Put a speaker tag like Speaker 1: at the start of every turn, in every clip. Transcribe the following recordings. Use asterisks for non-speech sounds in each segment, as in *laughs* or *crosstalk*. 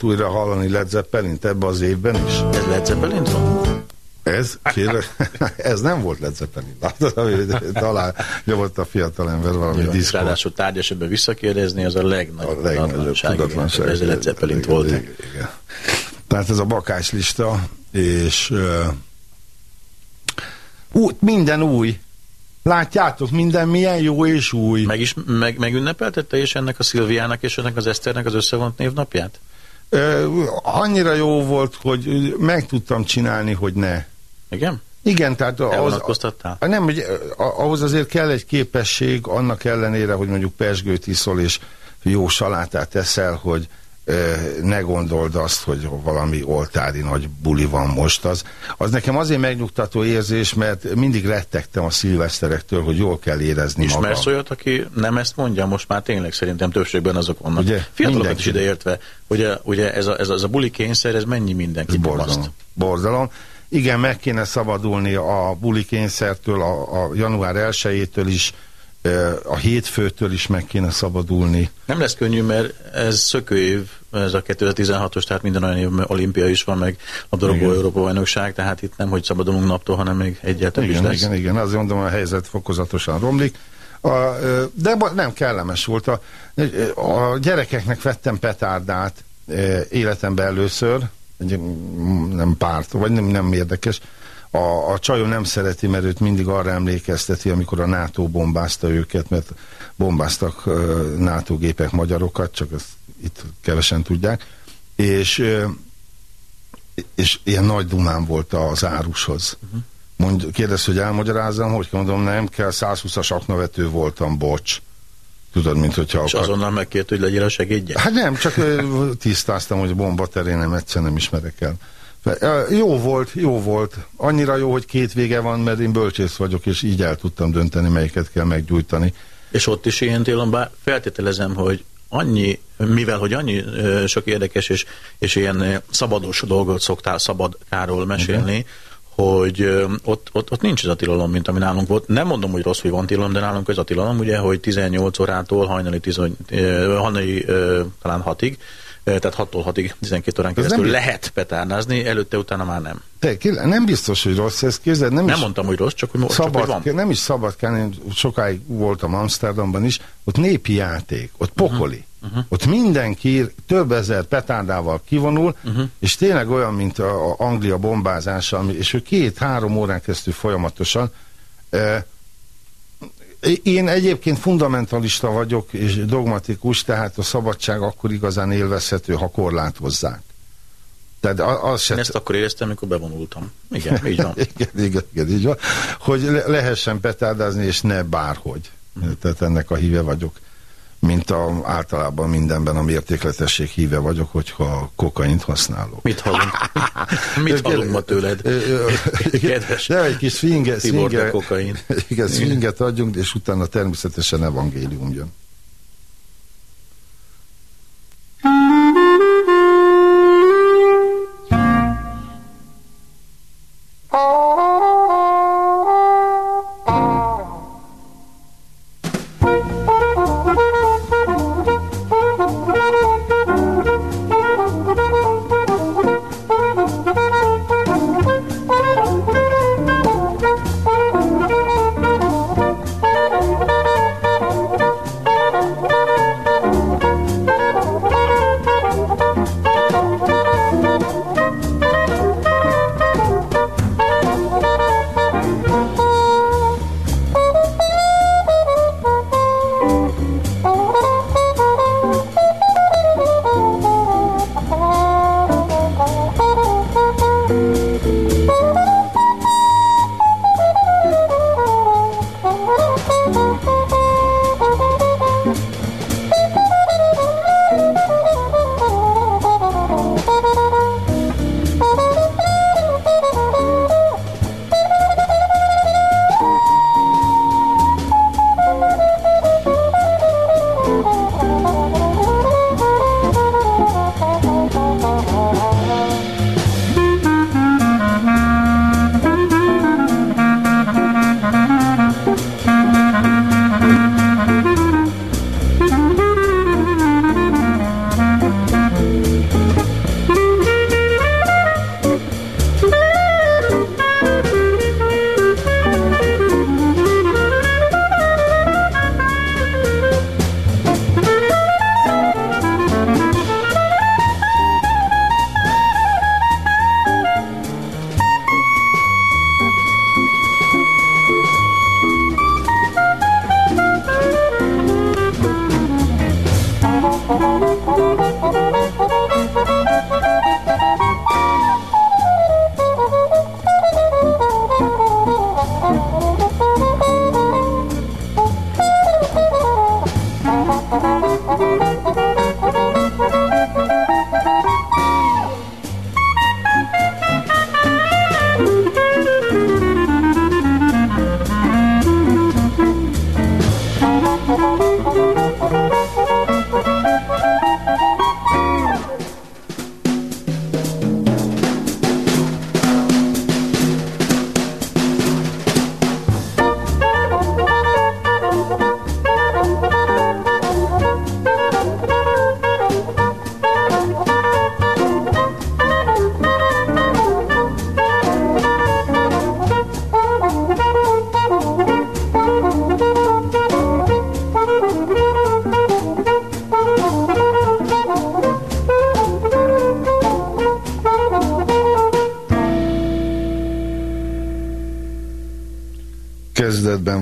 Speaker 1: Volt újra hallani Led Zeppelin ebbe az évben is?
Speaker 2: Ez Led Zeppelin van?
Speaker 1: Ez? Kérlek, *laughs* ez nem volt Led Zeppelin. talán nyomott a fiatal ember valami
Speaker 2: Jó, diszkot. Ráadásul tárgyasebben visszakérdezni, az a legnagyobb, a legnagyobb tudatlanság. Ez Led Zeppelin volt. Igen.
Speaker 1: Tehát ez a bakás lista, és uh, ú, minden új, Látjátok, minden milyen jó és új.
Speaker 2: Meg is meg, megünnepeltette és ennek a Szilviának és ennek az Eszternek az összevont névnapját?
Speaker 1: Annyira jó volt, hogy meg tudtam csinálni, hogy ne.
Speaker 2: Igen?
Speaker 1: Igen, tehát
Speaker 2: ahhoz,
Speaker 1: nem, hogy ahhoz azért kell egy képesség, annak ellenére, hogy mondjuk pesgőt iszol, és jó salátát eszel, hogy ne gondold azt, hogy valami oltári nagy buli van most. Az, az nekem azért megnyugtató érzés, mert mindig rettegtem a szilveszterektől, hogy jól kell érezni
Speaker 2: Ismersz magam. olyat, aki nem ezt mondja, most már tényleg szerintem többségben azok vannak. Ugye? Fiatalokat is ideértve, hogy ugye ez a, ez, a, ez a buli kényszer, ez mennyi mindenki
Speaker 1: borzalom. borzalom. Igen, meg kéne szabadulni a buli kényszertől, a, a január 1-től is, a hétfőtől is meg kéne szabadulni.
Speaker 2: Nem lesz könnyű, mert ez szökőév, ez a 2016-os, tehát minden olyan év olimpia is van, meg a Dorogó Európa bajnokság, tehát itt nem, hogy szabadulunk naptól, hanem még egyáltalán
Speaker 1: igen,
Speaker 2: is lesz.
Speaker 1: Igen, igen, azért mondom, a helyzet fokozatosan romlik. A, de nem kellemes volt. A, a gyerekeknek vettem petárdát életemben először, nem párt, vagy nem, nem érdekes, a, a csajom nem szereti, mert őt mindig arra emlékezteti, amikor a NATO bombázta őket, mert bombáztak uh, NATO gépek magyarokat, csak ezt itt kevesen tudják, és, uh, és ilyen nagy dumám volt az árushoz. Uh -huh. Mond, kérdez, hogy elmagyarázzam, hogy mondom, nem kell, 120-as aknavető voltam, bocs. Tudod, mint hogyha...
Speaker 2: És akar... azonnal megkért, hogy legyél a segédje?
Speaker 1: Hát nem, csak tisztáztam, hogy bomba terén nem egyszer nem ismerek el. Jó volt, jó volt. Annyira jó, hogy két vége van, mert én bölcsész vagyok, és így el tudtam dönteni, melyiket kell meggyújtani.
Speaker 2: És ott is ilyen télen, bár feltételezem, hogy annyi, mivel hogy annyi ö, sok érdekes és, és ilyen ö, szabados dolgot szoktál szabadkáról mesélni, Igen hogy ott, ott, ott nincs ez a tilalom, mint ami nálunk volt. Nem mondom, hogy rossz, hogy van tilalom, de nálunk ez a tilalom, ugye, hogy 18 órától hajnali, 10, hajnali talán 6-ig, tehát 6-tól 6-ig, 12 órán keresztül nem lehet petárnázni, előtte, utána már nem.
Speaker 1: Te, nem biztos, hogy rossz ez, képzeld, nem,
Speaker 2: nem
Speaker 1: is
Speaker 2: mondtam, hogy rossz, csak hogy,
Speaker 1: szabad,
Speaker 2: csak, hogy van.
Speaker 1: Nem is szabad kell, én sokáig voltam Amsterdamban is, ott népi játék, ott pokoli. Uh-huh. Uh-huh. Ott mindenki több ezer petárdával kivonul, uh-huh. és tényleg olyan, mint a, a Anglia bombázása, és ő két-három órán keresztül folyamatosan. E, én egyébként fundamentalista vagyok, és dogmatikus, tehát a szabadság akkor igazán élvezhető, ha korlátozzák.
Speaker 2: Tehát az se... Én ezt akkor éreztem, amikor bevonultam. Igen, *laughs* így van.
Speaker 1: igen, igen, igen, így van. Hogy le lehessen petárdázni, és ne bárhogy. Mm. Tehát ennek a híve vagyok mint a, általában mindenben a mértékletesség híve vagyok, hogyha kokaint használok.
Speaker 2: Mit hallunk? *laughs* Mit hallunk ma tőled? *laughs*
Speaker 1: Kedves. De egy kis swinge, swinge, kokain. *laughs* Igen, swinget adjunk, és utána természetesen evangélium jön.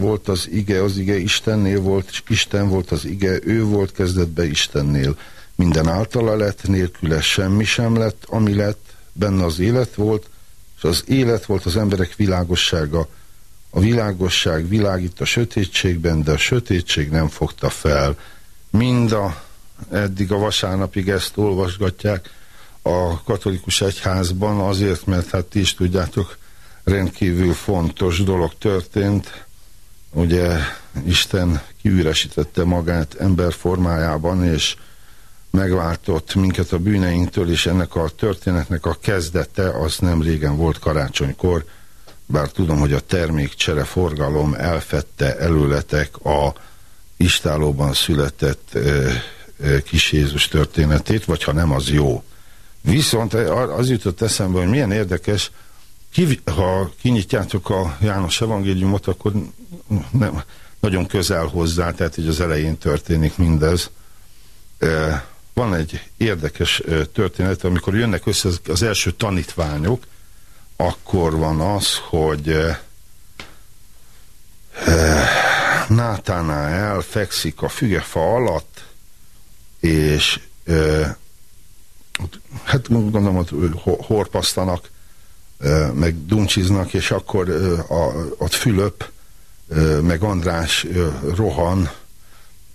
Speaker 1: Volt az ige, az ige Istennél volt, és Isten volt az ige, ő volt kezdetben Istennél. Minden általa lett, nélküle semmi sem lett, ami lett, benne az élet volt, és az élet volt az emberek világossága. A világosság világít a sötétségben, de a sötétség nem fogta fel. Mind a, eddig a vasárnapig ezt olvasgatják a katolikus egyházban, azért, mert hát ti is tudjátok, rendkívül fontos dolog történt ugye Isten kiüresítette magát ember formájában, és megváltott minket a bűneinktől, és ennek a történetnek a kezdete az nem régen volt karácsonykor, bár tudom, hogy a termékcsere forgalom elfette előletek a istálóban született ö, ö, kis Jézus történetét, vagy ha nem, az jó. Viszont az jutott eszembe, hogy milyen érdekes, ki, ha kinyitjátok a János evangéliumot, akkor nem, nagyon közel hozzá, tehát hogy az elején történik mindez. Van egy érdekes történet, amikor jönnek össze az első tanítványok, akkor van az, hogy Nátánál fekszik a fügefa alatt, és hát gondolom, hogy horpasztanak, meg duncsiznak, és akkor a, ott Fülöp, meg András rohan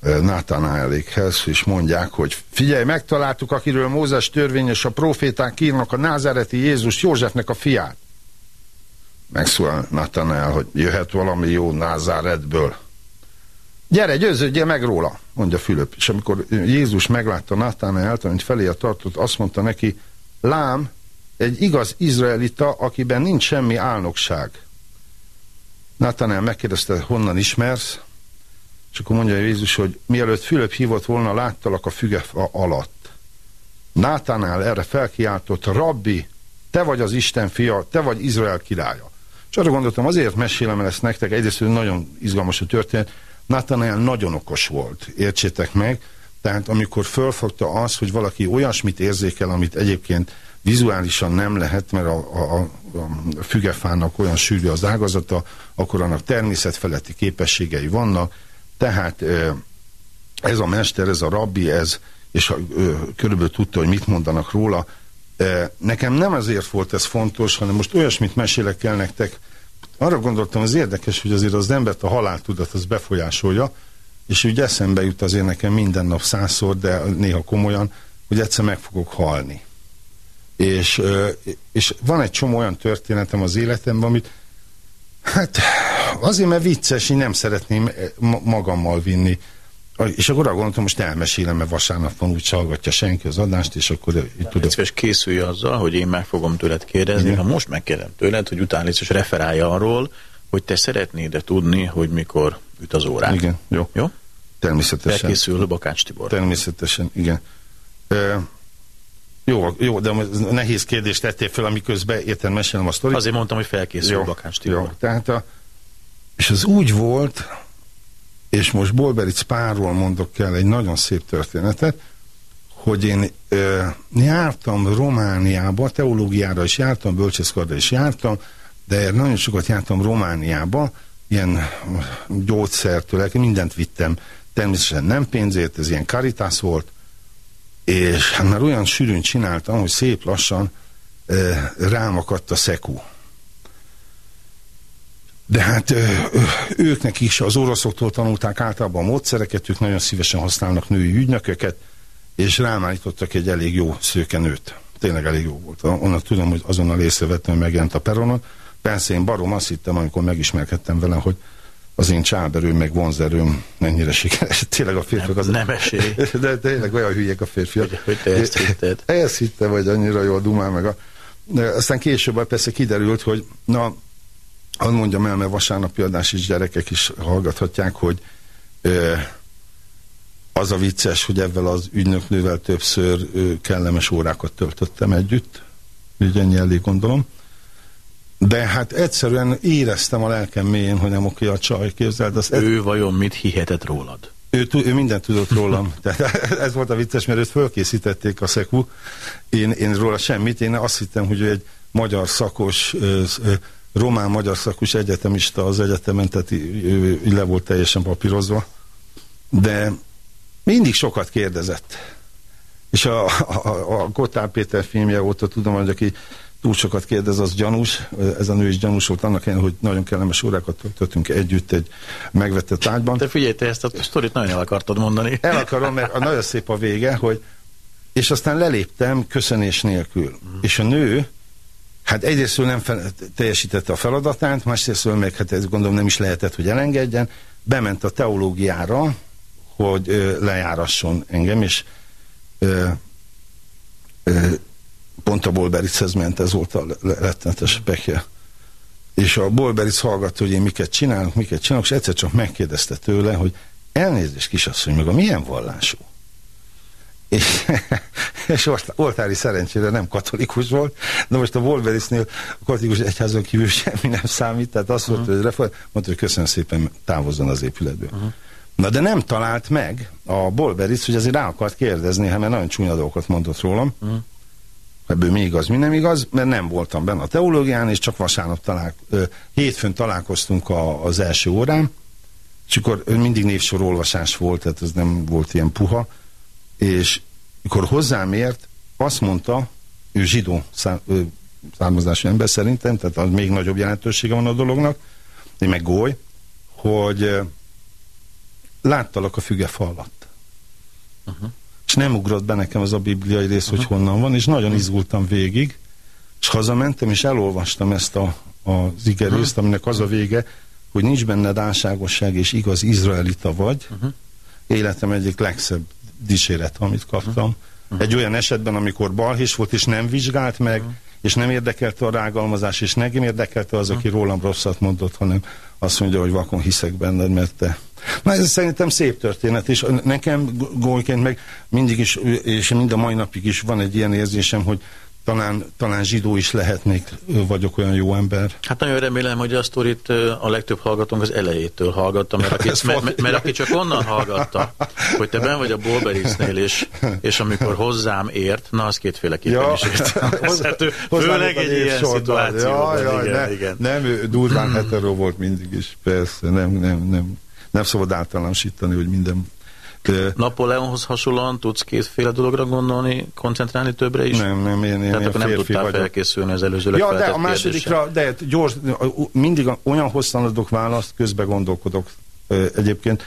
Speaker 1: Nátánálékhez, és mondják, hogy figyelj, megtaláltuk, akiről Mózes törvény és a proféták írnak a názáreti Jézus Józsefnek a fiát. Megszólal Nátánál, hogy jöhet valami jó Názáretből. Gyere, győződjél meg róla, mondja Fülöp. És amikor Jézus meglátta Nátánáelt, amit felé a tartott, azt mondta neki, lám, egy igaz izraelita, akiben nincs semmi álnokság. Nátánál megkérdezte, honnan ismersz? És akkor mondja Jézus, hogy mielőtt Fülöp hívott volna, láttalak a fügefa alatt. Nátánál erre felkiáltott, Rabbi, te vagy az Isten fia, te vagy Izrael királya. És arra gondoltam, azért mesélem el ezt nektek, egyrészt, nagyon izgalmas a történet, Nátánál nagyon okos volt, értsétek meg, tehát amikor fölfogta azt, hogy valaki olyasmit érzékel, amit egyébként vizuálisan nem lehet, mert a, a, a fügefának olyan sűrű az ágazata, akkor annak természetfeletti képességei vannak, tehát ez a mester, ez a rabbi, ez, és körülbelül tudta, hogy mit mondanak róla. Nekem nem azért volt ez fontos, hanem most olyasmit mesélek el nektek, arra gondoltam, az érdekes, hogy azért az embert a haláltudat az befolyásolja, és úgy eszembe jut azért nekem minden nap százszor, de néha komolyan, hogy egyszer meg fogok halni. És, és van egy csomó olyan történetem az életemben, amit hát azért, mert vicces, én nem szeretném magammal vinni. És akkor arra gondoltam, most elmesélem, mert vasárnap van úgy hallgatja senki az adást, és akkor így
Speaker 2: tudok. Szíves készülj azzal, hogy én meg fogom tőled kérdezni, Igen. ha most megkérdem tőled, hogy utána és referálj arról, hogy te szeretnéd-e tudni, hogy mikor üt az órát.
Speaker 1: Igen, jó.
Speaker 2: Jó?
Speaker 1: Természetesen.
Speaker 2: Felkészül Bakács Tibor.
Speaker 1: Természetesen, igen. Jó, jó, de nehéz kérdést tettél fel, amiközben értem mesélem a sztorit.
Speaker 2: Azért mondtam, hogy felkészül jó, Bakács Tibor. Jó,
Speaker 1: tehát a, és az úgy volt, és most Bolberic párról mondok el egy nagyon szép történetet, hogy én ö, jártam Romániába, teológiára is jártam, bölcsészkarra is jártam, de nagyon sokat jártam Romániába, ilyen gyógyszertől, mindent vittem, természetesen nem pénzért, ez ilyen karitás volt, és hát már olyan sűrűn csináltam, hogy szép lassan e, rám akadt a szekú. De hát őknek is az oroszoktól tanulták általában a módszereket, ők nagyon szívesen használnak női ügynököket, és rám állítottak egy elég jó szőkenőt. Tényleg elég jó volt. Onnan tudom, hogy azonnal észrevettem, hogy megjelent a peronon. Persze én barom azt hittem, amikor megismerkedtem vele, hogy az én csáberőm, meg vonzerőm mennyire sikeres. *laughs* Tényleg a férfiak az...
Speaker 2: Nem esély. *laughs*
Speaker 1: De tényleg olyan hülyék a férfiak.
Speaker 2: Hogy, hogy te ezt hitted.
Speaker 1: Ezt hittem, hogy annyira jó a dumál meg a... De aztán később persze kiderült, hogy na, azt mondjam el, mert vasárnapi adás is gyerekek is hallgathatják, hogy ö, az a vicces, hogy ebben az ügynöknővel többször ö, kellemes órákat töltöttem együtt. Úgy ennyi elég gondolom. De hát egyszerűen éreztem a lelkem mélyén, hogy nem oké a csaj, képzeld.
Speaker 2: Az ő ez... vajon mit hihetett rólad?
Speaker 1: Ő, ő mindent tudott rólam. *laughs* Tehát *laughs* ez volt a vicces, mert őt fölkészítették a szekú. Én, én róla semmit. Én azt hittem, hogy ő egy magyar szakos, román-magyar szakos egyetemista az egyetemen, tehát ő, ő le volt teljesen papírozva. De mindig sokat kérdezett. És a, a, a Gotthard Péter filmje óta tudom, hogy aki túl sokat kérdez, az gyanús. Ez a nő is gyanús volt annak ellenére, hogy nagyon kellemes órákat töltöttünk együtt egy megvetett ágyban.
Speaker 2: De figyelj, te ezt a sztorit nagyon el akartad mondani.
Speaker 1: El akarom, mert nagyon szép a vége, hogy és aztán leléptem köszönés nélkül. Mm. És a nő, hát egyrészt nem fel, teljesítette a feladatát, másrészt meg hát ez gondolom nem is lehetett, hogy elengedjen, bement a teológiára, hogy ö, lejárasson engem, és ö, ö, pont a Bolberichez ment, ez volt a rettenetes pekje. És a Bolberic hallgatta, hogy én miket csinálok, miket csinálok, és egyszer csak megkérdezte tőle, hogy elnézést kisasszony, meg a milyen vallású? És, *laughs* és oltári szerencsére nem katolikus volt, de most a Wolverisnél a katolikus egyházon kívül *laughs* semmi nem számít, tehát azt uh -huh. mondta, hogy reform, mondta, hogy köszönöm szépen, távozzon az épületből. Uh -huh. Na de nem talált meg a Bolberis, hogy azért rá akart kérdezni, hát mert nagyon csúnya dolgokat mondott rólam. Uh -huh. Ebből mi igaz, mi nem igaz, mert nem voltam benne a teológián, és csak vasárnap talál, hétfőn találkoztunk a, az első órán, és akkor mindig névsorolvasás volt, tehát ez nem volt ilyen puha, és mikor hozzám ért, azt mondta, ő zsidó szám, származású ember szerintem, tehát az még nagyobb jelentősége van a dolognak, én meg goly, hogy láttalak a fügefa alatt. Uh -huh. És nem ugrott be nekem az a bibliai rész, hogy honnan van, és nagyon izgultam végig, és hazamentem, és elolvastam ezt a, az igerészt, aminek az a vége, hogy nincs benned álságosság, és igaz izraelita vagy, uh -huh. életem egyik legszebb dicséret, amit kaptam. Uh -huh. Egy olyan esetben, amikor balhés volt, és nem vizsgált meg, uh -huh. és nem érdekelte a rágalmazás, és nem érdekelte az, aki rólam rosszat mondott, hanem azt mondja, hogy vakon hiszek benned, mert te Na ez szerintem szép történet, és nekem gólként meg mindig is, és mind a mai napig is van egy ilyen érzésem, hogy talán, talán zsidó is lehetnék, vagyok olyan jó ember.
Speaker 2: Hát nagyon remélem, hogy a sztorit a legtöbb hallgatónk az elejétől hallgatta, mert aki, *laughs* mert, mert aki csak onnan hallgatta, hogy te ben vagy a Bolberisnél, és, és amikor hozzám ért, na az kétféleképpen ja, is értelmezhető. *laughs* Főleg egy ilyen szituációban. Ja, ja, igen,
Speaker 1: ne,
Speaker 2: igen.
Speaker 1: Nem, durván hetero volt mindig is, persze, nem, nem, nem nem szabad általánosítani, hogy minden
Speaker 2: Napóleonhoz hasonlóan tudsz kétféle dologra gondolni, koncentrálni többre is?
Speaker 1: Nem, nem, én, én
Speaker 2: Tehát akkor nem tudtál vagyok. felkészülni az előzőleg
Speaker 1: Ja, de a másodikra, de gyors, mindig olyan hosszan adok választ, közbe gondolkodok egyébként.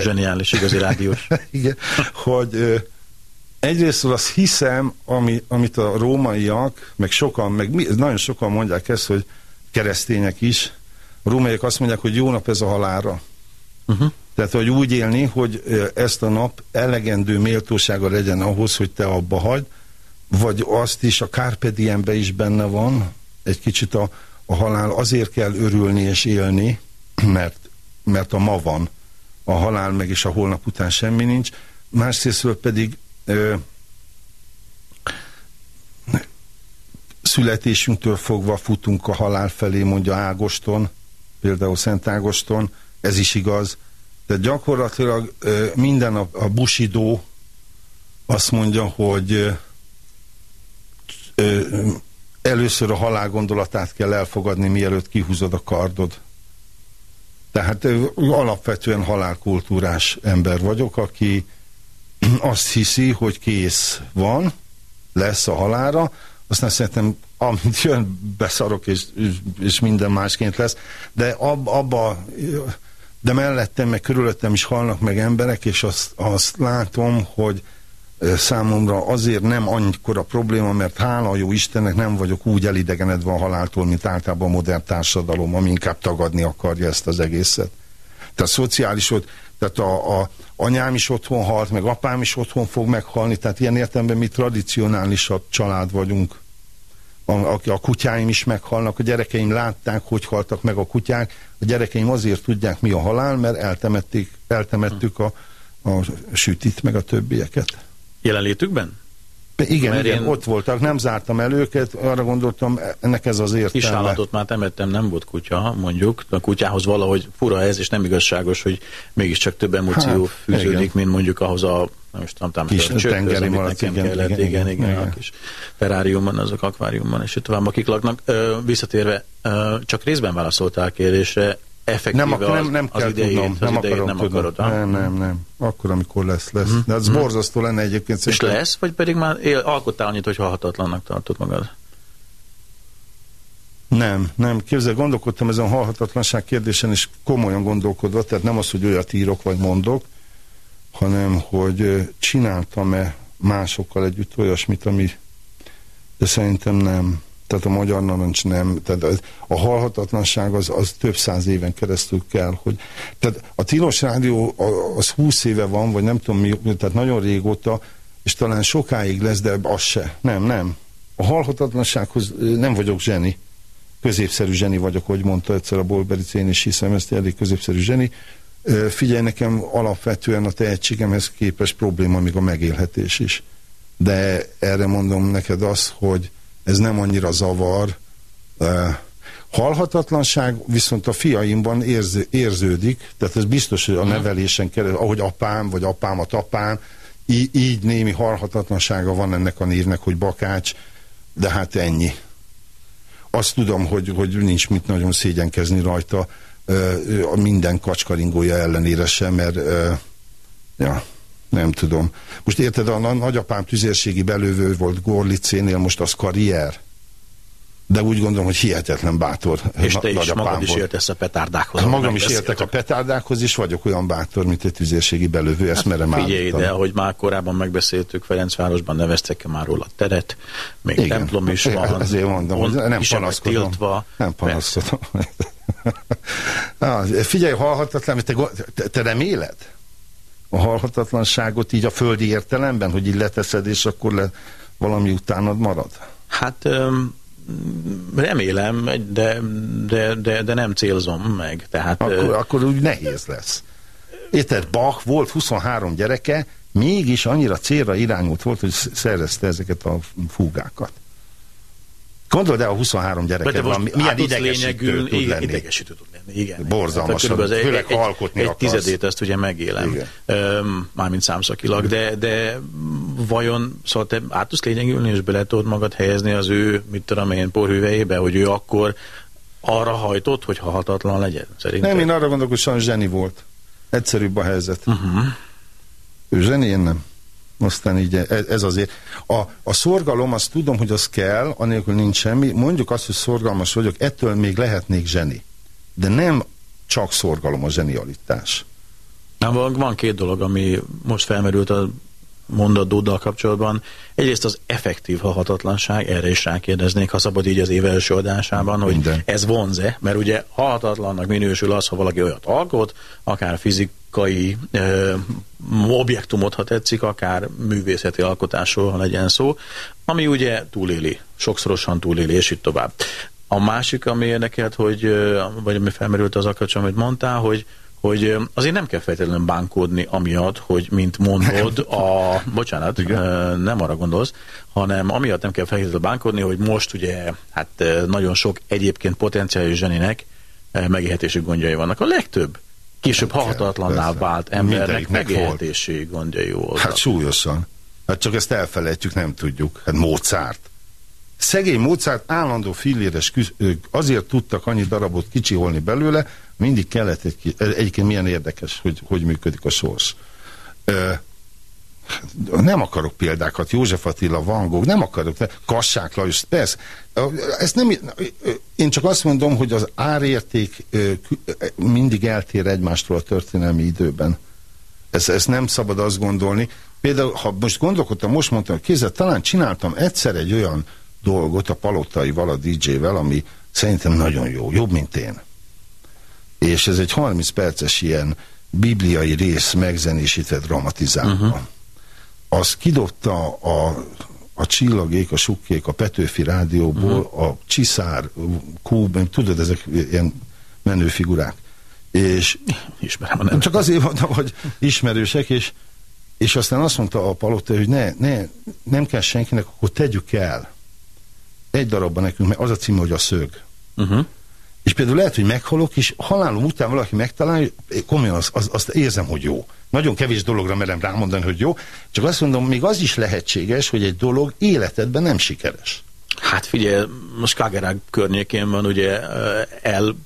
Speaker 2: Zseniális, igazi rádiós. *laughs*
Speaker 1: Igen, hogy egyrészt azt hiszem, ami, amit a rómaiak, meg sokan, meg nagyon sokan mondják ezt, hogy keresztények is, a rómaiak azt mondják, hogy jó nap ez a halára. Uh-huh. Tehát, hogy úgy élni, hogy ezt a nap elegendő méltósága legyen ahhoz, hogy te abba hagy, vagy azt is, a Carpe Diembe is benne van, egy kicsit a, a halál azért kell örülni és élni, *clears throat* mert, mert a ma van, a halál meg és a holnap után semmi nincs, másrésztről pedig ö, születésünktől fogva futunk a halál felé, mondja Ágoston, például Szent Ágoston, ez is igaz. De gyakorlatilag minden a, a busidó azt mondja, hogy először a halál gondolatát kell elfogadni, mielőtt kihúzod a kardod. Tehát alapvetően halálkultúrás ember vagyok, aki *clears throat* azt hiszi, hogy kész van, lesz a halára, aztán szerintem amit jön, beszarok, és, és minden másként lesz, de ab, abba de mellettem, meg körülöttem is halnak meg emberek, és azt, azt látom, hogy számomra azért nem annyira probléma, mert hála jó Istennek nem vagyok úgy elidegenedve a haláltól, mint általában a modern társadalom, ami inkább tagadni akarja ezt az egészet. Tehát szociális, tehát a, a anyám is otthon halt, meg apám is otthon fog meghalni, tehát ilyen értelemben mi tradicionálisabb család vagyunk a, a, a kutyáim is meghalnak, a gyerekeim látták, hogy haltak meg a kutyák, a gyerekeim azért tudják, mi a halál, mert eltemették, eltemettük a, a sütit, meg a többieket.
Speaker 2: Jelenlétükben?
Speaker 1: Igen, Mert igen, én... ott voltak, nem zártam el őket, arra gondoltam, ennek ez az értelme.
Speaker 2: Kisállatot már temettem, nem volt kutya, mondjuk. A kutyához valahogy fura ez, és nem igazságos, hogy mégiscsak több emóció hát, fűződik, igen. mint mondjuk ahhoz a nem is tudom, tám,
Speaker 1: kis tengeri amit
Speaker 2: nekem igen, kellett, igen, igen, igen, igen, a kis teráriumban, azok akváriumban, és itt tovább akik laknak. Ö, visszatérve, ö, csak részben válaszoltál kérdésre, effektíve
Speaker 1: nem, az, nem, nem
Speaker 2: az
Speaker 1: kell
Speaker 2: idejét,
Speaker 1: tudnom,
Speaker 2: az
Speaker 1: nem
Speaker 2: idejét
Speaker 1: akarom
Speaker 2: nem
Speaker 1: tudnom.
Speaker 2: akarod.
Speaker 1: Nem, nem, nem. Akkor, amikor lesz, lesz. Mm. De ez mm. borzasztó lenne egyébként.
Speaker 2: És lesz, vagy pedig már él, alkottál annyit, hogy halhatatlannak tartod magad?
Speaker 1: Nem, nem. Képzel, gondolkodtam ezen a halhatatlanság kérdésen, és komolyan gondolkodva, tehát nem az, hogy olyat írok vagy mondok, hanem hogy csináltam-e másokkal együtt olyasmit, ami de szerintem nem. Tehát a magyar narancs nem. Tehát a halhatatlanság az, az több száz éven keresztül kell, hogy... Tehát a Tilos Rádió az 20 éve van, vagy nem tudom mi, tehát nagyon régóta, és talán sokáig lesz, de az se. Nem, nem. A halhatatlansághoz nem vagyok zseni. Középszerű zseni vagyok, hogy mondta egyszer a Bolberic, én is hiszem ezt, elég középszerű zseni. Figyelj, nekem alapvetően a tehetségemhez képes probléma még a megélhetés is. De erre mondom neked azt, hogy ez nem annyira zavar. Halhatatlanság viszont a fiaimban érz, érződik, tehát ez biztos, hogy a nevelésen kerül, ahogy apám, vagy apám a tapám, így, így némi halhatatlansága van ennek a névnek, hogy Bakács, de hát ennyi. Azt tudom, hogy, hogy nincs mit nagyon szégyenkezni rajta, a minden kacskaringója ellenére sem, mert ja, nem tudom. Most érted, a nagyapám tüzérségi belővő volt Gorlicénél, most az karrier. De úgy gondolom, hogy hihetetlen bátor.
Speaker 2: És te is magad is értesz a petárdákhoz.
Speaker 1: Hát magam is értek a petárdákhoz, és vagyok olyan bátor, mint egy tüzérségi belővő, ezt hát merem
Speaker 2: Figyelj ide, ahogy már korábban megbeszéltük, Ferencvárosban neveztek -e már róla teret, még Igen. templom is *laughs* van.
Speaker 1: Ezért mondom, hogy nem panaszkodom. Tiltva. Nem panaszkodom. *laughs* ah, figyelj, halhatatlan, te, te, te reméled? A halhatatlanságot így a földi értelemben, hogy így leteszed, és akkor le, valami utánad marad?
Speaker 2: Hát... Um remélem, de, de, de, de nem célzom meg. Tehát,
Speaker 1: akkor, akkor úgy nehéz lesz. Érted, Bach volt 23 gyereke, mégis annyira célra irányult volt, hogy szerezte ezeket a fúgákat. Gondold el, a 23 gyereket van, milyen idegesítő tud igen, lenni.
Speaker 2: Idegesítő tud igen.
Speaker 1: Borzalmas, hát, főleg
Speaker 2: egy,
Speaker 1: alkotni
Speaker 2: Egy akarsz. tizedét ezt ugye megélem, um, mármint számszakilag, de, de vajon, szóval te át tudsz lényegülni, és bele tudod magad helyezni az ő, mit tudom én, porhüvejébe, hogy ő akkor arra hajtott, hogy hatatlan legyen?
Speaker 1: Szerintem? Nem, én arra gondolok, hogy sajnos zseni volt. Egyszerűbb a helyzet. Uh -huh. Ő zseni, én nem. Aztán így ez azért. A, a szorgalom, azt tudom, hogy az kell, anélkül nincs semmi. Mondjuk azt, hogy szorgalmas vagyok, ettől még lehetnék zseni. De nem csak szorgalom a zsenialitás.
Speaker 2: Na, van, van két dolog, ami most felmerült a mondatdóddal kapcsolatban. Egyrészt az effektív hatatlanság, erre is rákérdeznék, ha szabad így az év első adásában, hogy Minden. ez vonze, mert ugye hatatlannak minősül az, ha valaki olyat alkot, akár fizikai ö, objektumot, ha tetszik, akár művészeti alkotásról, ha legyen szó, ami ugye túléli, sokszorosan túléli, és itt tovább. A másik, ami érdekelt, hogy, vagy ami felmerült az akacsom, amit mondtál, hogy hogy azért nem kell feltétlenül bánkódni amiatt, hogy mint mondod, a, bocsánat, Igen. nem arra gondolsz, hanem amiatt nem kell feltétlenül bánkódni, hogy most ugye hát nagyon sok egyébként potenciális zseninek megélhetési gondjai vannak. A legtöbb később hahatatlanná vált embernek megélhetési gondjai voltak.
Speaker 1: Hát súlyosan. Hát csak ezt elfelejtjük, nem tudjuk. Hát Mozart. Szegény Mozart állandó filléres küz, azért tudtak annyi darabot kicsiholni belőle, mindig kellett egy, egyébként milyen érdekes, hogy hogy működik a sors. Ö, nem akarok példákat, József Attila, Van Gogh, nem akarok, Kassák Lajos, persze. Ezt nem, én csak azt mondom, hogy az árérték mindig eltér egymástól a történelmi időben. Ezt, ezt nem szabad azt gondolni. Például, ha most gondolkodtam, most mondtam, hogy kézzel, talán csináltam egyszer egy olyan dolgot a Palotaival, a DJ-vel, ami szerintem nagyon jó, jobb, mint én és ez egy 30 perces ilyen bibliai rész megzenésített dramatizálva. Uh -huh. Az kidobta a, a csillagék, a sukkék, a Petőfi rádióból, uh -huh. a Csiszár, Kúb, tudod, ezek ilyen menő figurák. És
Speaker 2: Ismerem nem.
Speaker 1: Csak azért mondtam, hogy ismerősek, és, és aztán azt mondta a palota, hogy ne, ne, nem kell senkinek, akkor tegyük el. Egy darabban nekünk, mert az a cím, hogy a szög. Uh -huh. És például lehet, hogy meghalok, és halálom után valaki megtalálja, komolyan azt, az, azt érzem, hogy jó. Nagyon kevés dologra merem rámondani, hogy jó, csak azt mondom, még az is lehetséges, hogy egy dolog életedben nem sikeres.
Speaker 2: Hát figyelj, most Kagerák környékén van ugye el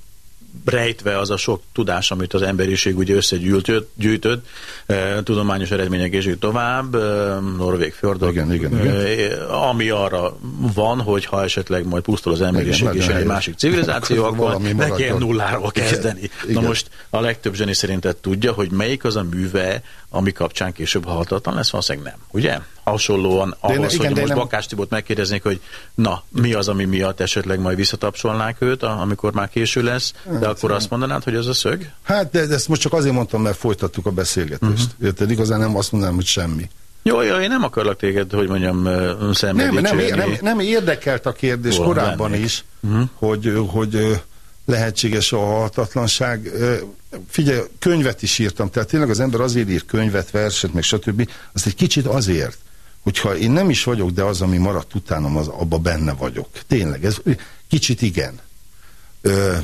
Speaker 2: rejtve az a sok tudás, amit az emberiség ugye összegyűjtött, gyűjtött, e, tudományos eredmények és így tovább, e, Norvég földök,
Speaker 1: igen, igen, igen.
Speaker 2: ami arra van, hogy ha esetleg majd pusztul az emberiség igen, és egy másik civilizáció, akkor ne kell nulláról kezdeni. Igen, Na most a legtöbb zseni szerintet tudja, hogy melyik az a műve, ami kapcsán később halhatatlan lesz, valószínűleg nem, ugye? Hasonlóan ahhoz,
Speaker 1: igen,
Speaker 2: hogy
Speaker 1: de
Speaker 2: most
Speaker 1: nem-
Speaker 2: Bakás Tibort megkérdeznék, hogy na, mi az, ami miatt esetleg majd visszatapsolnák őt, amikor már késő lesz, de akkor azt mondanád, hogy az a szög?
Speaker 1: Hát, de, de ezt most csak azért mondtam, mert folytattuk a beszélgetést.
Speaker 2: Mhm.
Speaker 1: Uh-huh. Érted? Igazán nem azt mondanám, hogy semmi.
Speaker 2: Jó, jó, én nem akarlak téged, hogy mondjam,
Speaker 1: Nem, nem, nem, nem érdekelt a kérdés
Speaker 2: Hol
Speaker 1: korábban
Speaker 2: lennék?
Speaker 1: is, hogy, hogy ö, lehetséges a halhatatlanság. Ö, Figyelj, könyvet is írtam, tehát tényleg az ember azért ír könyvet, verset, meg stb. Azt egy kicsit azért, hogyha én nem is vagyok, de az, ami maradt utánam, az, abba benne vagyok. Tényleg, ez kicsit igen. Ö,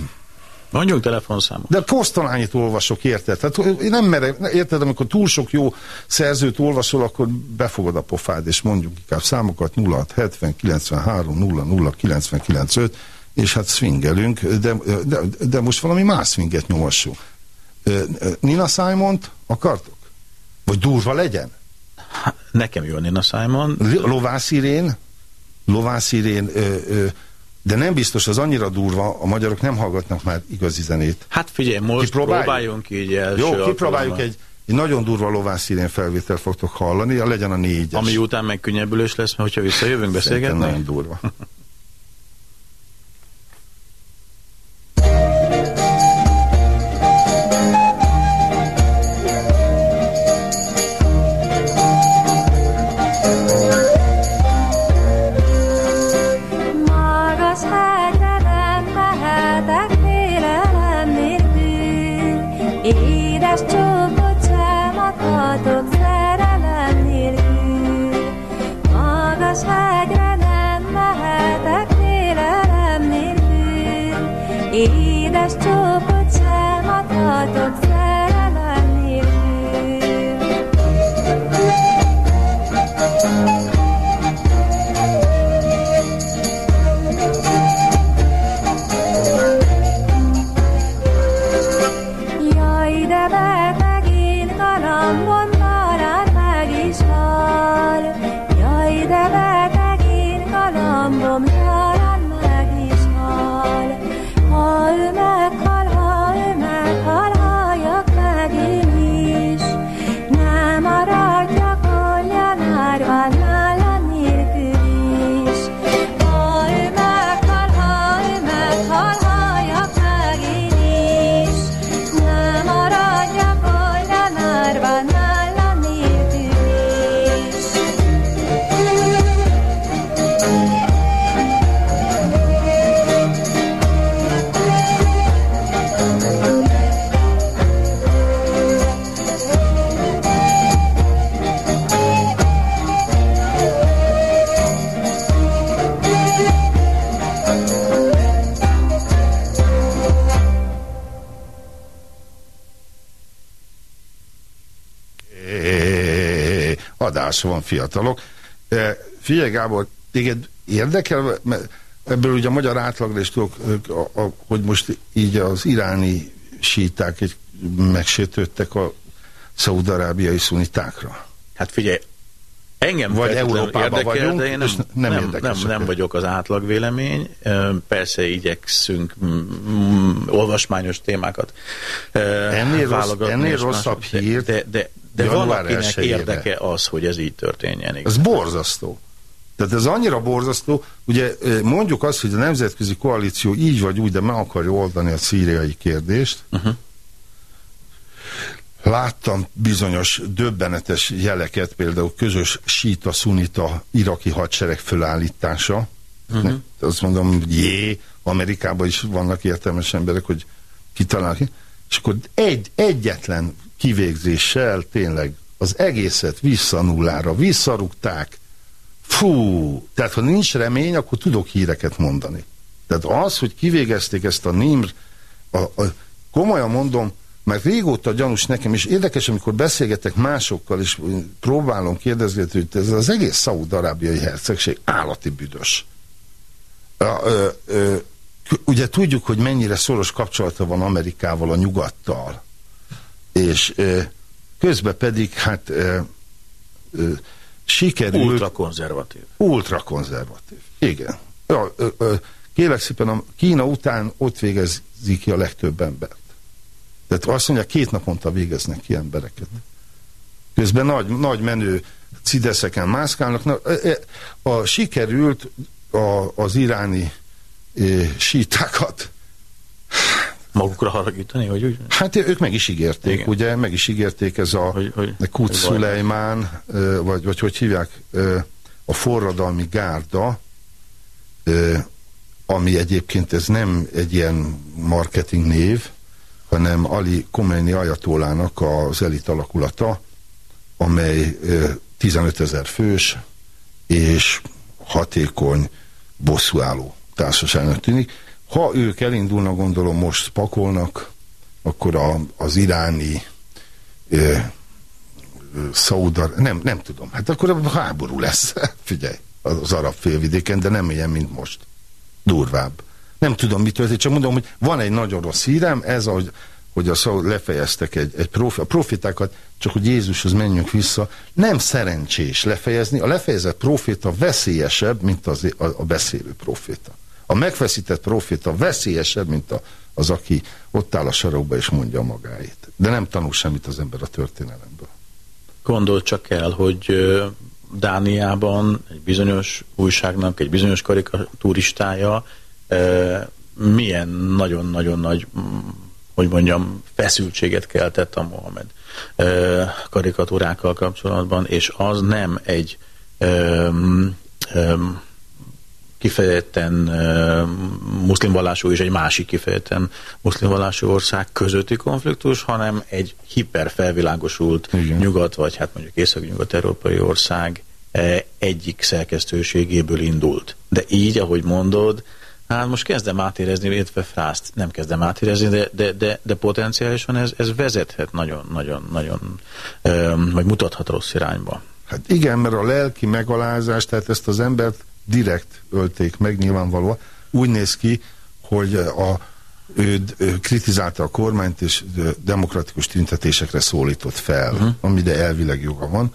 Speaker 2: Mondjunk telefonszámot.
Speaker 1: de Kosztolányit olvasok, érted? Tehát én nem merek, érted, amikor túl sok jó szerzőt olvasol, akkor befogod a pofád, és mondjuk inkább számokat 06, 70, 93, 00, 99, 5, és hát swingelünk, de, de, de most valami más swinget nyomassunk. Nina Simon-t akartok? Vagy durva legyen?
Speaker 2: Nekem jön Nina Simon.
Speaker 1: Lovász Irén, Lovász Irén, ö, ö, de nem biztos, az annyira durva, a magyarok nem hallgatnak már igazi zenét.
Speaker 2: Hát figyelj, most
Speaker 1: Kipróbáljuk?
Speaker 2: próbáljunk így első
Speaker 1: Jó, kipróbáljuk egy, egy nagyon durva lovász irén felvétel fogtok hallani, legyen a négyes.
Speaker 2: Ami után meg könnyebbülős lesz, mert hogyha visszajövünk beszélgetni.
Speaker 1: nagyon durva. *laughs* É, Adás van, fiatalok. Figyelj, Gábor, téged érdekel, mert ebből ugye a magyar átlagra is tudok, a, a, hogy most így az iráni síták egy, megsétődtek a szaudarábiai szunitákra.
Speaker 2: Hát figyelj, engem
Speaker 1: Vagy Európában vagyunk,
Speaker 2: de én nem,
Speaker 1: nem
Speaker 2: nem, nem, nem vagyok az átlag vélemény. Persze igyekszünk mm, mm, olvasmányos témákat
Speaker 1: Ennél rossz-
Speaker 2: válogatni
Speaker 1: ennél
Speaker 2: és
Speaker 1: rosszabb hírt
Speaker 2: De, de, de valakinek
Speaker 1: 1-jére.
Speaker 2: érdeke az, hogy ez így történjen.
Speaker 1: Ez borzasztó. Tehát ez annyira borzasztó, ugye mondjuk azt, hogy a nemzetközi koalíció így vagy úgy, de meg akarja oldani a szíriai kérdést. Uh-huh. Láttam bizonyos döbbenetes jeleket, például közös síta-szunita iraki hadsereg fölállítása. Uh-huh. Azt mondom, jé, Amerikában is vannak értelmes emberek, hogy kitalálják. És akkor egy, egyetlen kivégzéssel tényleg az egészet vissza nullára, visszarúgták. Fú, tehát ha nincs remény, akkor tudok híreket mondani. Tehát az, hogy kivégezték ezt a Nimr, a, a, komolyan mondom, mert régóta gyanús nekem, és érdekes, amikor beszélgetek másokkal, és próbálom kérdezni, hogy ez az egész szaúd-arábiai hercegség állati büdös. A, ö, ö, ugye tudjuk, hogy mennyire szoros kapcsolata van Amerikával, a nyugattal, és közben pedig hát sikerült
Speaker 2: Ultrakonzervatív.
Speaker 1: ultrakonzervatív. Igen. Ja, ö, ö, kérlek szépen, a Kína után ott végezik ki a legtöbb embert. Tehát azt mondják, két naponta végeznek ki embereket. Közben nagy, nagy menő cideszeken mászkálnak. Na, a, sikerült a, az iráni e, sítákat
Speaker 2: magukra haragítani, vagy úgy?
Speaker 1: Hát ők meg is ígérték, Igen. ugye, meg is ígérték ez a hogy, hogy, Kut Szulejmán, vagy, vagy hogy hívják, a forradalmi gárda, ami egyébként ez nem egy ilyen marketing név, hanem Ali Khomeini ajatólának az elit alakulata, amely 15 ezer fős és hatékony, bosszúálló társaságnak tűnik. Ha ők elindulnak, gondolom most pakolnak, akkor a, az iráni e, Szaudar, nem, nem tudom, hát akkor a háború lesz, *laughs* figyelj, az arab félvidéken, de nem ilyen, mint most. Durvább. Nem tudom, mit történt, csak mondom, hogy van egy nagyon rossz hírem, ez, hogy, hogy a szó lefejeztek egy, egy profi, a profitákat, csak hogy Jézushoz menjünk vissza, nem szerencsés lefejezni, a lefejezett proféta veszélyesebb, mint az, a, a beszélő proféta. A megfeszített proféta veszélyesebb, mint a, az, aki ott áll a sarokba és mondja magáit. De nem tanul semmit az ember a történelemből.
Speaker 2: Gondold csak el, hogy Dániában egy bizonyos újságnak, egy bizonyos karikaturistája milyen nagyon-nagyon nagy, hogy mondjam, feszültséget keltett a Mohamed karikatúrákkal kapcsolatban, és az nem egy kifejezetten muszlim vallású és egy másik kifejezetten muszlim vallású ország közötti konfliktus, hanem egy hiperfelvilágosult Igen. nyugat, vagy hát mondjuk észak-nyugat-európai ország egyik szerkesztőségéből indult. De így, ahogy mondod, hát most kezdem átérezni, illetve frászt nem kezdem átérezni, de, de, de, de potenciálisan ez, ez vezethet nagyon-nagyon-nagyon, vagy mutathat rossz irányba.
Speaker 1: Hát igen, mert a lelki megalázás, tehát ezt az embert direkt ölték meg nyilvánvalóan. Úgy néz ki, hogy a, ő, ő kritizálta a kormányt, és demokratikus tüntetésekre szólított fel, uh -huh. amire elvileg joga van,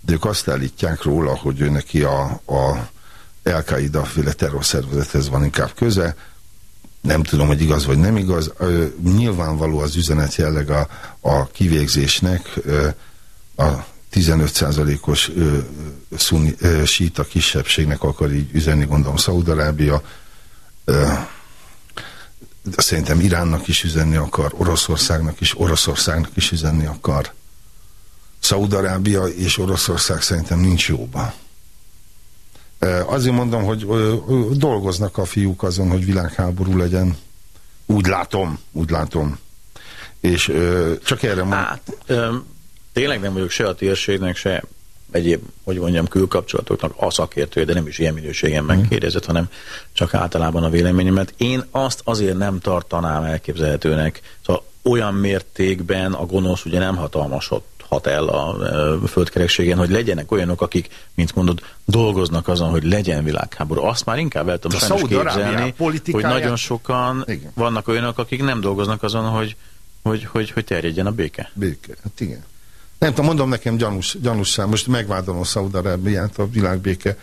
Speaker 1: de ők azt állítják róla, hogy ő neki a, a El-Qaida féle terrorszervezethez van inkább köze, nem tudom, hogy igaz vagy nem igaz. Nyilvánvaló az üzenet jelleg a, a kivégzésnek, a 15%-os síta kisebbségnek akar így üzenni, gondolom Szaudarábia, szerintem Iránnak is üzenni akar, Oroszországnak is, Oroszországnak is üzenni akar. Szaudarábia és Oroszország szerintem nincs jóban. Azért mondom, hogy dolgoznak a fiúk azon, hogy világháború legyen. Úgy látom, úgy látom. És csak erre mondom.
Speaker 2: Hát, tényleg nem vagyok se a térségnek, se egyéb, hogy mondjam, külkapcsolatoknak a szakértője, de nem is ilyen minőségemben mm. kérdezett, hanem csak általában a véleményemet. Én azt azért nem tartanám elképzelhetőnek, szóval olyan mértékben a gonosz ugye nem hatalmasott hat el a földkerekségen, hogy legyenek olyanok, akik, mint mondod, dolgoznak azon, hogy legyen világháború. Azt már inkább el tudom sajnos képzelni, hogy nagyon sokan igen. vannak olyanok, akik nem dolgoznak azon, hogy, hogy, hogy, hogy terjedjen a béke.
Speaker 1: Béke, hát igen. Nem tudom, mondom nekem gyanús, gyanússág, most megvádolom Szaudarábiát a világbéke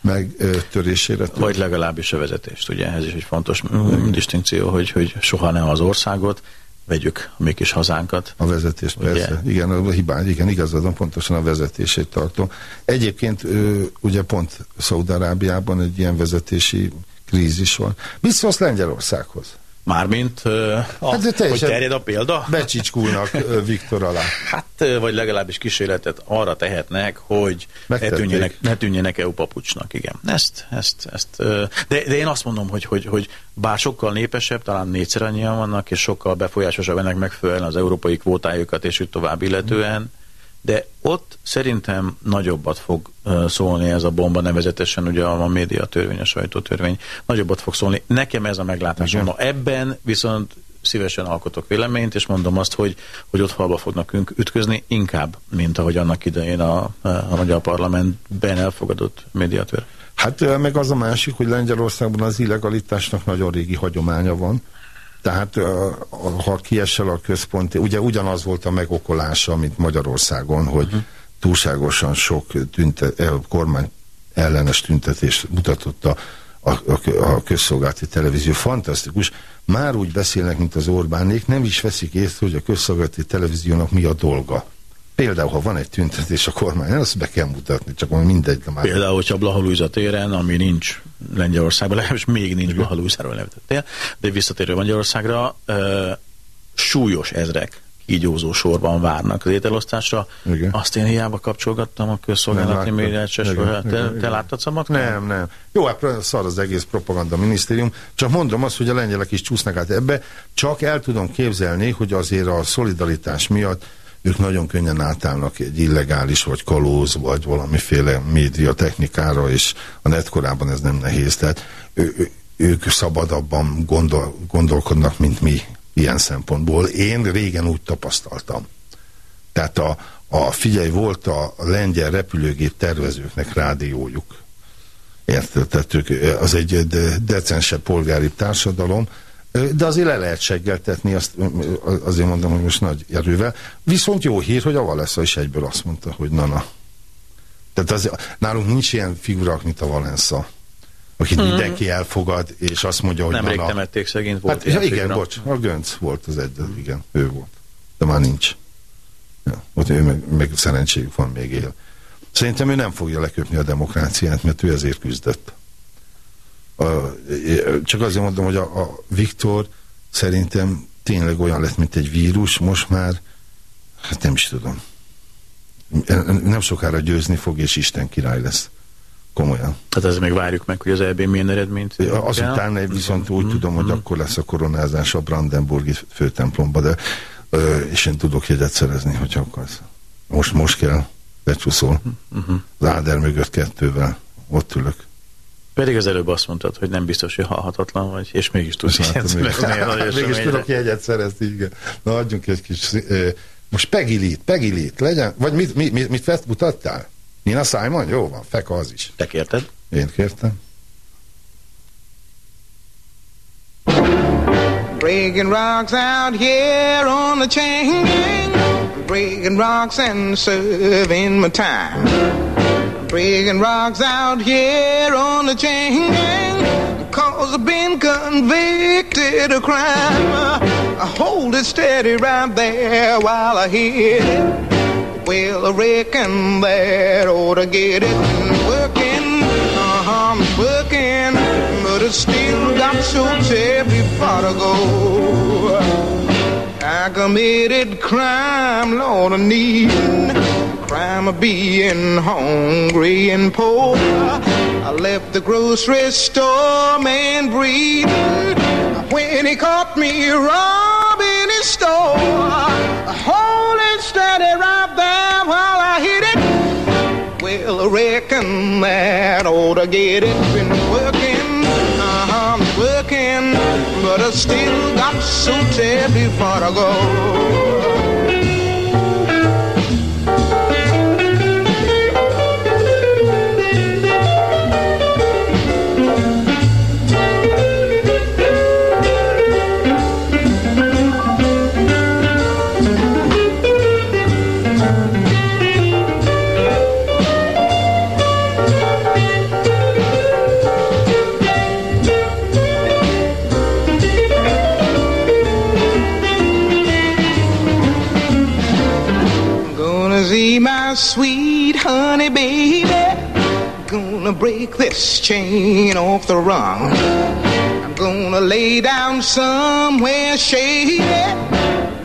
Speaker 1: megtörésére.
Speaker 2: Vagy legalábbis a vezetést, ugye ez is egy fontos mm. distinkció, hogy, hogy soha nem az országot, vegyük a mi kis hazánkat.
Speaker 1: A vezetést, ugye? persze. Igen, a hibán, igen, igazadon pontosan a vezetését tartom. Egyébként ugye pont Szaudarábiában egy ilyen vezetési krízis van. Szólsz Lengyelországhoz?
Speaker 2: Mármint, a, hát hogy terjed a példa?
Speaker 1: Becsicskulnak Viktor alá.
Speaker 2: Hát, vagy legalábbis kísérletet arra tehetnek, hogy ne tűnjenek, ne tűnjenek EU papucsnak, igen. Ezt, ezt, ezt, de, de én azt mondom, hogy, hogy, hogy bár sokkal népesebb, talán négyszer annyian vannak, és sokkal befolyásosabb ennek megfelelően az európai kvótájukat, és úgy tovább illetően, hmm de ott szerintem nagyobbat fog szólni ez a bomba, nevezetesen ugye a, média törvény, a sajtótörvény, nagyobbat fog szólni. Nekem ez a meglátásom. Na, ebben viszont szívesen alkotok véleményt, és mondom azt, hogy, hogy ott falba fognak ütközni, inkább, mint ahogy annak idején a, a magyar parlamentben elfogadott médiatőr.
Speaker 1: Hát meg az a másik, hogy Lengyelországban az illegalitásnak nagyon régi hagyománya van, tehát ha kiesel a központi, ugye ugyanaz volt a megokolása, mint Magyarországon, hogy uh -huh. túlságosan sok tünte, kormány ellenes tüntetést mutatott a, a, a közszolgálati televízió. Fantasztikus. Már úgy beszélnek, mint az Orbánék, nem is veszik észre, hogy a közszolgálati televíziónak mi a dolga. Például, ha van egy tüntetés a kormányon, azt be kell mutatni, csak mindegy. de Már
Speaker 2: Például, hogyha Blahalújza téren, ami nincs Lengyelországban, legalábbis még nincs Blahalújzáról nevetettél, de visszatérő Magyarországra, ö, súlyos ezrek kígyózó sorban várnak az ételosztásra.
Speaker 1: Igen.
Speaker 2: Azt én hiába kapcsolgattam a közszolgálati médiát, se soha. Te,
Speaker 1: igen.
Speaker 2: te láttad szabad?
Speaker 1: Nem, nem. Jó, hát szar az egész propaganda minisztérium. Csak mondom azt, hogy a lengyelek is csúsznak át ebbe. Csak el tudom képzelni, hogy azért a szolidaritás miatt ők nagyon könnyen átállnak egy illegális, vagy kalóz, vagy valamiféle média technikára, és a netkorában ez nem nehéz. Tehát ő, ők szabadabban gondol, gondolkodnak, mint mi ilyen szempontból. Én régen úgy tapasztaltam. Tehát a, a figyelj, volt a lengyel repülőgép tervezőknek rádiójuk. Érted? Tehát ők, az egy de- decensebb polgári társadalom, de azért le lehet seggeltetni, azt, azért mondom, hogy most nagy erővel. Viszont jó hír, hogy a Valesza is egyből azt mondta, hogy na-na. Tehát az, nálunk nincs ilyen figura, mint a Valensza, akit mm. mindenki elfogad, és azt mondja, hogy
Speaker 2: Nemrég
Speaker 1: na-na.
Speaker 2: temették szegényt, volt
Speaker 1: Hát, ja, igen,
Speaker 2: figura.
Speaker 1: bocs, a Gönc volt az egy, igen, ő volt. De már nincs. Ja, ott ő meg, meg szerencséjük van, még él. Szerintem ő nem fogja leköpni a demokráciát, mert ő ezért küzdött. A, csak azért mondom, hogy a, a Viktor szerintem tényleg olyan lett, mint egy vírus, most már, hát nem is tudom. Nem sokára győzni fog, és Isten király lesz. Komolyan.
Speaker 2: Tehát ez még várjuk meg, hogy az EB milyen eredményt
Speaker 1: Azután viszont úgy tudom, hogy akkor lesz a koronázás a Brandenburgi főtemplomba, de ö, és én tudok jegyet szerezni, hogyha akarsz. Most, most kell, becsúszol. Az Áder mögött kettővel, ott ülök.
Speaker 2: Pedig az előbb azt mondtad, hogy nem biztos, hogy halhatatlan vagy, és mégis tudsz a nagy
Speaker 1: Mégis tudok jegyet szerezni, igen. Na, adjunk egy kis... Most Pegilit, Pegilit, legyen, vagy mit, mit, mit, mit mutattál? Nina Simon? Jó van, Feka az is.
Speaker 2: Te kérted?
Speaker 1: Én kértem.
Speaker 3: Breaking rocks out here on the chain gang. Breaking rocks and serving my time. Breaking rocks out here on the chain gang. Cause I've been convicted of crime. I hold it steady right there while I hit it. Well, I reckon that ought to get it working. Uh-huh, I'm working, but it's still got so terribly far to go. I committed crime, Lord, I need crime of being hungry and poor. I left the grocery store, man, breathing when he caught me robbing his store. Hold it steady right there while I hit it. Well, I reckon that ought to get it. Been working, uh-huh, working, but I still got so terribly far to go. Sweet honey baby. Gonna break this chain off the rung. I'm gonna lay down somewhere shady.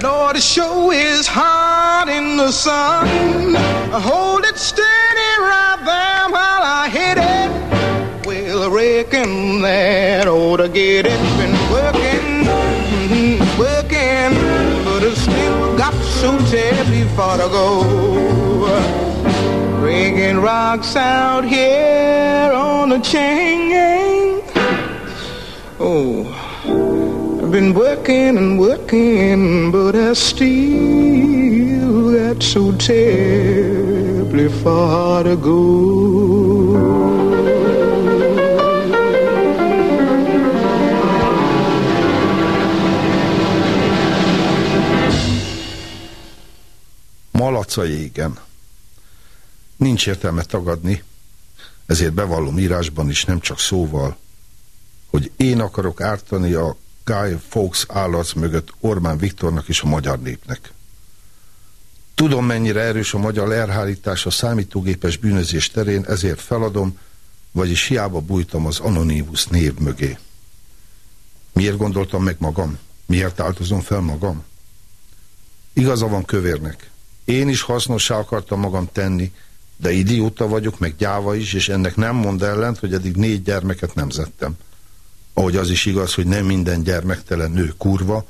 Speaker 3: Lord, the show is hot in the sun. Hold it steady right there while I hit it. Well, I reckon that ought to get it. Terribly far to go. Breaking rocks out here on the chain. Oh, I've been working and working, but I still got so terribly far to go.
Speaker 1: Malac a jégen. Nincs értelme tagadni, ezért bevallom írásban is, nem csak szóval, hogy én akarok ártani a Guy Fawkes állarc mögött Orbán Viktornak és a magyar népnek. Tudom, mennyire erős a magyar elhárítás a számítógépes bűnözés terén, ezért feladom, vagyis hiába bújtam az Anonymous név mögé. Miért gondoltam meg magam? Miért áltozom fel magam? Igaza van kövérnek. Én is hasznossá akartam magam tenni, de idióta vagyok, meg gyáva is, és ennek nem mond ellent, hogy eddig négy gyermeket nemzettem. Ahogy az is igaz, hogy nem minden gyermektelen nő kurva,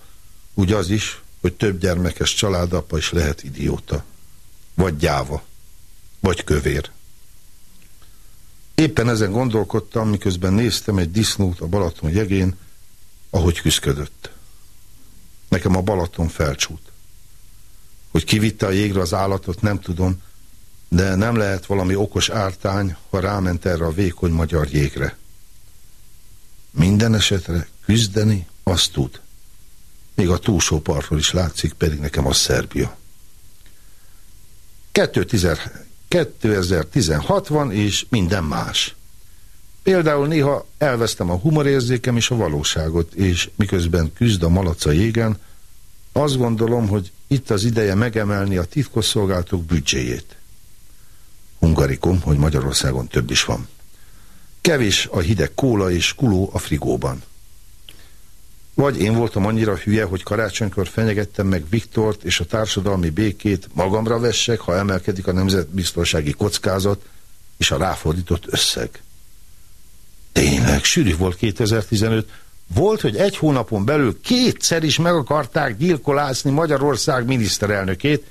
Speaker 1: úgy az is, hogy több gyermekes családapa is lehet idióta. Vagy gyáva. Vagy kövér. Éppen ezen gondolkodtam, miközben néztem egy disznót a Balaton jegén, ahogy küzdködött. Nekem a Balaton felcsút. Hogy kivitte a jégre az állatot, nem tudom, de nem lehet valami okos ártány, ha ráment erre a vékony magyar jégre. Minden esetre küzdeni azt tud. Még a túlsó partról is látszik, pedig nekem az Szerbia. 2016 van, és minden más. Például néha elvesztem a humorérzékem és a valóságot, és miközben küzd a malaca jégen, azt gondolom, hogy itt az ideje megemelni a titkosszolgálatok büdzséjét. Hungarikum, hogy Magyarországon több is van. Kevés a hideg kóla és kuló a frigóban. Vagy én voltam annyira hülye, hogy karácsonykor fenyegettem meg Viktort és a társadalmi békét magamra vessek, ha emelkedik a nemzetbiztonsági kockázat és a ráfordított összeg. Tényleg, sűrű volt 2015. Volt, hogy egy hónapon belül kétszer is meg akarták gyilkolászni Magyarország miniszterelnökét,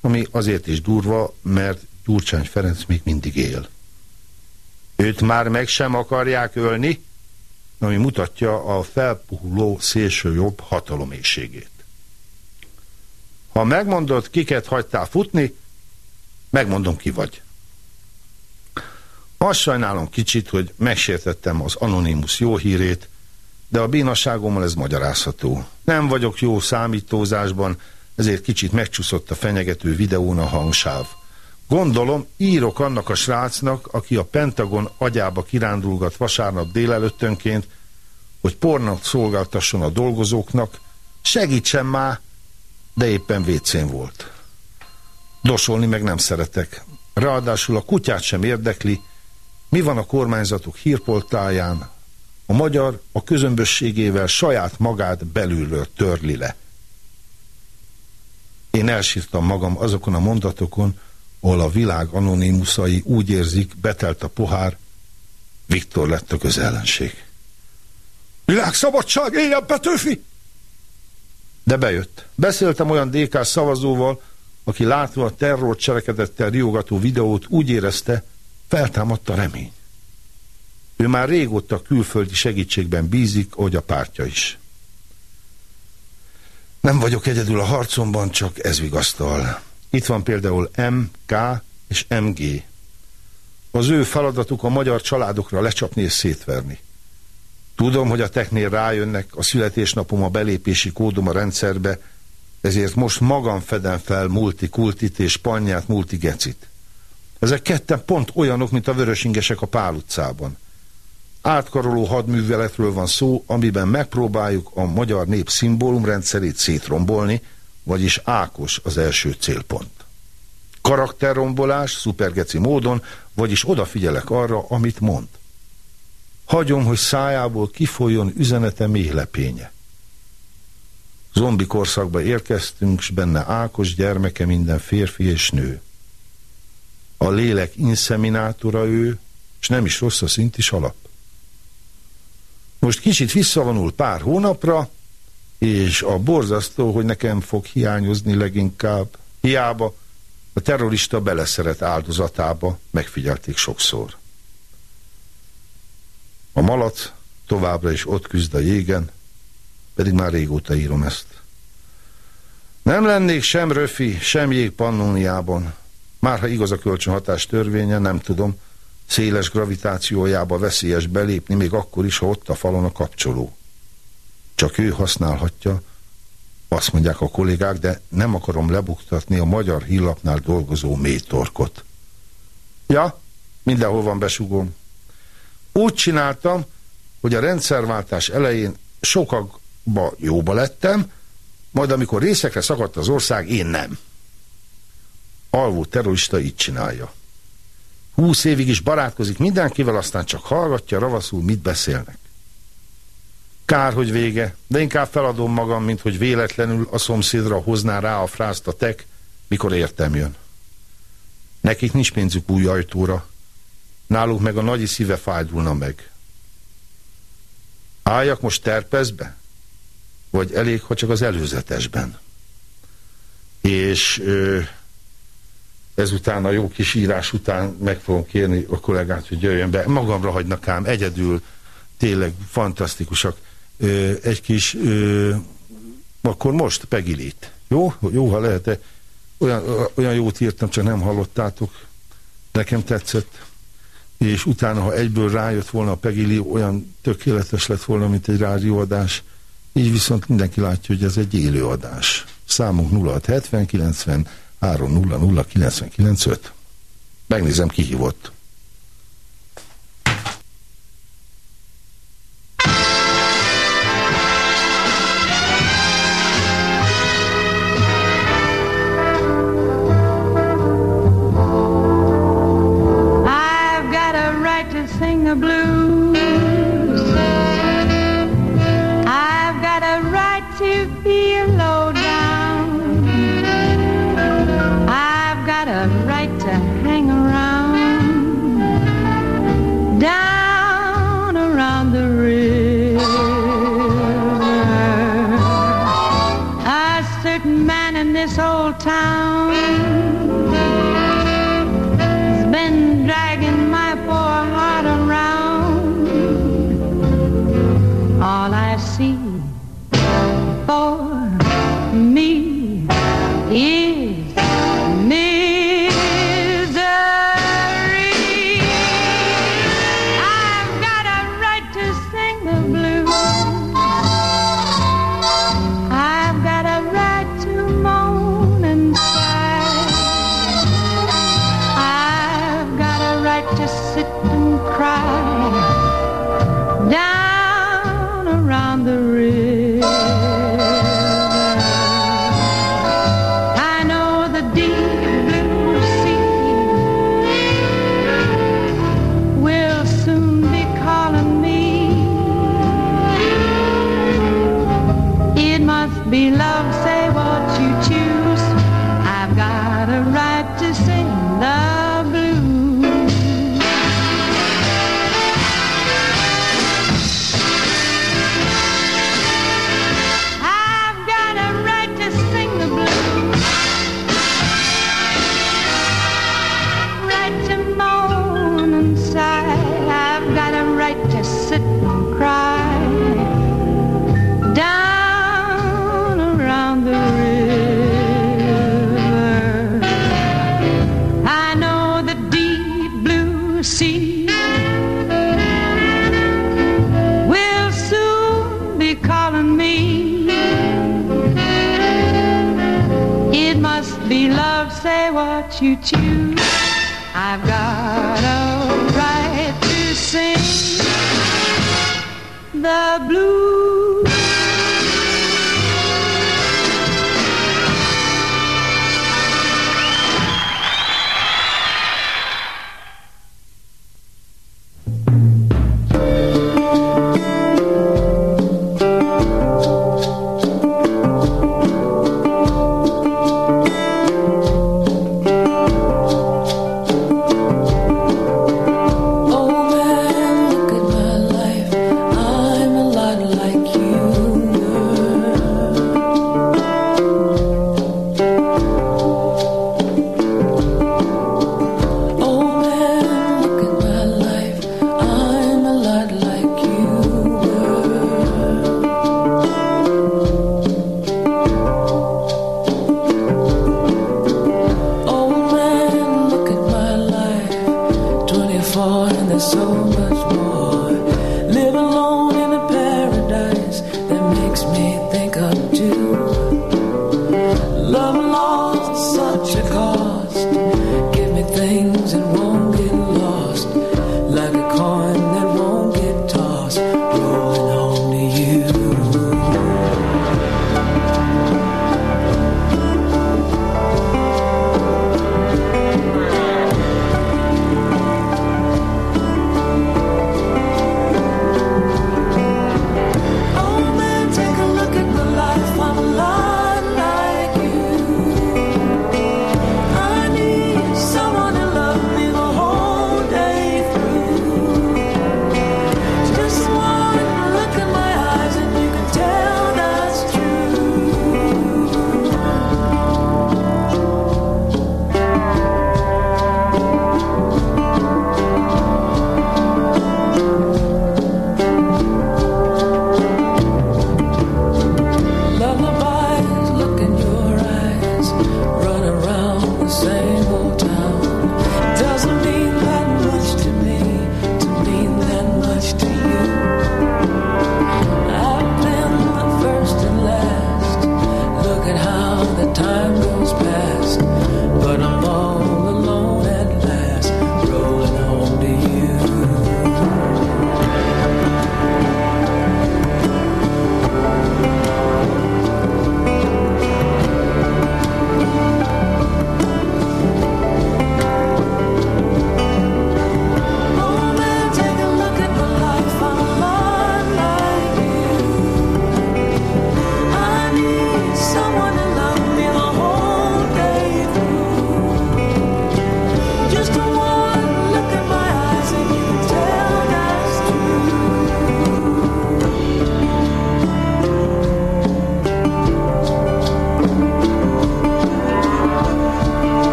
Speaker 1: ami azért is durva, mert Gyurcsány Ferenc még mindig él. Őt már meg sem akarják ölni, ami mutatja a felpuhuló szélső jobb hatalomészségét. Ha megmondod, kiket hagytál futni, megmondom, ki vagy. Azt sajnálom kicsit, hogy megsértettem az Anonymous jó hírét, de a bénaságommal ez magyarázható. Nem vagyok jó számítózásban, ezért kicsit megcsúszott a fenyegető videón a hangsáv. Gondolom, írok annak a srácnak, aki a Pentagon agyába kirándulgat vasárnap délelőttönként, hogy pornot szolgáltasson a dolgozóknak, segítsen már, de éppen vécén volt. Dosolni meg nem szeretek. Ráadásul a kutyát sem érdekli, mi van a kormányzatok hírpoltáján, a magyar a közömbösségével saját magát belülről törli le. Én elsírtam magam azokon a mondatokon, ahol a világ anonimuszai úgy érzik, betelt a pohár, Viktor lett a közellenség. Világszabadság, éljen Petőfi! De bejött. Beszéltem olyan DK szavazóval, aki látva a terror cselekedettel riogató videót úgy érezte, feltámadt a remény. Ő már régóta külföldi segítségben bízik, ahogy a pártja is. Nem vagyok egyedül a harcomban, csak ez vigasztal. Itt van például M, K és MG. Az ő feladatuk a magyar családokra lecsapni és szétverni. Tudom, hogy a technél rájönnek, a születésnapom a belépési kódom a rendszerbe, ezért most magam fedem fel multikultit és panyát multigecit. Ezek ketten pont olyanok, mint a vörösingesek a Pál utcában. Átkaroló hadműveletről van szó, amiben megpróbáljuk a magyar nép szimbólumrendszerét szétrombolni, vagyis Ákos az első célpont. Karakterrombolás, szupergeci módon, vagyis odafigyelek arra, amit mond. Hagyom, hogy szájából kifolyjon üzenete méhlepénye. Zombi korszakba érkeztünk, s benne Ákos gyermeke minden férfi és nő. A lélek inszeminátora ő, és nem is rossz a szint is alap. Most kicsit visszavonul pár hónapra, és a borzasztó, hogy nekem fog hiányozni leginkább, hiába a terrorista beleszeret áldozatába, megfigyelték sokszor. A malac továbbra is ott küzd a jégen, pedig már régóta írom ezt. Nem lennék sem röfi, sem jég pannóniában. Már ha igaz a kölcsönhatás törvénye, nem tudom, széles gravitációjába veszélyes belépni, még akkor is, ha ott a falon a kapcsoló. Csak ő használhatja, azt mondják a kollégák, de nem akarom lebuktatni a magyar hírlapnál dolgozó mélytorkot. Ja, mindenhol van besugom. Úgy csináltam, hogy a rendszerváltás elején sokakba jóba lettem, majd amikor részekre szakadt az ország, én nem.
Speaker 4: alvó terrorista így csinálja. Húsz évig is barátkozik mindenkivel, aztán csak hallgatja ravaszul, mit beszélnek. Kár, hogy vége, de inkább feladom magam, mint hogy véletlenül a szomszédra hozná rá a frászt a tek, mikor értem jön. Nekik nincs pénzük új ajtóra, náluk meg a nagyi szíve fájdulna meg. Álljak most terpezbe? Vagy elég, ha csak az előzetesben? És ö, ezután a jó kis írás után meg fogom kérni a kollégát, hogy jöjjön be. Magamra hagynak ám, egyedül, tényleg fantasztikusak. Ö, egy kis, ö, akkor most Pegilit. Jó? Jó, ha lehet -e. Olyan, olyan jót írtam, csak nem hallottátok. Nekem tetszett. És utána, ha egyből rájött volna a Pegili, olyan tökéletes lett volna, mint egy rádióadás. Így viszont mindenki látja, hogy ez egy élőadás. Számunk 0670 90 300 995. Megnézem, ki hívott.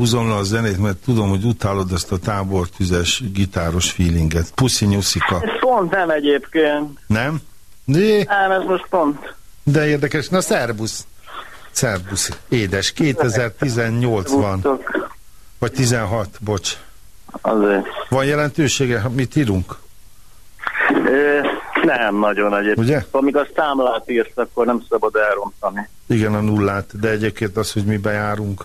Speaker 1: Húzom le a zenét, mert tudom, hogy utálod azt a tábortüzes gitáros feelinget. Puszi nyuszika.
Speaker 5: Ez pont nem egyébként.
Speaker 1: Nem? De,
Speaker 5: Nem, ez most pont.
Speaker 1: de érdekes. Na, szerbusz. Szerbusz. Édes, 2018 van. Vagy 16, bocs.
Speaker 5: Azért.
Speaker 1: Van jelentősége? Mit írunk?
Speaker 5: Ö, nem nagyon egyébként.
Speaker 1: Ugye?
Speaker 5: Amíg a számlát írsz, akkor nem szabad elrontani.
Speaker 1: Igen, a nullát, de egyébként az, hogy mi bejárunk.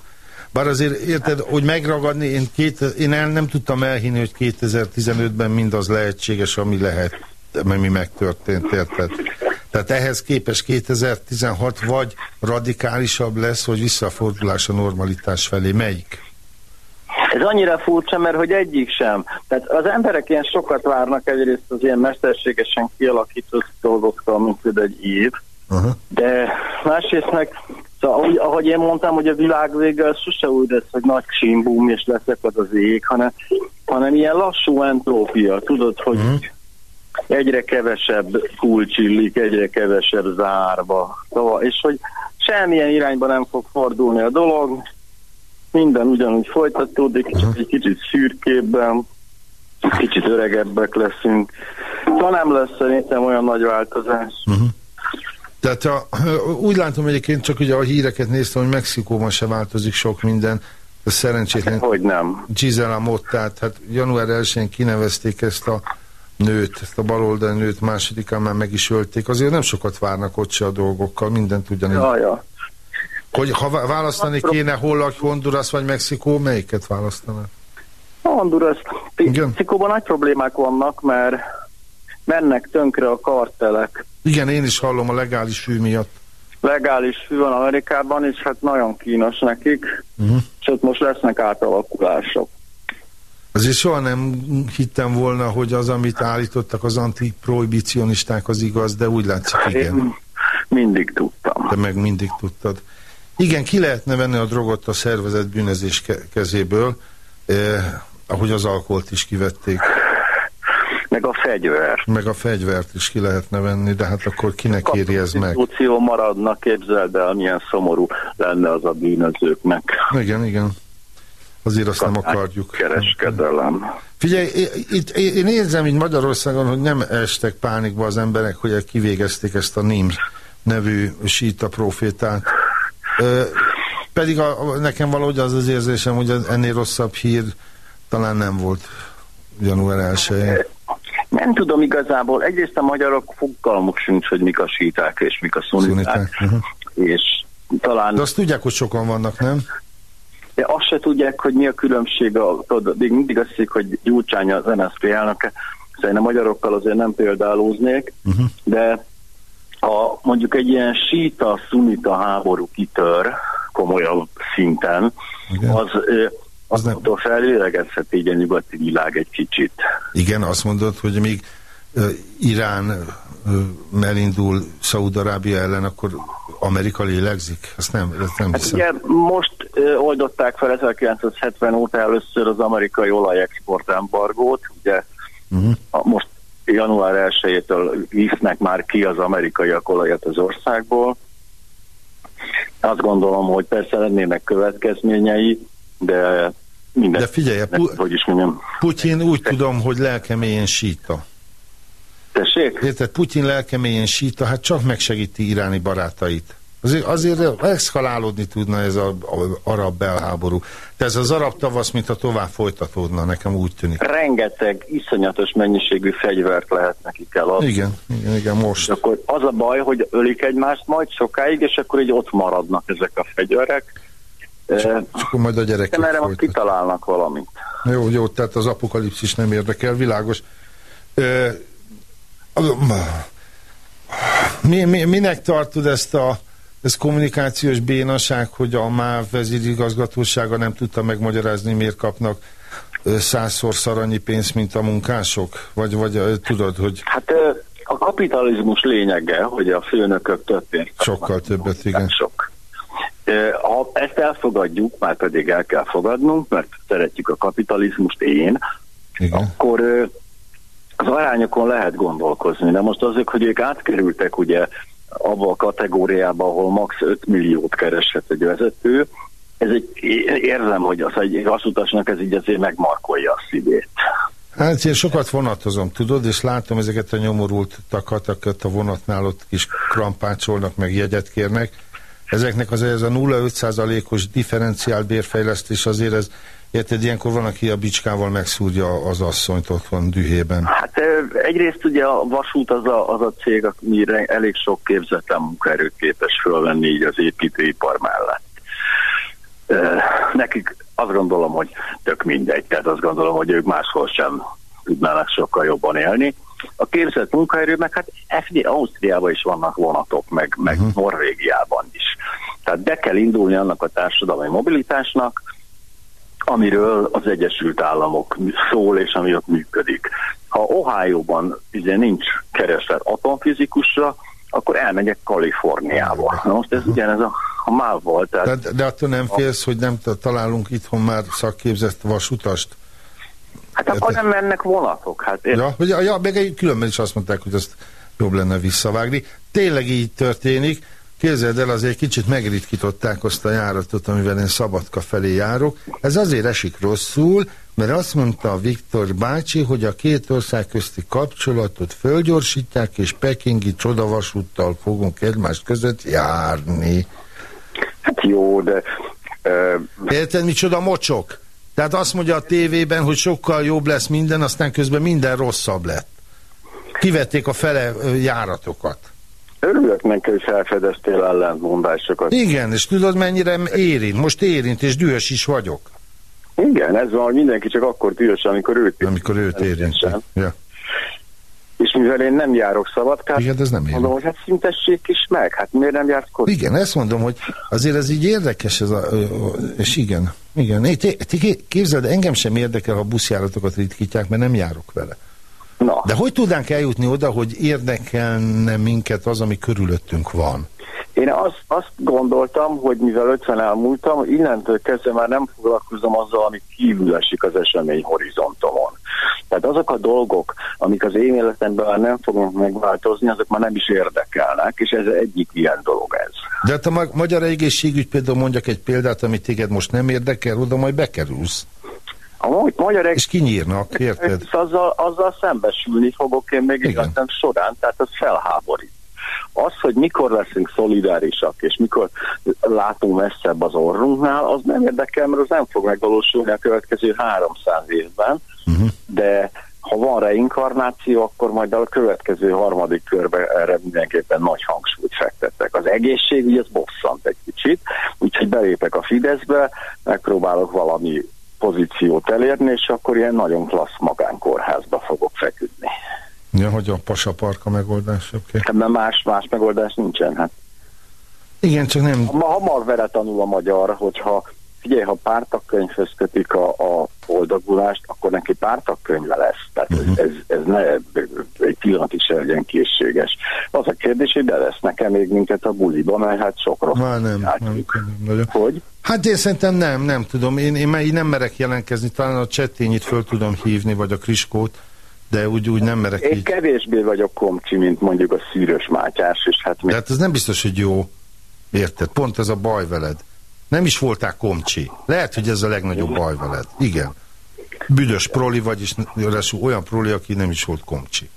Speaker 1: Bár azért érted, hogy megragadni, én, két, én el, nem tudtam elhinni, hogy 2015-ben mindaz lehetséges, ami lehet, mert mi megtörtént, érted? Tehát ehhez képes 2016 vagy radikálisabb lesz, vagy visszafordulás a normalitás felé. Melyik?
Speaker 5: Ez annyira furcsa, mert hogy egyik sem. Tehát az emberek ilyen sokat várnak egyrészt az ilyen mesterségesen kialakított dolgoktól, mint például egy év,
Speaker 1: Aha.
Speaker 5: de másrészt meg, szóval, ahogy, én mondtam, hogy a világ vége az sose úgy lesz, hogy nagy csimbum és leszakad az ég, hanem, hanem ilyen lassú entrópia, tudod, hogy egyre kevesebb kulcs illik, egyre kevesebb zárba. Szóval, és hogy semmilyen irányba nem fog fordulni a dolog, minden ugyanúgy folytatódik, csak egy kicsit szürkébben, kicsit öregebbek leszünk. Szóval nem lesz szerintem olyan nagy változás.
Speaker 1: Tehát a, *clears throat* úgy látom egyébként, csak ugye a híreket néztem, hogy Mexikóban se változik sok minden. Ez szerencsétlen
Speaker 5: Hogy nem.
Speaker 1: Gisela Mottát, hát január 1-én kinevezték ezt a nőt, ezt a baloldali nőt, másodikán már meg is ölték. Azért nem sokat várnak ott se a dolgokkal, mindent ugyanígy.
Speaker 5: Ja, ja.
Speaker 1: Hogy ha vá- választani kéne hol, Honduras vagy Mexikó, melyiket választanak?
Speaker 5: A Honduras. Mexikóban nagy problémák vannak, mert mennek tönkre a kartelek.
Speaker 1: Igen, én is hallom a legális fű miatt.
Speaker 5: Legális fű van Amerikában, és hát nagyon kínos nekik,
Speaker 1: Uh-huh.
Speaker 5: és ott most lesznek átalakulások.
Speaker 1: Azért soha nem hittem volna, hogy az, amit állítottak az antiprohibicionisták az igaz, de úgy látszik, igen.
Speaker 5: Én mindig tudtam.
Speaker 1: Te meg mindig tudtad. Igen, ki lehetne venni a drogot a szervezet bűnözés ke- kezéből, eh, ahogy az alkoholt is kivették,
Speaker 5: Meg a fegyver.
Speaker 1: meg a fegyvert is ki lehetne venni, de hát akkor kinek éri ez meg?
Speaker 5: Konstitúció maradna, képzeld el, milyen szomorú lenne az a bűnözőknek.
Speaker 1: Igen, igen. Azért azt nem akarjuk.
Speaker 5: Kereskedelem.
Speaker 1: Figyelj, itt én érzem így Magyarországon, hogy nem estek pánikba az emberek, hogy kivégezték ezt a Nimr nevű síta profétát. Ö, pedig a, a, nekem valahogy az az érzésem, hogy ennél rosszabb hír talán nem volt január 1
Speaker 5: Nem tudom igazából, egyrészt a magyarok fogalmuk sincs, hogy mik a síták és mik a szuniták,
Speaker 1: Szuniták,
Speaker 5: és talán
Speaker 1: De azt tudják, hogy sokan vannak, nem?
Speaker 5: de azt se tudják, hogy mi a különbség, a, tudod, még mindig azt hiszik, hogy Gyurcsány az NSZP elnöke, szerintem a magyarokkal azért nem példálóznék,
Speaker 1: Uh-huh.
Speaker 5: de ha mondjuk egy ilyen síta-szunita háború kitör komolyabb szinten,
Speaker 1: Igen.
Speaker 5: az,
Speaker 1: Az nem-
Speaker 5: attól fellélegezhet így a nyugati világ egy kicsit.
Speaker 1: Igen, azt mondod, hogy még ö, Irán ö, elindul Szaúd-Arábia ellen, akkor Amerika lélegzik? Ezt nem, ezt nem
Speaker 5: Hát
Speaker 1: hiszem.
Speaker 5: ugye most ö, oldották fel 1970 óta először az amerikai olajexport embargót, ugye
Speaker 1: Uh-huh.
Speaker 5: a, most január 1-től visznek már ki az amerikaiak olajat az országból. Azt gondolom, hogy persze lennének következményei, de minden.
Speaker 1: De figyelj, a Pu-
Speaker 5: hogy is mondjam.
Speaker 1: Putyin úgy tudom, hogy lelkeméjén síta.
Speaker 5: Tessék?
Speaker 1: Érted, Putyin lelkeméjén síta, hát csak megsegíti iráni barátait. Azért, azért eszkalálódni tudna ez az arab belháború. De ez az arab tavasz, mintha tovább folytatódna, nekem úgy tűnik.
Speaker 5: Rengeteg, iszonyatos mennyiségű fegyvert lehet nekik eladni.
Speaker 1: Igen, igen, igen,
Speaker 5: És
Speaker 1: most.
Speaker 5: akkor az a baj, hogy ölik egymást majd sokáig, és akkor így ott maradnak ezek a fegyverek.
Speaker 1: És akkor majd a gyerekek
Speaker 5: erre most kitalálnak valamit.
Speaker 1: Jó, jó, tehát az apokalipszis nem érdekel, világos. Ö, mi, mi, minek tartod ezt a ez kommunikációs bénaság, hogy a MÁV vezérigazgatósága nem tudta megmagyarázni, miért kapnak százszor szarannyi pénzt, mint a munkások? Vagy, vagy tudod, hogy
Speaker 5: Hát a kapitalizmus lényege, hogy a főnökök több pénzt
Speaker 1: sokkal többet, igen.
Speaker 5: Sok. Ha ezt elfogadjuk, már pedig el kell fogadnunk, mert szeretjük a kapitalizmust, én,
Speaker 1: igen.
Speaker 5: akkor az arányokon lehet gondolkozni. De most azok, hogy ők átkerültek ugye abba a kategóriába, ahol max. 5 milliót kereshet egy vezető, ez egy, érzem, hogy az egy vasutasnak ez így azért megmarkolja a szívét.
Speaker 1: Hát én sokat vonatozom, tudod, és látom ezeket a nyomorultakat, akiket a vonatnál ott kis krampácsolnak, meg jegyet kérnek. Ezeknek az ez a 0,5%-os differenciált bérfejlesztés azért ez, érted, ilyenkor van, aki a bicskával megszúrja az asszonyt otthon dühében.
Speaker 5: Hát egyrészt ugye a vasút az a, az a cég, amire elég sok képzetlen munkaerőt képes fölvenni így az építőipar mellett. Nekik azt gondolom, hogy tök mindegy, tehát azt gondolom, hogy ők máshol sem tudnának sokkal jobban élni. A képzett munkaerő, meg hát FD Ausztriában is vannak vonatok, meg, meg uh-huh. Norvégiában is. Tehát be kell indulni annak a társadalmi mobilitásnak, amiről az Egyesült Államok szól, és ami ott működik. Ha Ohio-ban ugye nincs kereslet atomfizikusra, akkor elmegyek Kaliforniába. Na most ez ugyanez a, a MÁV volt. Tehát
Speaker 1: De, de attól nem félsz, hogy nem ta- találunk itthon már szakképzett vasutast?
Speaker 5: Hát akkor nem mennek vonatok. Hát én,
Speaker 1: Ja, hogy, ja, meg egy- különben is azt mondták, hogy azt jobb lenne visszavágni. Tényleg így történik. Képzeld el, azért kicsit megritkították azt a járatot, amivel én Szabadka felé járok. Ez azért esik rosszul, mert azt mondta a Viktor bácsi, hogy a két ország közti kapcsolatot fölgyorsítják, és pekingi csodavasúttal fogunk egymás között járni.
Speaker 5: hát jó, de ö,
Speaker 1: Érted, micsoda mocsok? Tehát azt mondja a tévében, hogy sokkal jobb lesz minden, aztán közben minden rosszabb lett. Kivették a fele járatokat.
Speaker 5: örülök neki, hogy felfedeztél ellentmondásokat.
Speaker 1: Igen, és tudod mennyire érint? Most érint, és dühös is vagyok.
Speaker 5: Igen, ez van, hogy mindenki csak akkor dühös, amikor őt
Speaker 1: Amikor őt érint. Ja.
Speaker 5: És mivel én nem járok szabadkát,
Speaker 1: Igen, ez nem
Speaker 5: mondom,
Speaker 1: érint.
Speaker 5: hogy hát szintessék is meg. Hát miért nem jársz kocsi?
Speaker 1: Igen, ezt mondom, hogy azért ez így érdekes, ez a, és igen, igen. Né, té- té- Képzeld, engem sem érdekel, ha buszjáratokat ritkítják, mert nem járok vele.
Speaker 5: Na,
Speaker 1: De hogy tudnánk eljutni oda, hogy érdekelne minket az, ami körülöttünk van?
Speaker 5: én azt, azt gondoltam, hogy mivel 50 elmúltam, innentől kezdve már nem foglalkozom azzal, ami kívül esik az esemény horizontomon. Tehát azok a dolgok, amik az én életemben már nem fognak megváltozni, azok már nem is érdekelnek, és ez egyik ilyen dolog ez.
Speaker 1: De hát a ma- magyar egészségügy például mondjak egy példát, ami téged most nem érdekel, oda majd bekerülsz.
Speaker 5: A ma- magyar
Speaker 1: És kinyírnak, érted?
Speaker 5: Azzal, azzal szembesülni fogok én még életem során, tehát az felháborít. Az, hogy mikor leszünk szolidárisak, és mikor látunk messzebb az orrunknál, az nem érdekel, mert az nem fog megvalósulni a következő 300 évben, uh-huh. de ha van reinkarnáció, akkor majd a következő harmadik körben erre mindenképpen nagy hangsúlyt fektettek. Az egészségügy az bosszant egy kicsit, úgyhogy belépek a Fideszbe, megpróbálok valami pozíciót elérni, és akkor ilyen nagyon klassz magánkórházba fogok feküdni.
Speaker 1: Ja, hogy a pasaparka megoldás, oké. Okay.
Speaker 5: Ebben más, más megoldás nincsen. Hát,
Speaker 1: Igen, csak nem...
Speaker 5: ma hamar vele tanul a magyar, hogyha figyelj, ha pártakkönyvhöz kötik a, a boldogulást, akkor neki pártakkönyve lesz. Tehát uh-huh. ez, ez, ez ne egy pillanatig se legyen készséges. Az a kérdés, hogy bevesznek-e még minket a buliba, mert hát sok rossz.
Speaker 1: Már nem, nem, nem.
Speaker 5: Hogy?
Speaker 1: Hát én szerintem nem, nem tudom. Én, én már így nem merek jelentkezni, talán a csettényit föl tudom hívni, vagy a kriskót, de úgy, úgy nem merek
Speaker 5: Én
Speaker 1: így.
Speaker 5: kevésbé vagyok komcsi, mint mondjuk a szűrös Mátyás, és hát
Speaker 1: De hát ez nem biztos, hogy jó. Érted? Pont ez a baj veled. Nem is voltál komcsi. Lehet, hogy ez a legnagyobb baj veled. Igen. Büdös proli vagy, és ráadásul olyan proli, aki nem is volt komcsi.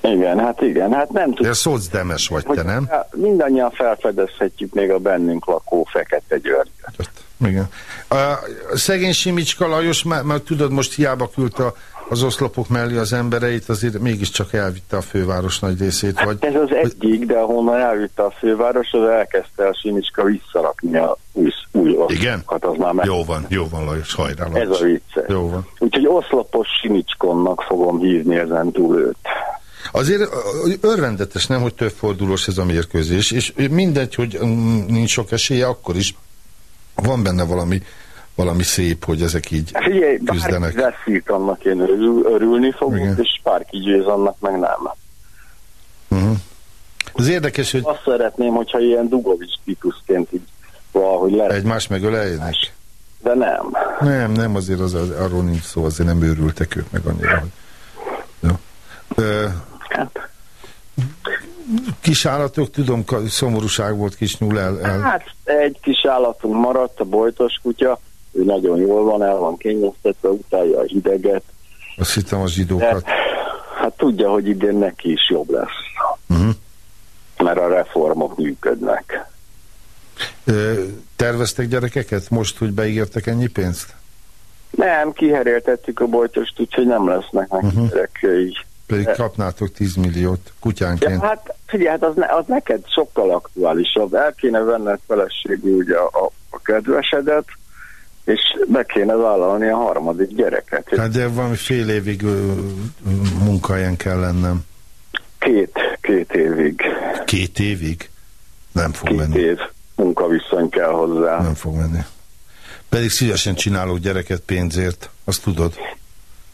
Speaker 5: igen, hát igen, hát nem tudom.
Speaker 1: De szocdemes vagy te, nem?
Speaker 5: mindannyian felfedezhetjük még a bennünk lakó fekete györgyöt.
Speaker 1: Igen. A szegény Simicska Lajos, már tudod, most hiába küldte az oszlopok mellé az embereit, azért mégiscsak elvitte a főváros nagy részét. Vagy,
Speaker 5: Ez az egyik, de ahonnan elvitte a főváros, az elkezdte a Simicska visszarakni a új, új
Speaker 1: Igen?
Speaker 5: oszlopokat, az már meg...
Speaker 1: Jó van, jó van, Lajos, hajrá, Lajos.
Speaker 5: Ez a vicce.
Speaker 1: Jó van.
Speaker 5: Úgyhogy oszlopos Simicskonnak fogom hívni ezen túl őt.
Speaker 1: Azért örvendetes, nem, hogy több fordulós ez a mérkőzés, és mindegy, hogy mm, nincs sok esélye, akkor is van benne valami, valami szép, hogy ezek így
Speaker 5: Figyelj, bárki
Speaker 1: küzdenek.
Speaker 5: veszít, annak én örül, örülni fogok,
Speaker 1: Igen.
Speaker 5: és bárki győz, annak meg nem.
Speaker 1: Uh-huh. Az érdekes, hogy
Speaker 5: Azt szeretném, hogyha ilyen Dugovics típusként így valahogy le...
Speaker 1: egymás megöleljenek.
Speaker 5: De nem.
Speaker 1: Nem, nem, azért az, az, arról nincs szó, azért nem őrültek ők meg annyira. Hogy... Jó. Ö,
Speaker 5: Hát,
Speaker 1: Kisállatok, tudom, ka- szomorúság volt kis nyúl el, el.
Speaker 5: Hát egy kis állatunk maradt, a bojtos kutya, ő nagyon jól van, el van kényeztetve, utálja a hideget,
Speaker 1: Azt hittem a
Speaker 5: de
Speaker 1: zsidókat.
Speaker 5: hát tudja, hogy idén neki is jobb lesz,
Speaker 1: Uh-huh.
Speaker 5: mert a reformok működnek.
Speaker 1: Ö, terveztek gyerekeket most, hogy beígértek ennyi pénzt?
Speaker 5: Nem, kiheréltettük a bojtost, úgyhogy nem lesznek neki
Speaker 1: Mhm.
Speaker 5: uh-huh. gyerekei.
Speaker 1: Pedig kapnátok 10 milliót
Speaker 5: Ja,
Speaker 1: kutyánként.
Speaker 5: hát figyelj, hát az, ne, az neked sokkal aktuálisabb. El kéne venned feleségül ugye a, a kedvesedet, és be kéne vállalni a harmadik gyereket.
Speaker 1: Hát de valami fél évig munkahelyen kell lennem.
Speaker 5: Két, két évig,
Speaker 1: Két évig? Nem fog
Speaker 5: két
Speaker 1: menni.
Speaker 5: év munkaviszony kell hozzá.
Speaker 1: Nem fog menni. Pedig szívesen csinálok gyereket pénzért, azt tudod.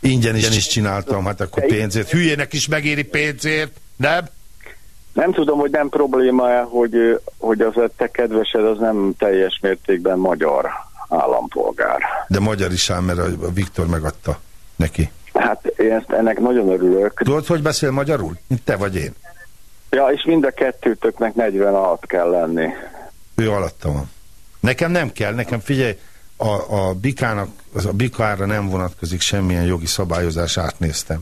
Speaker 1: Ingyen is, is csináltam, hát akkor pénzért. Hülyének is megéri pénzért, nem?
Speaker 5: Nem tudom, hogy nem probléma-e, hogy, hogy az a te kedvesed az nem teljes mértékben magyar állampolgár.
Speaker 1: De magyar is ám, mert a Viktor megadta neki.
Speaker 5: Hát én ezt, ennek nagyon örülök.
Speaker 1: Tudod, hogy beszél magyarul? Mint te vagy én.
Speaker 5: Ja, és mind a kettőtöknek 40 alatt kell lenni.
Speaker 1: Ő alatta van. Nekem nem kell, nekem figyelj, a, a bikának, az a bikára nem vonatkozik semmilyen jogi szabályozás, átnéztem.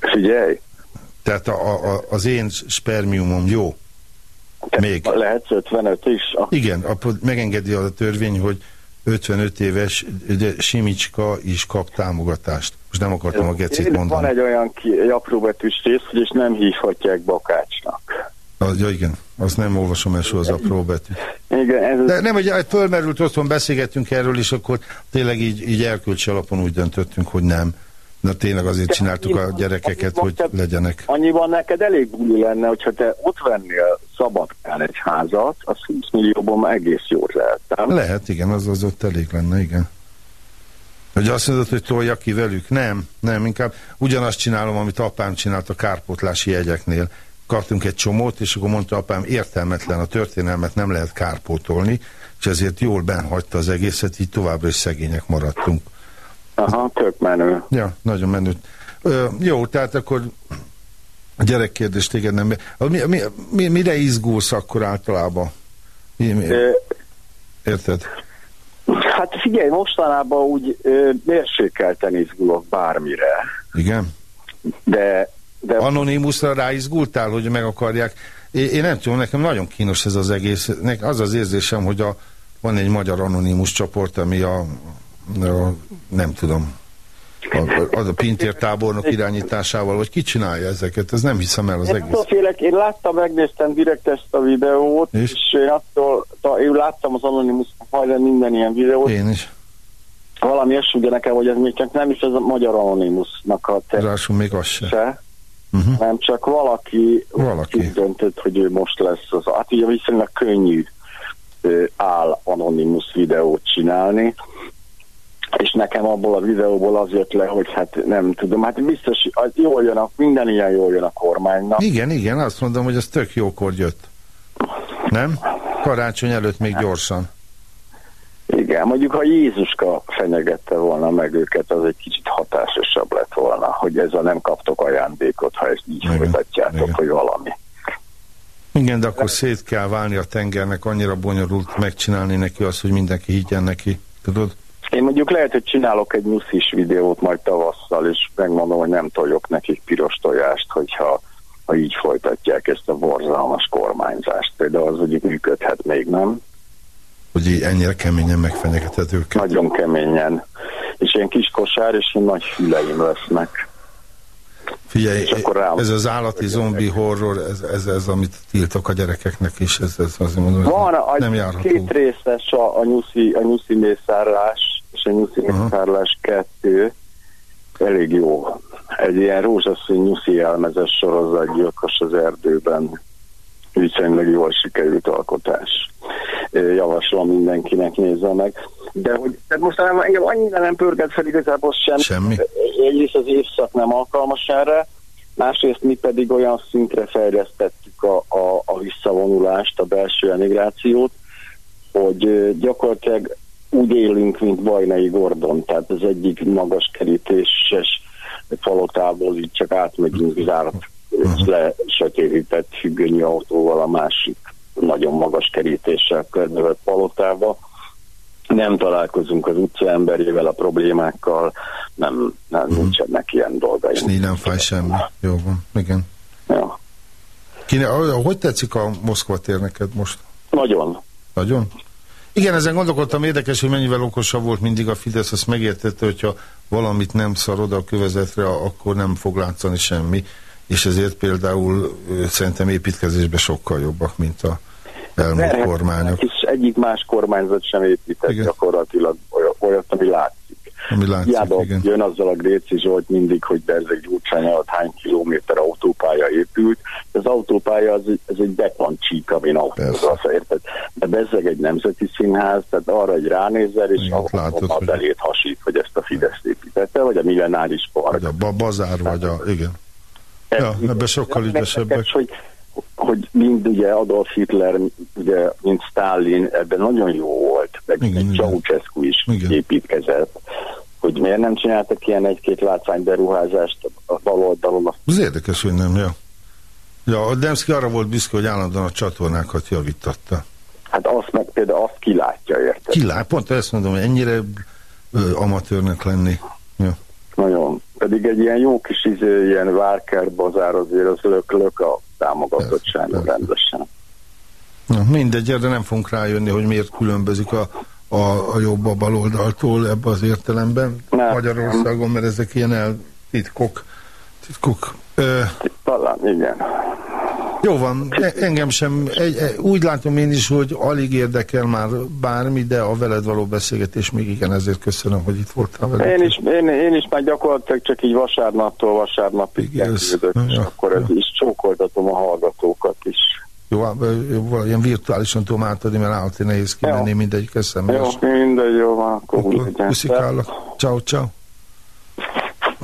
Speaker 5: Figyelj,
Speaker 1: Tehát a, a, az én spermiumom jó. Még.
Speaker 5: lehetsz 55 is. A
Speaker 1: Igen, a, megengedi a törvény, hogy 55 éves de Simicska is kap támogatást. Most nem akartam a gecit
Speaker 5: Van
Speaker 1: mondani.
Speaker 5: egy olyan ki, egy apróbetűs rész, és nem hívhatják Bakácsnak.
Speaker 1: Az, ja, igen, azt nem olvasom el soha az apró betű.
Speaker 5: Igen, ez
Speaker 1: De nem, hogy fölmerült otthon, beszélgettünk erről, és akkor tényleg így, így erkölcsi alapon úgy döntöttünk, hogy nem. Na tényleg azért csináltuk a gyerekeket, hogy legyenek.
Speaker 5: annyiban neked elég buli lenne, hogyha te ott vennél Szabadkán egy házat, az 20 millióból már egész jól lehet. nem?
Speaker 1: Lehet, igen, az, az ott elég lenne, igen. Hogy azt mondod, hogy tolja ki velük? Nem, nem, inkább ugyanazt csinálom, amit apám csinált a kárpótlási jegyeknél. Kaptunk egy csomót, és akkor mondta apám, értelmetlen, a történelmet nem lehet kárpótolni, és ezért jól benhagyta az egészet, így továbbra is szegények maradtunk.
Speaker 5: Aha, tök menő.
Speaker 1: Ja, nagyon menő. Ö, jó, tehát akkor a gyerekkérdés téged nem... Mi, mi, mi, mire izgulsz akkor általában? Mi, mi, érted?
Speaker 5: Hát figyelj, mostanában úgy ö, mérsékelten izgulok bármire,
Speaker 1: Igen?
Speaker 5: de, de
Speaker 1: Anonimusra ráizgultál, hogy meg akarják. Én, én nem tudom, nekem nagyon kínos ez az egész. Nek az az érzésem, hogy a, van egy magyar anonimus csoport, ami a, a nem tudom, a, az a Pintér tábornok irányításával, vagy ki csinálja ezeket, ez nem hiszem el az
Speaker 5: Én
Speaker 1: egész.
Speaker 5: félek, én láttam, megnéztem direkt ezt a videót,
Speaker 1: És?
Speaker 5: és, én attól, én láttam az Anonymous majdnem minden ilyen videót,
Speaker 1: Én is.
Speaker 5: valami esügye nekem, hogy ez még csak nem is ez a magyar Anonymousnak a
Speaker 1: Rásul még az se.
Speaker 5: tese,
Speaker 1: Uh-huh.
Speaker 5: hanem csak valaki,
Speaker 1: Valaki.
Speaker 5: döntött, hogy ő most lesz az. Hát ugye viszonylag könnyű áll Anonymous videót csinálni, és nekem abból a videóból az jött le, hogy hát nem tudom, hát biztos, az jól jön a, minden ilyen jól jön a kormánynak.
Speaker 1: Igen, igen, azt mondom, hogy ez tök jókor jött. Nem? Karácsony előtt még gyorsan.
Speaker 5: Igen, mondjuk ha Jézuska fenyegette volna meg őket, az egy kicsit hatásosabb lett volna, hogy ez a nem kaptok ajándékot, ha ezt így
Speaker 1: Igen,
Speaker 5: folytatjátok,
Speaker 1: igen.
Speaker 5: hogy valami.
Speaker 1: Igen, de akkor szét kell válni a tengernek, annyira bonyolult megcsinálni neki azt, hogy mindenki higgyen neki. Tudod?
Speaker 5: Én mondjuk lehet, hogy csinálok egy nyuszis videót majd tavasszal, és megmondom, hogy nem toljok nekik piros tojást, hogyha ha így folytatják ezt a borzalmas kormányzást. Például az mondjuk működhet még, nem?
Speaker 1: Hogy így ennyire keményen megfenyegeted őket.
Speaker 5: Nagyon keményen. És ilyen kis kosár, és ilyen nagy füleim lesznek.
Speaker 1: Figyelj, ez az állati zombi horror, ez, ez, ez amit tiltok a gyerekeknek is, ez, ez azt mondom, hogy
Speaker 5: Van a,
Speaker 1: nem
Speaker 5: a
Speaker 1: járható.
Speaker 5: két részes a, a, nyuszi, a nyuszi mészárlás, és a nyuszi mészárlás kettő. Elég jó. Egy ilyen rózsaszín nyuszi elmezes sorozatgyilkos az erdőben. Viszonylag jól sikerült alkotás. Javaslom mindenkinek nézze meg. De hogy tehát most már engem annyira nem pörget fel igazából sem.
Speaker 1: Semmi.
Speaker 5: Egyrészt az évszak nem alkalmas erre, másrészt mi pedig olyan szintre fejlesztettük a, a, a visszavonulást, a belső emigrációt, hogy gyakorlatilag úgy élünk, mint Bajnai Gordon, tehát az egyik magas kerítéses falotából így csak átmegyünk zárt és lesötétített függönyű autóval a másik nagyon magas kerítéssel körnövött palotába. Nem találkozunk az utca emberével a problémákkal, nem, nem uh-huh. nincsenek ilyen dolgaink.
Speaker 1: És nem fáj semmi. Jó van, igen.
Speaker 5: Ja.
Speaker 1: Kine, hogy tetszik a Moszkva tér neked most?
Speaker 5: Nagyon.
Speaker 1: Nagyon? Igen, ezen gondolkodtam, érdekes, hogy mennyivel okosabb volt mindig a Fidesz, azt megértette, hogyha valamit nem szar oda a kövezetre, akkor nem fog látszani semmi, és ezért például szerintem építkezésben sokkal jobbak, mint a elmúlt kormányok.
Speaker 5: És egyik más kormányzat sem épített
Speaker 1: Igen.
Speaker 5: gyakorlatilag olyat, ami látszik.
Speaker 1: Ami látszik,
Speaker 5: Hiába
Speaker 1: igen.
Speaker 5: jön azzal a Gréci Zsolt mindig, hogy Berzeg Gyurcsány alatt hány kilométer autópálya épült. Az autópálya az, egy- ez egy betoncsík, amin autózza, érted? De Berzeg egy nemzeti színház, tehát arra egy ránézel, és
Speaker 1: Igen, látod,
Speaker 5: a belét hasít, hogy ezt a Fidesz építette, vagy a millenáris park.
Speaker 1: Vagy a ba- bazár, vagy a... Igen. Ja, ebben sokkal ügyesebbek.
Speaker 5: Hogy, hogy mind ugye Adolf Hitler, ugye, mint Stalin, ebben nagyon jó volt, meg
Speaker 1: Igen.
Speaker 5: Ceausescu is
Speaker 1: Igen.
Speaker 5: építkezett, hogy miért nem csináltak ilyen egy-két látványberuházást a bal oldalon,
Speaker 1: Az érdekes, hogy nem, ja. Ja, a Demszki arra volt büszke, hogy állandóan a csatornákat javítatta.
Speaker 5: Hát azt meg például azt kilátja, érted?
Speaker 1: Ki lát, pont ezt mondom, hogy ennyire ö, amatőrnek lenni. Ja.
Speaker 5: Nagyon. Pedig egy ilyen jó kis izé, ilyen várker bazár azért az lök-lök a támogatottsága rendesen.
Speaker 1: Na, mindegy, de nem fogunk rájönni, hogy miért különbözik a, a, a jobb a bal oldaltól ebbe az értelemben
Speaker 5: Nem.
Speaker 1: Magyarországon, mert ezek ilyen el titkok. titkok. Ö,
Speaker 5: Talán, igen.
Speaker 1: Jó van, e- engem sem, egy, egy, úgy látom én is, hogy alig érdekel már bármi, de a veled való beszélgetés még igen, ezért köszönöm, hogy itt voltál veled.
Speaker 5: Én is, én, én is már gyakorlatilag csak így vasárnaptól vasárnapig
Speaker 1: Igaz.
Speaker 5: kezdődött, és
Speaker 1: Ja,
Speaker 5: akkor ez
Speaker 1: ja.
Speaker 5: is csókoltatom a hallgatókat is.
Speaker 1: Jó, á, jó, val- ilyen virtuálisan tudom átadni, mert állati nehéz kimenni mindegyik eszembe.
Speaker 5: Jó, mindegy, jó van, akkor
Speaker 1: Akkor. Ciao, ciao.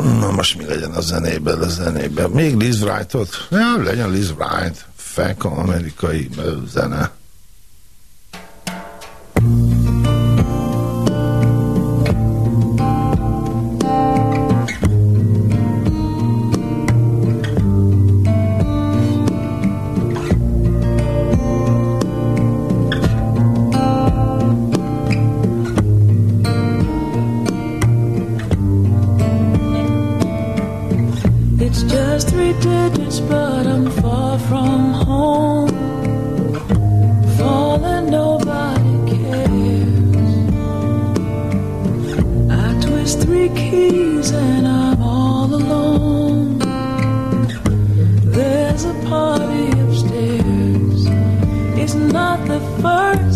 Speaker 1: Na most mi legyen a zenében, a zenében? Még Liz Wright-ot? Ja, legyen Liz Wright. Fek amerikai zene.
Speaker 6: over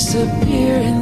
Speaker 6: disappear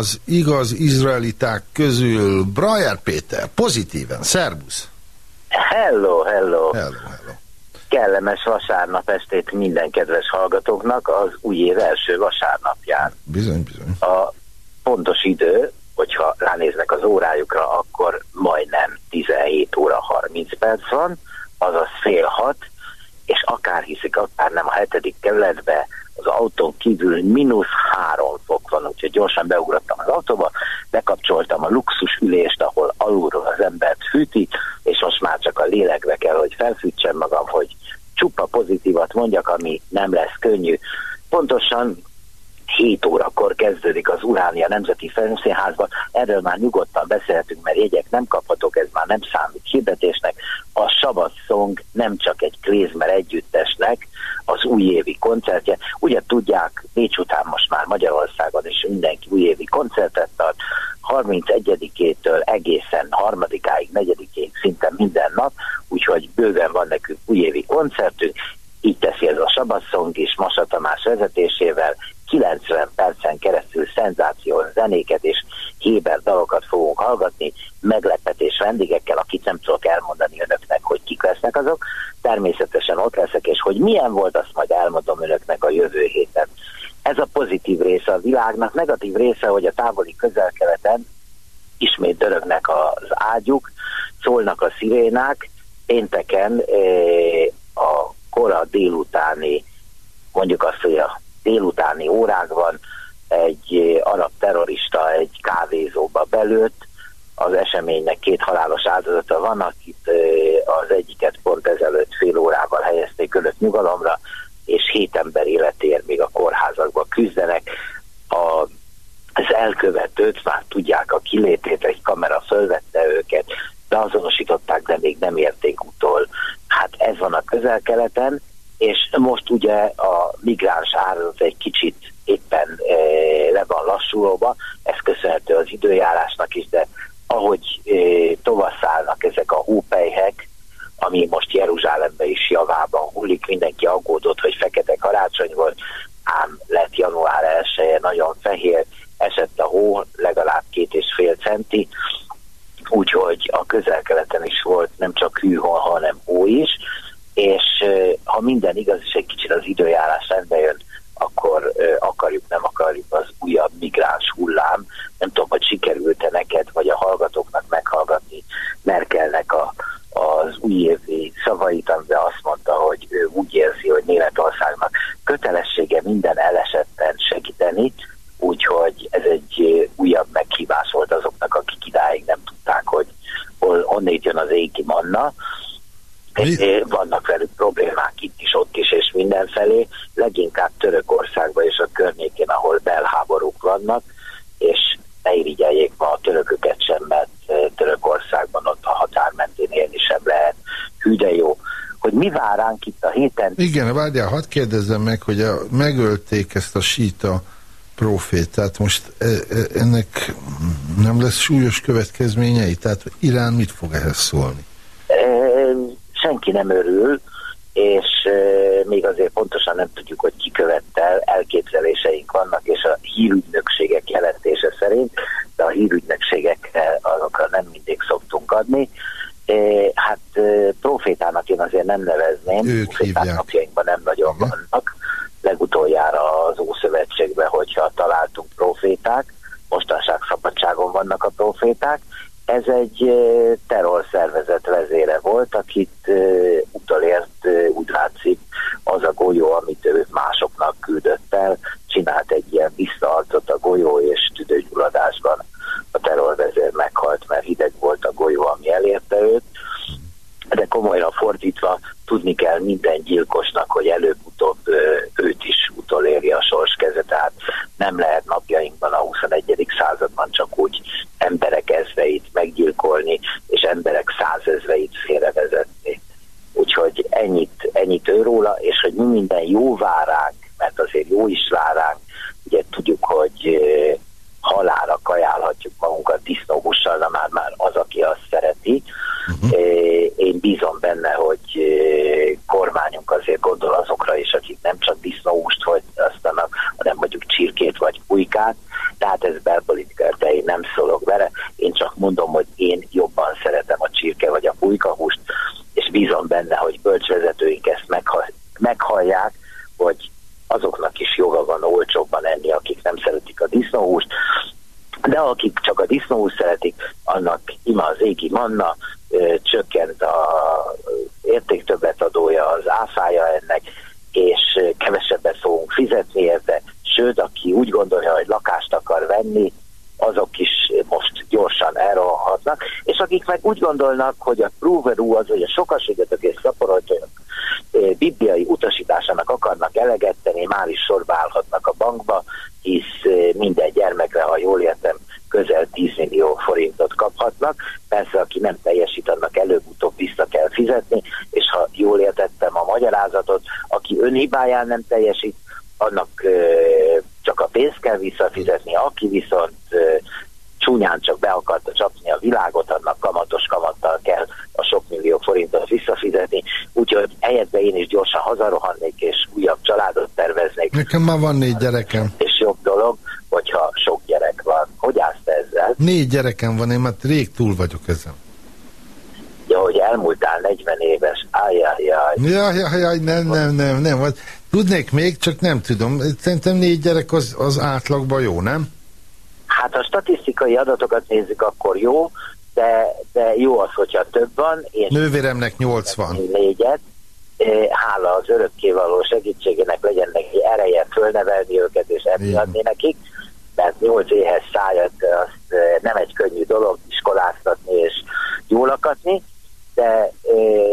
Speaker 1: az igaz izraeliták közül Brajer Péter, pozitíven, szervusz!
Speaker 7: Hello, hello!
Speaker 1: Hello, hello!
Speaker 7: Kellemes vasárnap estét minden kedves hallgatóknak az új év első vasárnapján.
Speaker 1: Bizony, bizony.
Speaker 7: A pontos idő, hogyha ránéznek az órájukra, akkor majdnem 17 óra 30 perc van, dolognak negatív része, hogy a távoli közelkeleten ismét dörögnek az ágyuk, szólnak a szirénák, pénteken eh, a kora délutáni, mondjuk azt, hogy a délutáni órákban egy eh, arab terrorista egy kávézóba belőtt, az eseménynek két halálos áldozata van, akit
Speaker 1: Igen, várjál, hadd kérdezzem meg, hogy a, megölték ezt a síta profétát, most e, e, ennek nem lesz súlyos következményei? Tehát Irán mit fog ehhez szólni?
Speaker 7: Senki nem örül, és még azért pontosan nem tudjuk, hogy ki követte elképzeléseink vannak, és a hírügynökségek jelentése szerint, de a hírügynökségekre azokra nem mindig szoktunk adni, hát profétának én azért nem nevezném.
Speaker 1: Ők hívják.
Speaker 7: Manna, csökkent a értéktöbbet adója, az áfája ennek, és kevesebbet fogunk fizetni érte, sőt, aki úgy gondolja, hogy lakást akar venni, azok is most gyorsan elrohanhatnak, és akik meg úgy gondolnak, hogy a Proverú az, hogy a sokaségetek és szaporodjanak bibliai utasításának akarnak eleget tenni, már is sorba állhatnak a bankba, hisz minden gyermekre, ha jól értem, közel 10 millió forintot kaphatnak. Aki nem teljesít, annak előbb-utóbb vissza kell fizetni, és ha jól értettem a magyarázatot, aki önhibáján nem teljesít, annak csak a pénzt kell visszafizetni, aki viszont csúnyán csak be akarta csapni a világot, annak kamatos kamattal kell a sok millió forintot visszafizetni. Úgyhogy helyette én is gyorsan hazarohannék, és újabb családot terveznék.
Speaker 1: Nekem már van négy gyerekem.
Speaker 7: És jobb dolog, hogyha sok gyerek van. Hogy állsz te ezzel?
Speaker 1: Négy gyerekem van, én már rég túl vagyok ezen.
Speaker 7: Ja, hogy elmúltál 40 éves, ajjajjaj.
Speaker 1: Ja, ja, ja, nem, nem, nem, nem. Hát Tudnék még, csak nem tudom. Szerintem négy gyerek az, az átlagban jó, nem?
Speaker 7: Hát ha statisztikai adatokat nézzük, akkor jó, de, de jó az, hogyha több van. Én
Speaker 1: Nővéremnek nyolc van.
Speaker 7: négyet. Hála az örökkévaló segítségének legyen neki ereje fölnevelni őket és enni adni nekik, mert nyolc éhes szájat azt eh, nem egy könnyű dolog iskoláztatni és jól lakatni, de e,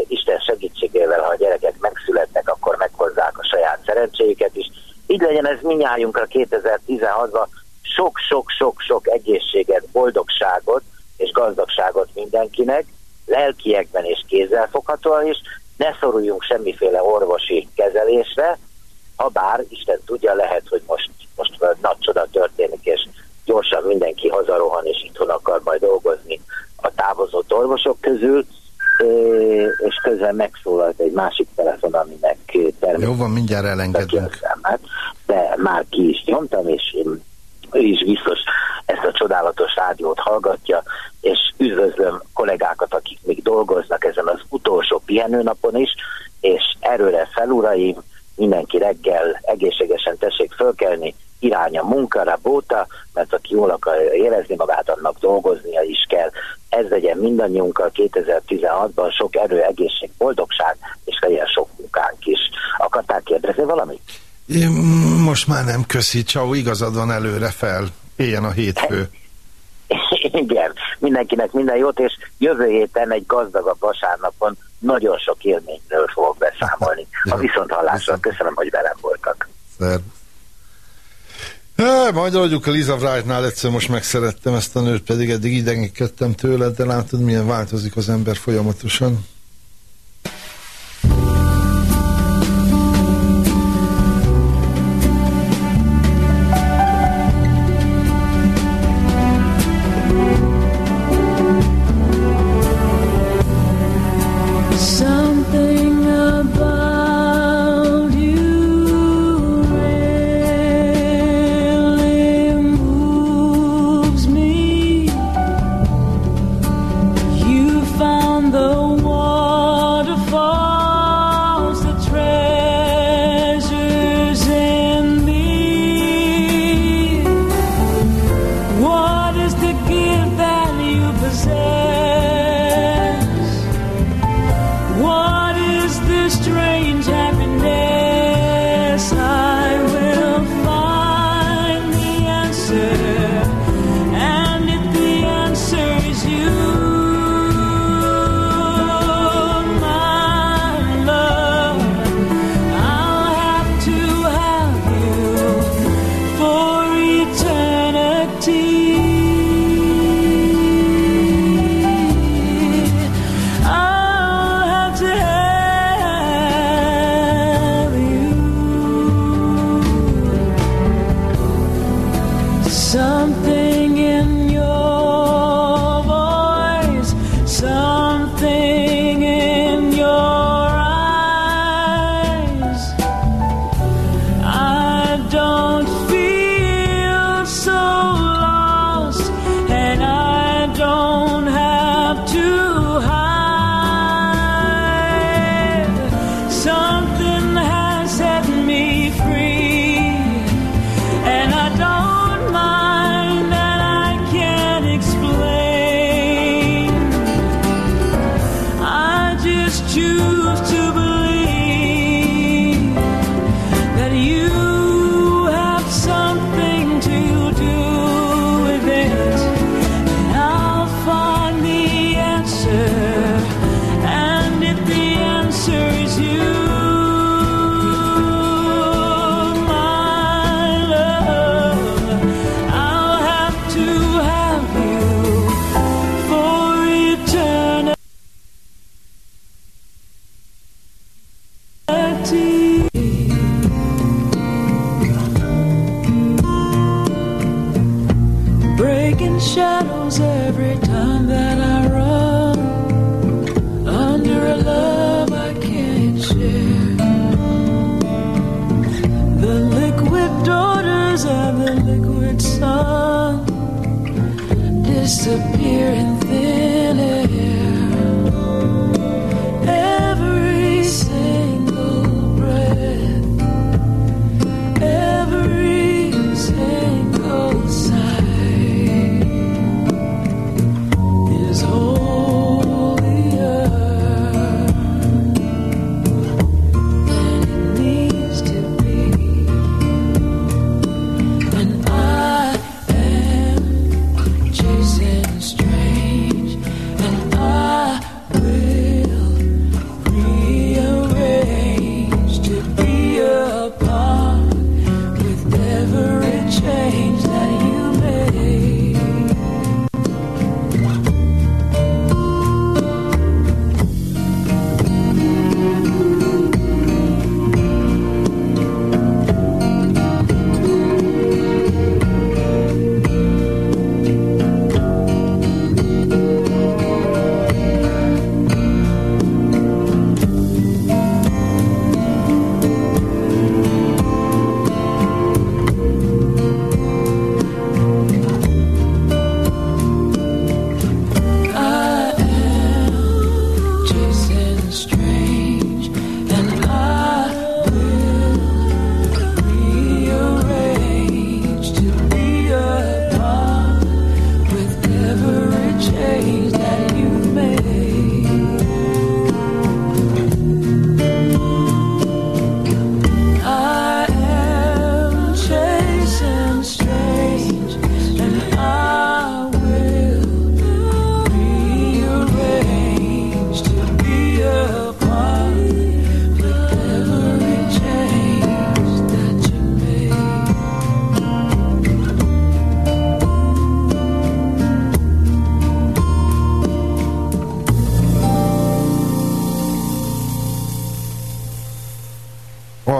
Speaker 7: Isten segítségével, ha a gyerekek megszületnek, akkor meghozzák a saját szerencséjüket is. Így legyen ez minnyájunkra 2016-ban sok-sok-sok-sok egészséget, boldogságot és gazdagságot mindenkinek, lelkiekben és kézzelfoghatóan is, ne szoruljunk semmiféle orvosi kezelésre, ha bár Isten tudja, lehet, hogy most, most nagy csoda történik, és gyorsan mindenki hazarohan, és itthon akar majd dolgozni a távozott orvosok közül, és közben megszólalt egy másik telefon, aminek természetesen
Speaker 1: Jó van, mindjárt elengedünk.
Speaker 7: számát, de már ki is nyomtam, és én- ő is biztos ezt a csodálatos rádiót hallgatja, és üdvözlöm kollégákat, akik még dolgoznak ezen az utolsó pihenőnapon is, és erőre fel, uraim, mindenki reggel egészségesen tessék fölkelni, irány a munkára, bóta, mert aki jól akarja érezni magát, annak dolgoznia is kell. Ez legyen mindannyiunkkal 2016-ban sok erő, egészség, boldogság, és legyen sok munkánk is. Akartál kérdezni valamit?
Speaker 1: Én most már nem köszi, ciao, igazad van előre fel. Éljen a hétfő. *laughs*
Speaker 7: Igen, mindenkinek minden jót, és jövő héten egy gazdagabb vasárnapon nagyon sok élményről fogok beszámolni. *laughs* A viszont hallásra köszönöm, hogy velem voltak.
Speaker 1: Szervusz. Majd adjuk a Liza Wright-nál, egyszer most megszerettem ezt a nőt, pedig eddig idegenkedtem tőled, de látod, milyen változik az ember folyamatosan.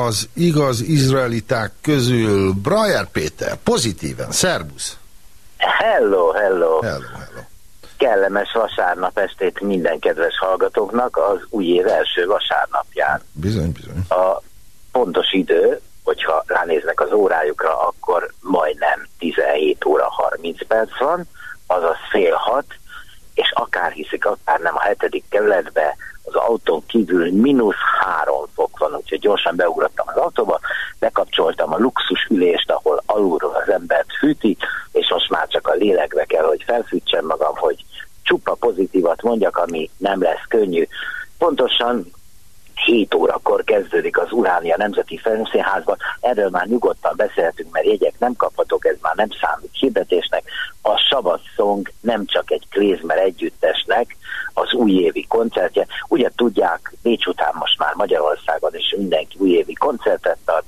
Speaker 1: Az igaz izraeliták közül Brajer Péter, pozitíven, szervusz.
Speaker 7: Hello, hello.
Speaker 1: Hello, hello.
Speaker 7: Kellemes vasárnap estét minden kedves hallgatóknak az új év első vasárnapján.
Speaker 1: Bizony, bizony.
Speaker 7: A pontos idő, hogyha ránéznek az órájukra, akkor majdnem 17 óra 30 perc van, azaz fél hat, és akár hiszik, akár nem a hetedik kerületbe, az autón kívül mínusz három fok van, úgyhogy gyorsan beugrottam az autóba, bekapcsoltam a luxus ülést, ahol alulról az embert fűti, és most már csak a lélegbe kell, hogy felfűtsem magam, hogy csupa pozitívat mondjak, ami nem lesz könnyű. Pontosan 7 órakor kezdődik az Uránia Nemzeti Filmszínházban. Erről már nyugodtan beszélhetünk, mert jegyek nem kaphatók, ez már nem számít hirdetésnek. A Sabat Song nem csak egy klézmer együttesnek az újévi koncertje. Ugye tudják, Bécs után most már Magyarországon is mindenki újévi koncertet tart.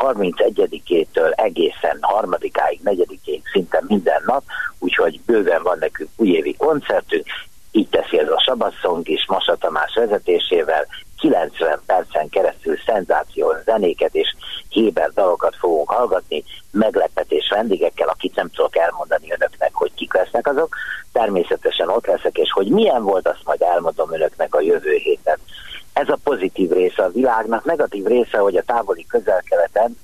Speaker 7: 31-től egészen harmadikáig, negyedikéig szinte minden nap, úgyhogy bőven van nekünk újévi koncertünk. Így teszi ez a Sabasszong is Masa Tamás vezetésével, 90 percen keresztül szenzációs zenéket és héber dalokat fogunk hallgatni, meglepetés vendégekkel, akit nem tudok elmondani önöknek, hogy kik lesznek azok. Természetesen ott leszek, és hogy milyen volt, azt majd elmondom önöknek a jövő héten. Ez a pozitív része a világnak, negatív része, hogy a távoli közel-keleten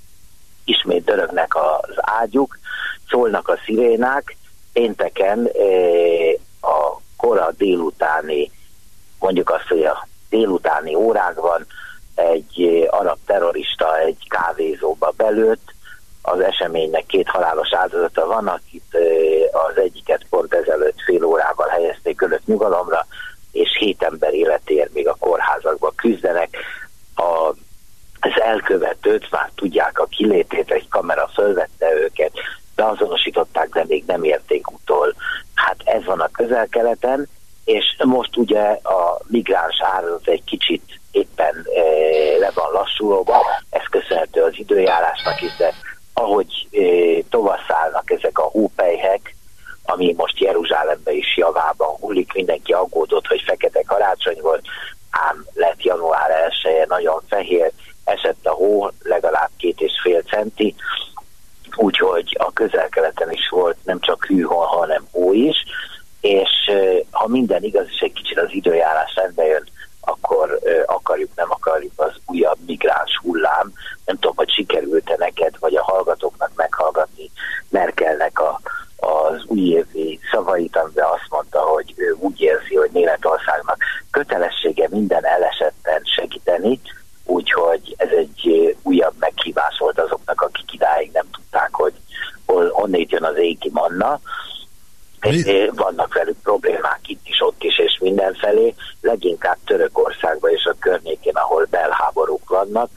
Speaker 7: ismét dörögnek az ágyuk, szólnak a szirénák, pénteken eh, a kora délutáni, mondjuk azt, hogy a délutáni órákban egy eh, arab terrorista egy kávézóba belőtt, az eseménynek két halálos áldozata van, akit eh, az egyiket pont ezelőtt fél órával helyezték önök nyugalomra, és hét ember életéért még a kórházakban küzdenek. A, az elkövetőt már tudják a kilétét, egy kamera fölvette őket, beazonosították, de még nem érték utol. Hát ez van a közel-keleten, és most ugye a migráns áradat egy kicsit éppen e, le van lassulóban, ez köszönhető az időjárásnak is, de ahogy e, tovaszállnak ezek a hópelyhek, ami most Jeruzsálemben is javában hullik, mindenki aggódott, hogy fekete karácsony volt, ám lett január 1 -e, nagyon fehér, esett a hó, legalább két és fél centi, úgyhogy a közel-keleten is volt nem csak hűhó, hanem hó is, és ha minden igaz, és egy kicsit az időjárás rendbe jön, akkor akarjuk, nem akarjuk az újabb migráns hullám. Nem tudom, hogy sikerült-e neked, vagy a hallgatóknak meghallgatni
Speaker 1: Merkelnek
Speaker 7: a, az újévi szavait, de azt mondta, hogy ő úgy érzi, hogy Németországnak kötelessége minden elesetben segíteni, úgyhogy ez egy újabb meghívás volt azoknak, akik idáig nem tudták, hogy hol onnét jön az égi manna, mi? Vannak velük problémák itt is, ott is, és mindenfelé, leginkább Törökországban és a környékén, ahol belháborúk vannak,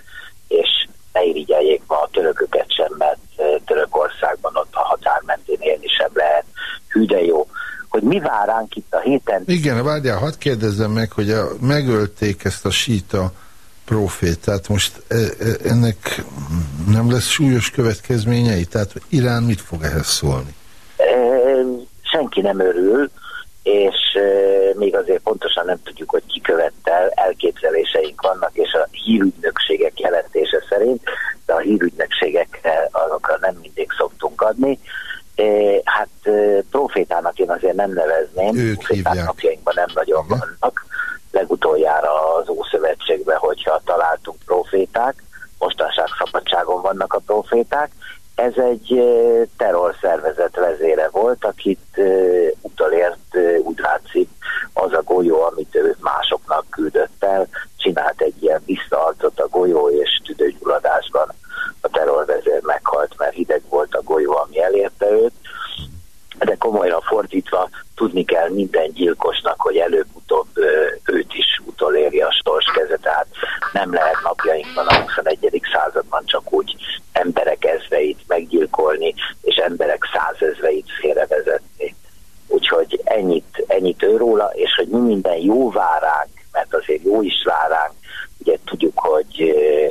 Speaker 7: és ne irigyeljék ma a törököket sem, mert Törökországban ott a határ mentén élni sem lehet. Hű de jó. Hogy mi vár ránk itt a héten,
Speaker 1: Igen, várjál, hadd kérdezzem meg, hogy a, megölték ezt a síta profétát, most e, e, ennek nem lesz súlyos következményei? Tehát Irán mit fog ehhez szólni?
Speaker 7: Ö, senki nem örül, és még azért pontosan nem tudjuk, hogy ki követte el, elképzeléseink vannak, és a hírügynökségek jelentése szerint, de a hírügynökségekre azokra nem mindig szoktunk adni. Hát profétának én azért nem nevezném,
Speaker 1: Ők hívják.
Speaker 7: napjainkban nem nagyon vannak, legutoljára az Ószövetségben, hogyha találtunk proféták, mostanság szabadságon vannak a proféták, ez egy eh, terrorszervezet vezére volt, akit eh, utolért eh, úgy látszik az a golyó, amit ő másoknak küldött el, csinált egy ilyen visszaarcot a golyó, és tüdőgyulladásban a terrorvezér meghalt, mert hideg volt a golyó, ami elérte őt. De komolyra fordítva tudni kell minden gyilkosnak, hogy előbb-utóbb ö, őt is utolérje a sors keze, tehát nem lehet napjainkban a 21. században csak úgy emberek ezreit meggyilkolni, és emberek százezreit félrevezetni. Úgyhogy ennyit, ennyit ő róla, és hogy mi minden jó vár ránk, mert azért jó is vár ránk, ugye tudjuk, hogy ö,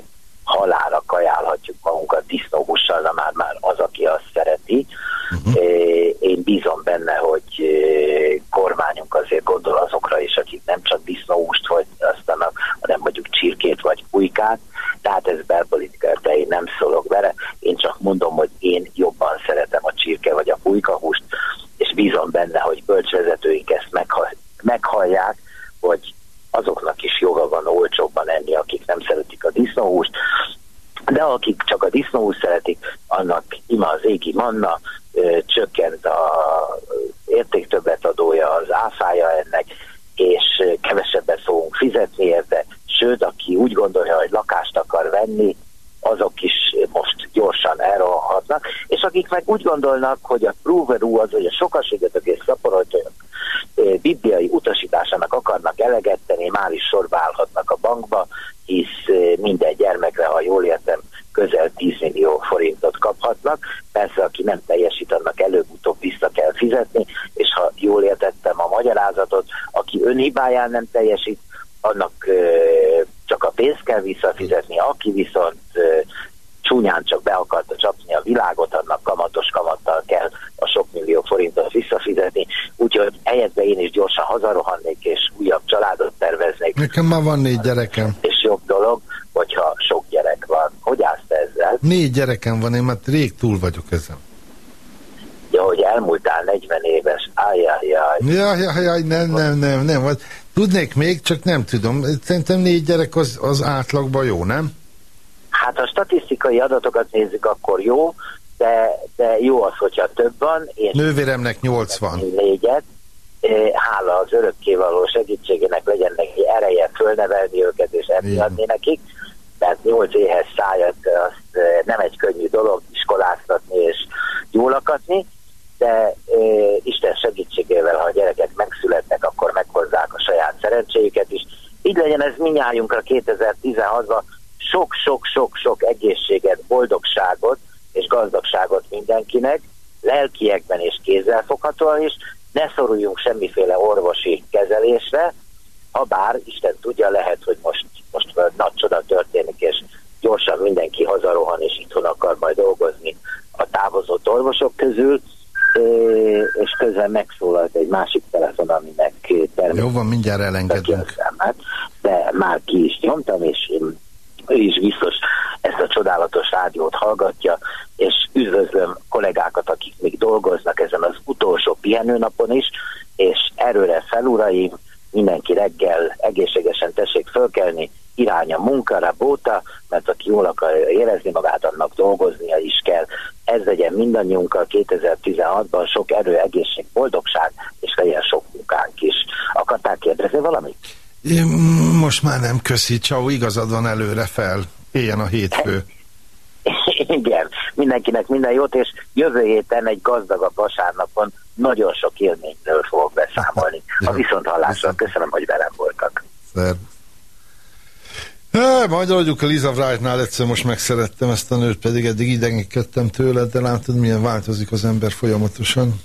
Speaker 7: halára kajálhatjuk magunkat disznóhussal, de már, már az, aki azt szereti. Uh-huh. Én bízom benne, hogy eh, kormányunk azért gondol azokra is, akik nem csak disznóhúst fogyasztanak, hanem mondjuk csirkét vagy pulykát. Tehát ez belpolitika, de én nem szólok vele. Én csak mondom, hogy én jobban szeretem a csirke vagy a pulykahúst, és bízom benne, hogy bölcsvezetőink ezt megha- meghallják, hogy azoknak is joga van olcsóbban enni, akik nem szeretik a disznóhúst, de akik csak a disznóhúst szeretik, annak ima az égi manna, ö, csökkent a értéktöbbet adója, az áfája ennek, és ö, kevesebbet fogunk fizetni érte, sőt, aki úgy gondolja, hogy lakást akar venni, azok is most gyorsan elrohanhatnak, és akik meg úgy gondolnak, hogy a Proverú az, hogy a sokaségetek és szaporodjanak bibliai utasításának akarnak eleget tenni, már is sorba a bankba, hisz minden gyermekre, ha jól értem, közel 10 millió forintot kaphatnak. Persze, aki nem teljesít, annak előbb-utóbb vissza kell fizetni, és ha jól értettem a magyarázatot, aki önhibáján nem teljesít, annak eh, csak a pénzt kell visszafizetni, aki viszont eh, csúnyán csak be akarta csapni a világot, annak kamatos kamattal kell a sok millió forintot visszafizetni. Úgyhogy helyette én is gyorsan hazarohannék, és újabb családot terveznék.
Speaker 1: Nekem már van négy gyerekem.
Speaker 7: És jobb dolog, hogyha sok gyerek van. Hogy állsz ezzel?
Speaker 1: Négy gyerekem van, én már rég túl vagyok ezen.
Speaker 7: Ja, hogy elmúltál 40 éves, ájjájjáj.
Speaker 1: Ja, ja, ja, nem, nem, nem, nem. Tudnék még, csak nem tudom. Szerintem négy gyerek az, az átlagban jó, nem?
Speaker 7: Hát ha statisztikai adatokat nézzük, akkor jó, de, de jó az, hogyha több van. Én
Speaker 1: Nővéremnek 80.
Speaker 7: négyet. Eh, Hála az örökkévaló segítségének legyen neki ereje fölnevelni őket és enni
Speaker 1: Igen.
Speaker 7: adni nekik. Mert nyolc éhes szájat azt eh, nem egy könnyű dolog iskoláztatni és jól lakatni, de e, Isten segítségével, ha a gyerekek megszületnek, akkor meghozzák a saját szerencséjüket is. Így legyen ez minnyájunkra 2016-ban sok-sok-sok-sok egészséget, boldogságot és gazdagságot mindenkinek, lelkiekben és kézzelfoghatóan is, ne szoruljunk semmiféle orvosi kezelésre, ha bár Isten tudja, lehet, hogy most, most nagy csoda történik, és gyorsan mindenki hazarohan, és itthon akar majd dolgozni a távozott orvosok közül, ö, és közben megszólalt egy másik telefon, aminek természetesen
Speaker 1: Jó van, mindjárt elengedünk.
Speaker 7: de már ki is nyomtam, és ő is biztos ezt a csodálatos rádiót hallgatja, és üdvözlöm kollégákat, akik még dolgoznak ezen az utolsó pihenőnapon is, és erőre feluraim, mindenki reggel egészségesen tessék fölkelni, irány a munkára, bóta, mert aki jól akarja érezni magát, annak dolgoznia is kell. Ez legyen mindannyiunkkal 2016-ban sok erő, egészség, boldogság, és legyen sok munkánk is. Akartál kérdezni valamit?
Speaker 1: Én most már nem köszi, csau, igazad van előre fel. Éljen a hétfő. *laughs*
Speaker 7: Igen, mindenkinek minden jót, és jövő héten egy gazdagabb vasárnapon nagyon sok élményről fogok beszámolni. *laughs* A viszont hallásra köszönöm, hogy velem voltak.
Speaker 6: Szervusz. Eh, Majd adjuk a Liza Wright-nál egyszer most megszerettem ezt a nőt, pedig eddig idegenkedtem tőle, de látod, milyen változik az ember folyamatosan.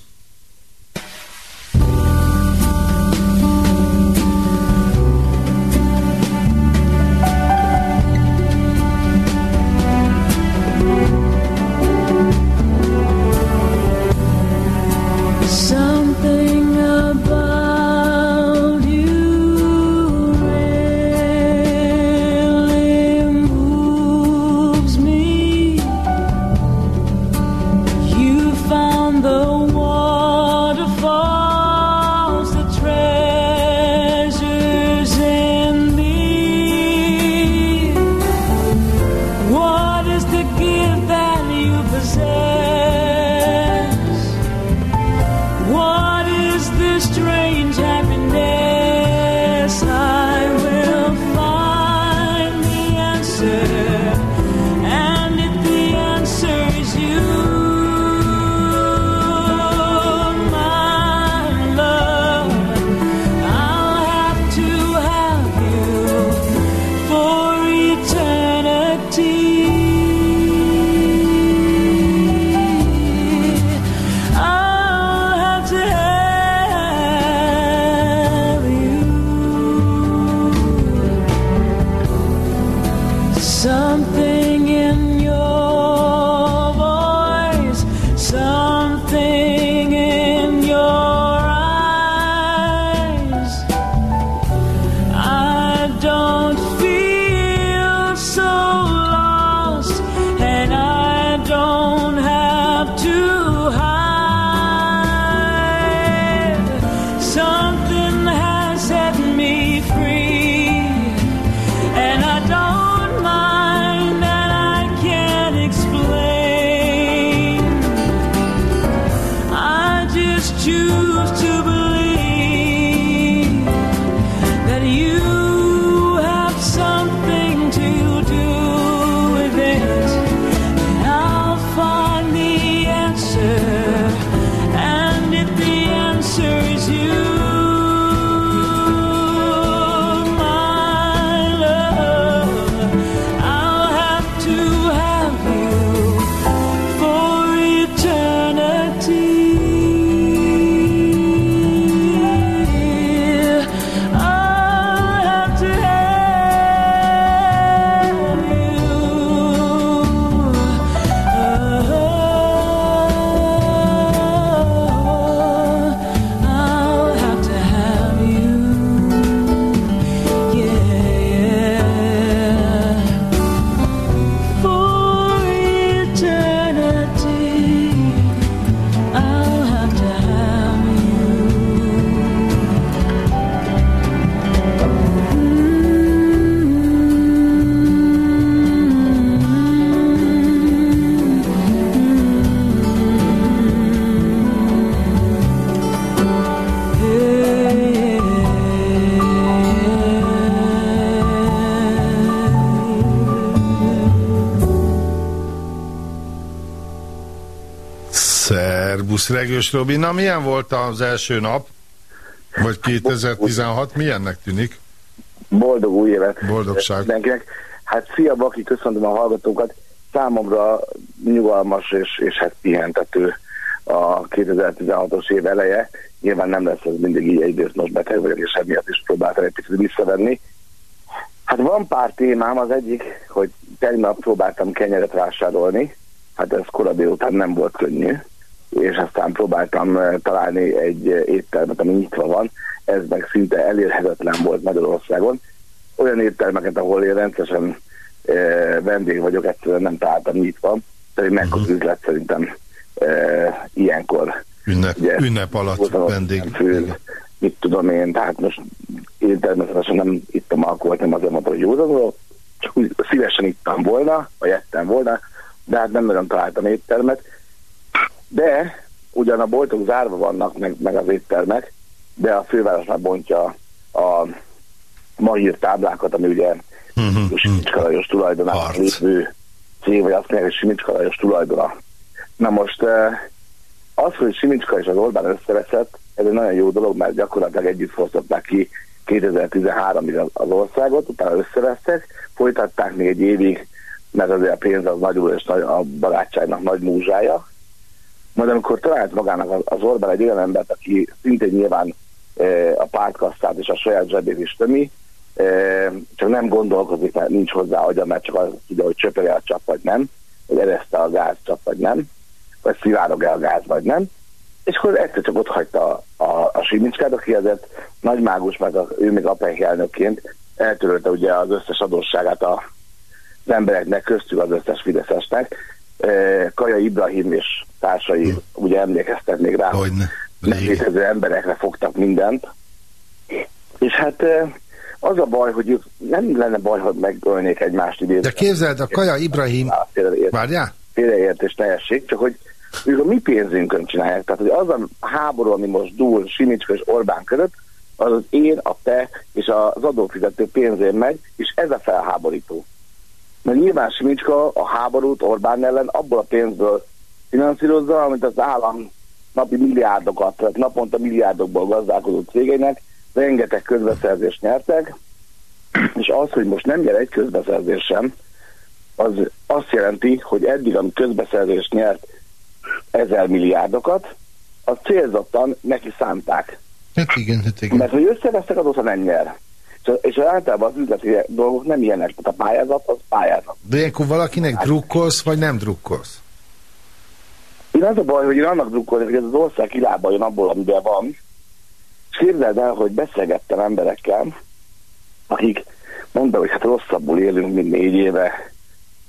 Speaker 6: Szerbusz, Regős Robi. Na, milyen volt az első nap? Vagy 2016? Milyennek tűnik?
Speaker 8: Boldog új évet!
Speaker 6: Boldogság.
Speaker 8: Mindenkinek. Hát szia Baki, köszöntöm a hallgatókat. Számomra nyugalmas és, és hát pihentető a 2016-os év eleje. Nyilván nem lesz ez mindig így egyrészt most beteg vagyok, és emiatt is próbáltam egy picit visszavenni. Hát van pár témám, az egyik, hogy tegnap próbáltam kenyeret vásárolni, hát ez kora délután nem volt könnyű, és aztán próbáltam eh, találni egy eh, éttermet, ami nyitva van, ez meg szinte elérhetetlen volt Magyarországon. Olyan éttermeket, ahol én rendszeresen eh, vendég vagyok, egyszerűen nem találtam nyitva, pedig mekkora
Speaker 6: Mhm.
Speaker 8: üzlet szerintem eh, ilyenkor.
Speaker 6: Ünnep,
Speaker 8: Ugye,
Speaker 6: ünnep alatt vendég.
Speaker 8: Fő, mit tudom én, tehát most én természetesen nem ittam alkoholt, nem azért mondtam, hogy józanul, csak úgy szívesen ittam volna, vagy ettem volna, de hát nem nagyon találtam éttermet. De ugyan a boltok zárva vannak, meg, meg az éttermek, de a főváros már bontja a ma táblákat, ami ugye Kicska Lajos tulajdonában lévő cég, vagy azt mondják, hogy Simicska Lajos tulajdona. Na most eh, az, hogy Simicska és az Orbán összeveszett, ez egy nagyon jó dolog, mert gyakorlatilag együtt fosztották ki 2013-ig az országot, utána összevesztek, folytatták még egy évig, mert azért a pénz az nagyul és nagy, a barátságnak nagy múzsája. Majd amikor talált magának az- Orbán egy olyan embert, aki szintén nyilván e, a pártkasszát és a saját zsebét is tömi, e, csak nem gondolkozik, mert nincs hozzá agya, mert csak az tudja, hogy csöpöli a csap vagy nem, vagy ereszte a gáz csap vagy nem, vagy szivárog-e a gáz vagy nem. És akkor egyszer csak ott hagyta a, a, a Simicskát, aki azért nagy mágus, mert az, ő még APEC elnökként eltörölte ugye az összes adósságát a, az embereknek, köztük az összes Fideszesnek. E, Kaja Ibrahim és társai ugye emlékeztek még rá, hogy 2000 emberekre fogtak mindent. És hát e, az a baj, hogy ők nem lenne baj, hogy megölnék egymást idén.
Speaker 1: De képzeld, a Kaja Ibrahim... Várjál?
Speaker 8: Félreértés teljesség, csak hogy ők a mi pénzünkön csinálják. Tehát, hogy az a háború, ami most dúl Simicska és Orbán között, az az én, a te és az adófizető pénzén megy, és ez a felháborító. Mert nyilván Simicska a háborút Orbán ellen abból a pénzből finanszírozza, amit az állam napi milliárdokat, tehát naponta milliárdokból gazdálkodó cégeinek rengeteg közbeszerzést nyertek, és az, hogy most nem nyer egy közbeszerzés sem, az azt jelenti, hogy eddig, ami közbeszerzést nyert ezer milliárdokat, az célzottan neki szánták.
Speaker 1: Hát igen, hát igen.
Speaker 8: Mert hogy összevesztek, azóta nem nyer. És, általában az üzleti dolgok nem ilyenek. Tehát a pályázat az pályázat.
Speaker 1: De ilyenkor valakinek drukkolsz, vagy nem drukkolsz?
Speaker 8: Én az a baj, hogy én annak drukkolok, hogy ez az ország kilábaljon abból, amiben van. És képzeld el, hogy beszélgettem emberekkel, akik mondták, hogy hát rosszabbul élünk, mint négy éve,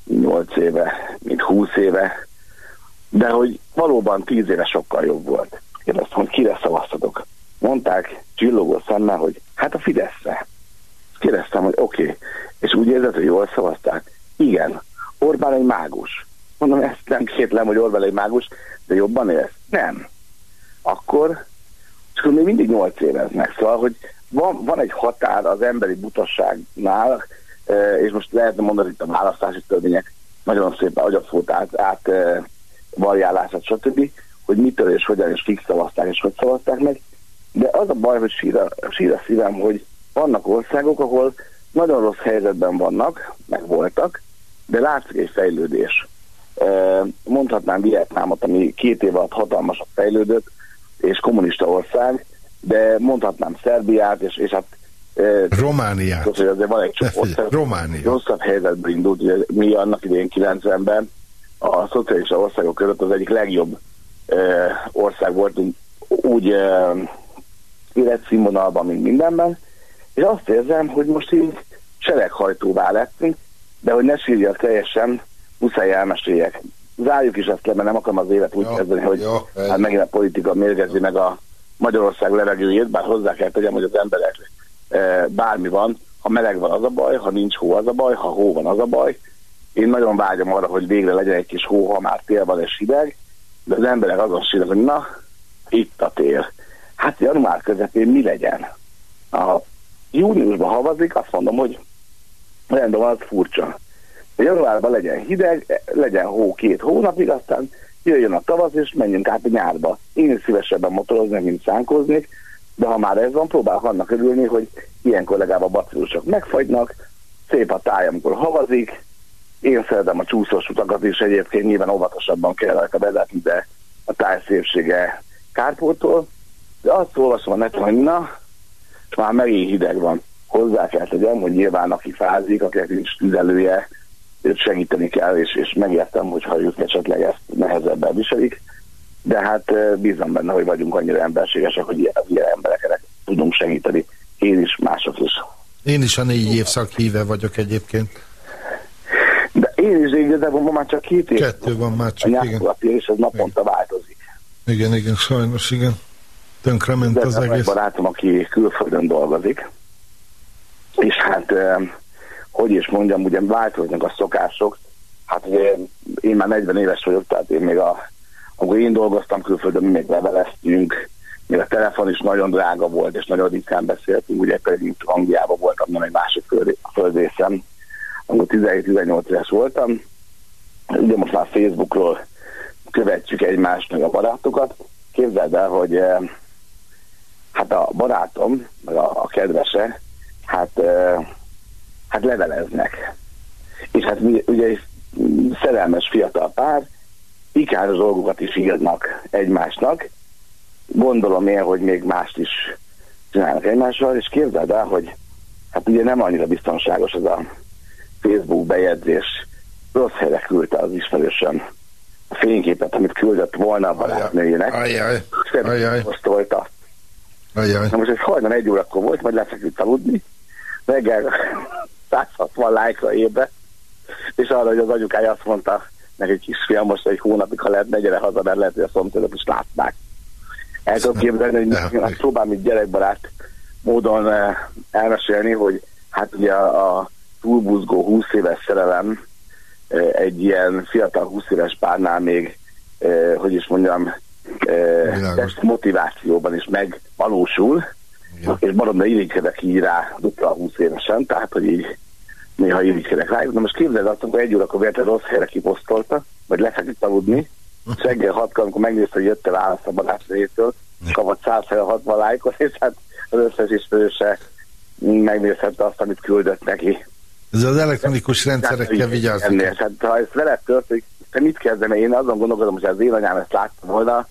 Speaker 8: nyolc éve, mint húsz éve, de hogy valóban tíz éve sokkal jobb volt. Én azt mondom, kire szavaztatok? Mondták csillogó szemmel, hogy hát a Fideszre. Kérdeztem, hogy oké, okay. és úgy érzed, hogy jól szavazták? Igen, Orbán egy mágus. Mondom, ezt nem kétlem, hogy Orbán egy mágus, de jobban élsz? Nem. Akkor, és akkor még mindig nyolc éveznek. Szóval, hogy van, van egy határ az emberi butasságnál, eh, és most lehetne mondani itt a választási törvények nagyon szépen agyafót át, át eh, variálását, stb., hogy mitől és hogyan és kik szavazták és hogy szavazták meg. De az a baj, hogy sír a, sír a szívem, hogy vannak országok, ahol nagyon rossz helyzetben vannak, meg voltak, de látszik egy fejlődés. Mondhatnám Vietnámot, ami két év alatt hatalmasat fejlődött, és kommunista ország, de mondhatnám Szerbiát, és, és hát
Speaker 1: Romániát.
Speaker 8: Tudod, hogy azért van egy csoport,
Speaker 1: Románia.
Speaker 8: rosszabb helyzetben indult, ugye mi annak idején 90-ben a szocialista országok között az egyik legjobb ország voltunk úgy eh, életszínvonalban, mint mindenben, és azt érzem, hogy most így sereghajtóvá lettünk, de hogy ne sírjak teljesen, muszáj elmeséljek. Zárjuk is ezt le, mert nem akarom az élet úgy kezdeni, hogy
Speaker 1: jó,
Speaker 8: hát megint a politika mérgezi meg a Magyarország levegőjét, bár hozzá kell tegyem, hogy az emberek e, bármi van, ha meleg van az a baj, ha nincs hó az a baj, ha hó van az a baj. Én nagyon vágyom arra, hogy végre legyen egy kis hó, ha már tél van és hideg, de az emberek azon sírnak, hogy na, itt a tél. Hát január közepén mi legyen? A júniusban havazik, azt mondom, hogy rendben van, az furcsa. Januárban legyen hideg, legyen hó két hónapig, aztán jöjjön a tavasz, és menjünk át a nyárba. Én szívesebben motorozni, mint szánkoznék, de ha már ez van, próbálok annak örülni, hogy ilyenkor legalább a bacillusok megfagynak, szép a táj, amikor havazik, én szeretem a csúszós utakat is, egyébként nyilván óvatosabban kell rajta vezetni, de a táj szépsége kárpótól. De azt olvasom a neten, hogy na, már megint hideg van. Hozzá kell tegyem, hogy nyilván aki fázik, akinek nincs tüzelője, őt segíteni kell, és, és megértem, hogy ha ők esetleg ezt nehezebben viselik, de hát bízom benne, hogy vagyunk annyira emberségesek, hogy ilyen, az ilyen embereknek tudunk segíteni. Én is, mások is.
Speaker 1: Én is a négy évszak híve vagyok egyébként.
Speaker 8: De én is igazából ma már csak két év.
Speaker 1: Kettő van már csak,
Speaker 8: a
Speaker 1: igen.
Speaker 8: és ez naponta változik.
Speaker 1: Igen, igen, sajnos, igen. Tönkrement az
Speaker 8: egy
Speaker 1: egész.
Speaker 8: barátom, aki külföldön dolgozik, és hát, hogy is mondjam, ugye változnak a szokások, hát ugye én már 40 éves vagyok, tehát én még a, amikor én dolgoztam külföldön, mi még leveleztünk, még a telefon is nagyon drága volt, és nagyon ritkán beszéltünk, ugye pedig Angliában voltam, nem egy másik föld- földrészem, amikor 17-18 éves voltam, ugye most már Facebookról követjük egymást, meg a barátokat. Képzeld el, hogy hát a barátom, meg a, a kedvese, hát, hát leveleznek. És hát mi, ugye egy szerelmes fiatal pár, pikáros dolgokat is írnak egymásnak. Gondolom én, hogy még mást is csinálnak egymással, és képzeld el, hogy hát ugye nem annyira biztonságos az a Facebook bejegyzés. Rossz helyre küldte az ismerősöm a fényképet, amit küldött volna a barátnőjének.
Speaker 1: Ajjaj,
Speaker 8: És
Speaker 1: ajjaj. Ajjaj.
Speaker 8: Na most ez hajnal egy órakor volt, majd lefeküdt aludni. Reggel *laughs* 160 lájkra ébe, és arra, hogy az anyukája azt mondta, neki kisfiam most egy hónapig, ha lehet, ne gyere haza, mert lehet, hogy a szomszédok is látnák. El tudom képzelni, hogy próbálom itt gyerekbarát módon eh, elmesélni, hogy hát ugye a, a túlbuzgó 20 éves szerelem eh, egy ilyen fiatal 20 éves párnál még, eh, hogy is mondjam, test motivációban is megvalósul, és baromra irigykedek így rá dupla 20 évesen, tehát hogy így néha irigykedek rájuk. Na most képzeld azt, amikor egy órakor véletlenül rossz helyre kiposztolta, vagy lefeküdt aludni, és reggel hatkor, amikor megnézte, hogy jött a válasz a barátnőjétől, kapott 160 lájkot, és hát az összes ismerőse megnézhette azt, amit küldött neki.
Speaker 1: Ez az elektronikus rendszerekkel vigyázni.
Speaker 8: Hát, ha ez veled történik, te mit kezdem? Én azon gondolkodom, hogy az én anyám ezt látta volna,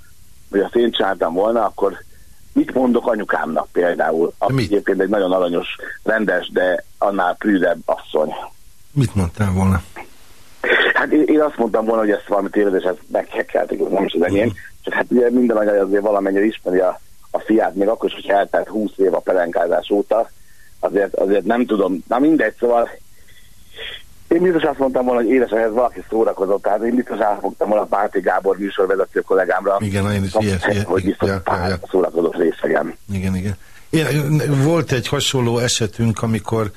Speaker 8: vagy azt én csináltam volna, akkor mit mondok anyukámnak például? Aki egyébként egy nagyon aranyos, rendes, de annál prűdebb asszony.
Speaker 1: Mit mondtál volna?
Speaker 8: Hát én, én azt mondtam volna, hogy ezt valami tévedés, ezt meghekkelték, nem is az enyém. Csak hát ugye minden anya azért valamennyire ismeri a, a fiát, még akkor is, hogy eltelt 20 év a pelenkázás óta, azért, azért nem tudom, na mindegy, szóval én biztos azt mondtam volna, hogy édesem, ez valaki szórakozott, tehát én biztos elfogtam volna Párti Gábor műsorvezető kollégámra.
Speaker 1: Igen, én is ilyes, ilyes,
Speaker 8: hogy biztos
Speaker 1: ja, ja, ja.
Speaker 8: szórakozott részegem.
Speaker 1: Igen, igen. Én, volt egy hasonló esetünk, amikor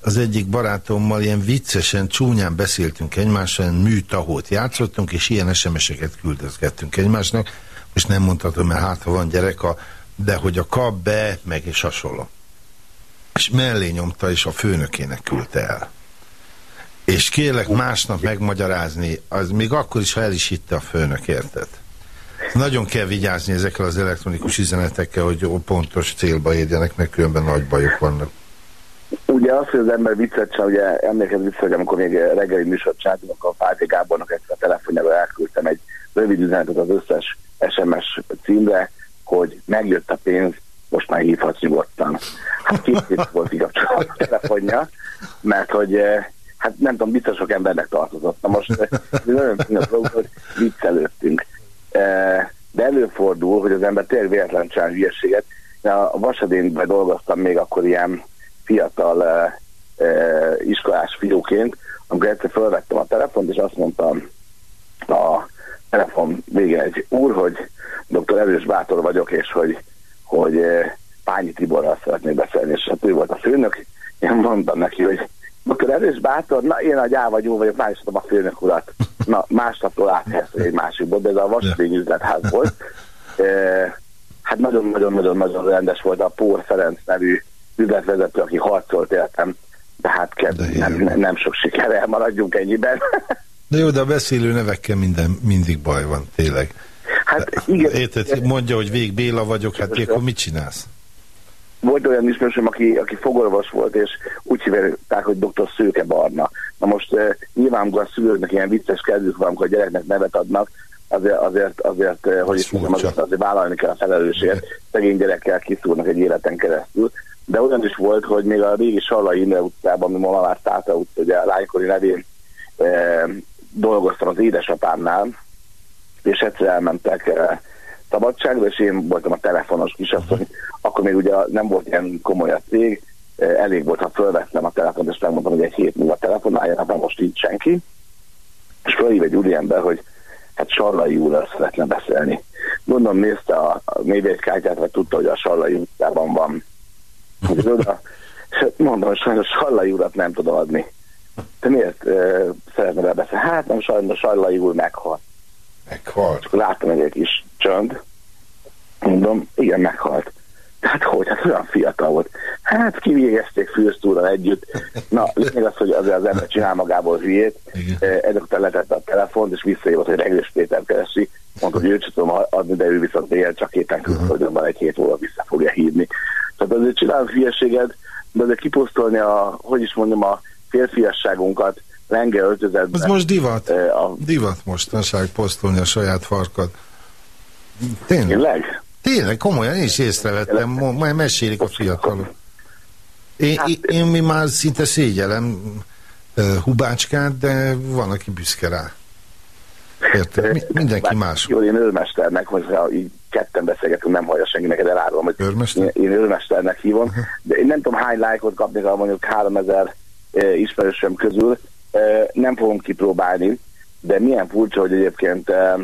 Speaker 1: az egyik barátommal ilyen viccesen, csúnyán beszéltünk egymással, műtahót játszottunk, és ilyen SMS-eket küldözgettünk egymásnak. Most nem mondhatom, mert hát ha van gyerek, a, de hogy a kap be, meg és hasonló. És mellé nyomta, és a főnökének küldte el. És kérlek másnap megmagyarázni, az még akkor is, ha el is hitte a főnök, érted? Nagyon kell vigyázni ezekkel az elektronikus üzenetekkel, hogy pontos célba érjenek, mert különben nagy bajok vannak.
Speaker 8: Ugye az, hogy az ember viccet sem, ugye emlékezz vissza, hogy amikor még reggeli műsort csináltunk, a Fáté Gábornak ezt a telefonjára elküldtem egy rövid üzenetet az összes SMS címre, hogy megjött a pénz, most már hívhatsz nyugodtan. Hát két volt kikapcsolva a telefonja, mert hogy hát nem tudom, biztos sok embernek tartozott. Na most ez nagyon finom hogy viccelődtünk. De előfordul, hogy az ember tényleg véletlen csinál hülyeséget. A Vasadénben dolgoztam még akkor ilyen fiatal uh, iskolás fiúként, amikor egyszer felvettem a telefont, és azt mondtam a telefon végén egy úr, hogy dr. Erős Bátor vagyok, és hogy, hogy Pányi Tiborral szeretnék beszélni, és hát ő volt a főnök. Én mondtam neki, hogy dr. Erős Bátor, na én a gyávagyó vagyok, már is tudom a főnök urat. Na, másnaptól áthetsz egy másikból, de ez a Vasudény üzletház volt. Uh, hát nagyon-nagyon-nagyon rendes volt a Pór Ferenc nevű üzletvezető, aki harcolt értem, de hát kell, de nem, nem, nem sok siker, maradjunk ennyiben.
Speaker 1: De jó, de a beszélő nevekkel minden, mindig baj van, tényleg.
Speaker 8: Hát igen.
Speaker 1: Érted, mondja, hogy Vég Béla vagyok, hát akkor mit csinálsz?
Speaker 8: Volt olyan ismerősöm, aki, aki fogorvos volt, és úgy hívták, hogy dr. Szőke Barna. Na most eh, nyilvánvalóan a szülőknek ilyen vicces kezdők van, amikor a gyereknek nevet adnak, azért, azért, azért hogy is mondjam, azért, azért vállalni kell a felelősséget. Szegény gyerekkel kiszúrnak egy életen keresztül de olyan is volt, hogy még a régi Sarlai Imre utcában, ami ma már Táta utca, ugye a lánykori nevén e, dolgoztam az édesapámnál, és egyszer elmentek e, szabadságra, és én voltam a telefonos kisasszony, akkor még ugye nem volt ilyen komoly a cég, e, elég volt, ha fölvettem a telefont, és megmondtam, hogy egy hét múlva telefonáljanak, mert most így senki, és fölhív egy úriember, hogy hát Sarlai úrral szeretne beszélni. Gondolom nézte a, a névjegykártyát, vagy tudta, hogy a Sarlai utcában van hogy oda, *laughs* mondom, hogy sajnos Sallai urat nem tudom adni. Te miért szeretnél el beszélni? Hát nem sajnos Sallai úr meghalt.
Speaker 1: Meghalt?
Speaker 8: Csak láttam egy kis csönd. Mondom, igen, meghalt. Hát hogy? Hát olyan fiatal volt. Hát kivégezték főztúrral együtt. Na, lényeg az, hogy azért az ember csinál magából hülyét. Eh, Ezek után letette a telefont, és visszahívott, hogy Reglős Péter keresi. Mondta, hogy őt tudom adni, de ő viszont még csak héten külföldön egy hét múlva vissza fogja hívni. Tehát azért csinálunk hülyeséget, de azért kiposztolni a, hogy is mondjam, a férfiasságunkat lenge öltözetben.
Speaker 1: Ez most divat.
Speaker 8: Eh, A,
Speaker 1: Divat mostanság posztolni a saját farkat. Tényleg?
Speaker 8: tényleg?
Speaker 1: Tényleg, komolyan, én is észrevettem, majd mesélik a fiatalok. Én,
Speaker 8: Hát-
Speaker 1: én, mi már szinte szégyelem uh, hubácskát, de van, aki büszke rá. Érted? Mi, mindenki más.
Speaker 8: Jó, én őrmesternek, most ha így ketten beszélgetünk, nem hallja senki neked, elárulom, hogy
Speaker 1: Őrmester?
Speaker 8: én, én őrmesternek hívom, de én nem tudom hány lájkot kapnék a mondjuk 3000 e, ismerősöm közül, e, nem fogom kipróbálni, de milyen furcsa, hogy egyébként, e,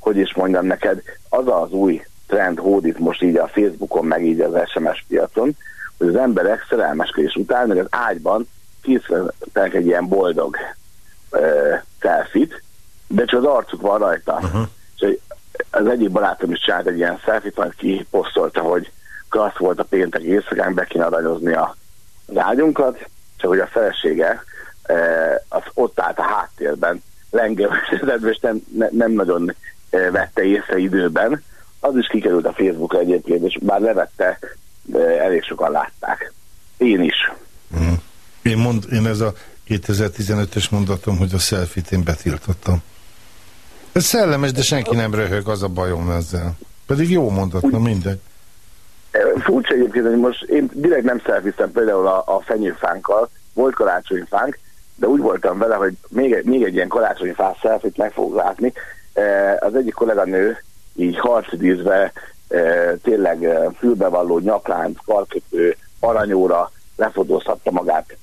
Speaker 8: hogy is mondjam neked, az az új trend hódít most így a Facebookon, meg így az SMS piacon, hogy az emberek szerelmeskedés után, meg az ágyban készítenek egy ilyen boldog e, selfit, de csak az arcuk van rajta. Uh-huh. És egy- az egyik barátom is csinált egy ilyen selfit, majd kiposztolta, hogy klassz volt a péntek éjszakán, be kéne aranyozni a, az ágyunkat, csak hogy a felesége az ott állt a háttérben, lengevesedve, és nem, ne, nem nagyon vette észre időben. Az is kikerült a Facebookra egyébként, és bár levette, elég sokan látták. Én is.
Speaker 1: Én, mond, én ez a 2015-ös mondatom, hogy a selfit én betiltottam. Ez szellemes, de senki nem röhög, az a bajom ezzel. Pedig jó mondat, na mindegy.
Speaker 8: Furcsa egyébként, hogy most én direkt nem szelfiztem például a, a fenyőfánkkal, volt karácsonyfánk, de úgy voltam vele, hogy még, egy- még egy ilyen karácsonyfás szelfit meg fogok látni. Eh, Az egyik kolléganő így harcidízve eh, tényleg eh, fülbevalló nyaklánc, karkötő, aranyóra lefotózhatta magát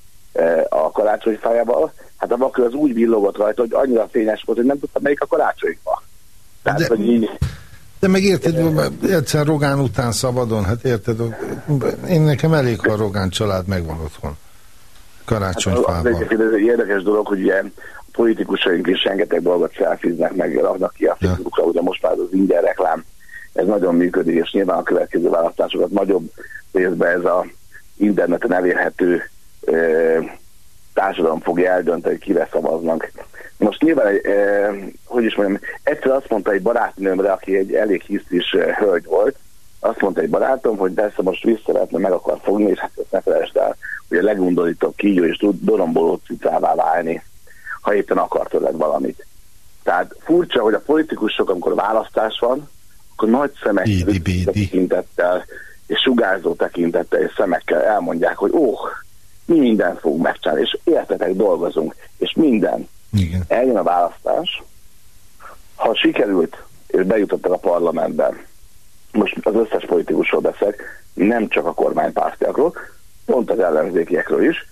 Speaker 8: a karácsonyfájával. Hát a vakő az úgy villogott rajta, hogy annyira fényes volt, hogy nem tudta melyik a karácsonyfa. Tehát,
Speaker 1: De-
Speaker 8: hogy így
Speaker 1: De meg érted, egyszer Rogán után szabadon, hát érted, én nekem elég, ha a Rogán család megvan otthon.
Speaker 8: Az
Speaker 1: Karácsonyfában.
Speaker 8: egyébként ez egy érdekes dolog, hogy ugye politikusaink is rengeteg dolgot szelfiznek, meg raknak ki a Facebookra, ugye most már az ingyen reklám, ez nagyon működik, és nyilván a következő választásokat nagyobb részben ez a interneten elérhető ö, társadalom fogja eldönteni, hogy kire szavaznak. Most nyilván, ö, hogy is mondjam, egyszer azt mondta egy barátnőmre, aki egy elég hisztis hölgy volt, azt mondta egy barátom, hogy persze most vissza lehetne, meg akar fogni, és hát ezt ne felejtsd el, hogy a legundorítóbb kígyó és tud doromboló cicává válni, ha éppen akar tőled valamit. Tehát furcsa, hogy a politikusok, amikor választás van, akkor nagy szemekkel, tekintettel, és sugárzó tekintettel és szemekkel elmondják, hogy ó, mi mindent fogunk megcsinálni, és értetek, dolgozunk, és minden.
Speaker 1: Igen.
Speaker 8: Eljön a választás, ha sikerült, és bejutottak a parlamentben, most az összes politikusról beszélek, nem csak a kormánypártiakról, pont az ellenzékiekről is,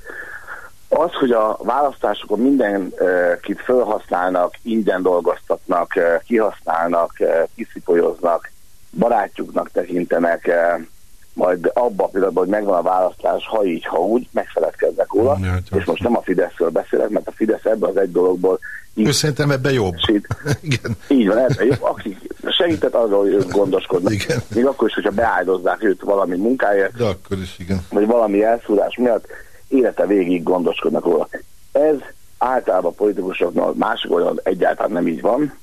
Speaker 8: az, hogy a választásokon mindenkit felhasználnak, ingyen dolgoztatnak, eh, kihasználnak, eh, kiszipolyoznak, barátjuknak tekintenek, eh, majd abban a pillanatban, hogy megvan a választás, ha így, ha úgy, megfeledkeznek róla, és most nem a Fideszről beszélek, mert a Fidesz ebben az egy dologból
Speaker 1: Ő szerintem ebben jobb. *laughs*
Speaker 8: Igen. Így van, ebben jobb. Aki segített arról, hogy ők gondoskodnak. Igen. Még akkor is, hogyha beáldozzák őt valami munkáért,
Speaker 1: De akkor is, igen.
Speaker 8: vagy valami elszúrás miatt, élete végig gondoskodnak róla. Ez általában a politikusoknál másik oldalon egyáltalán nem így van,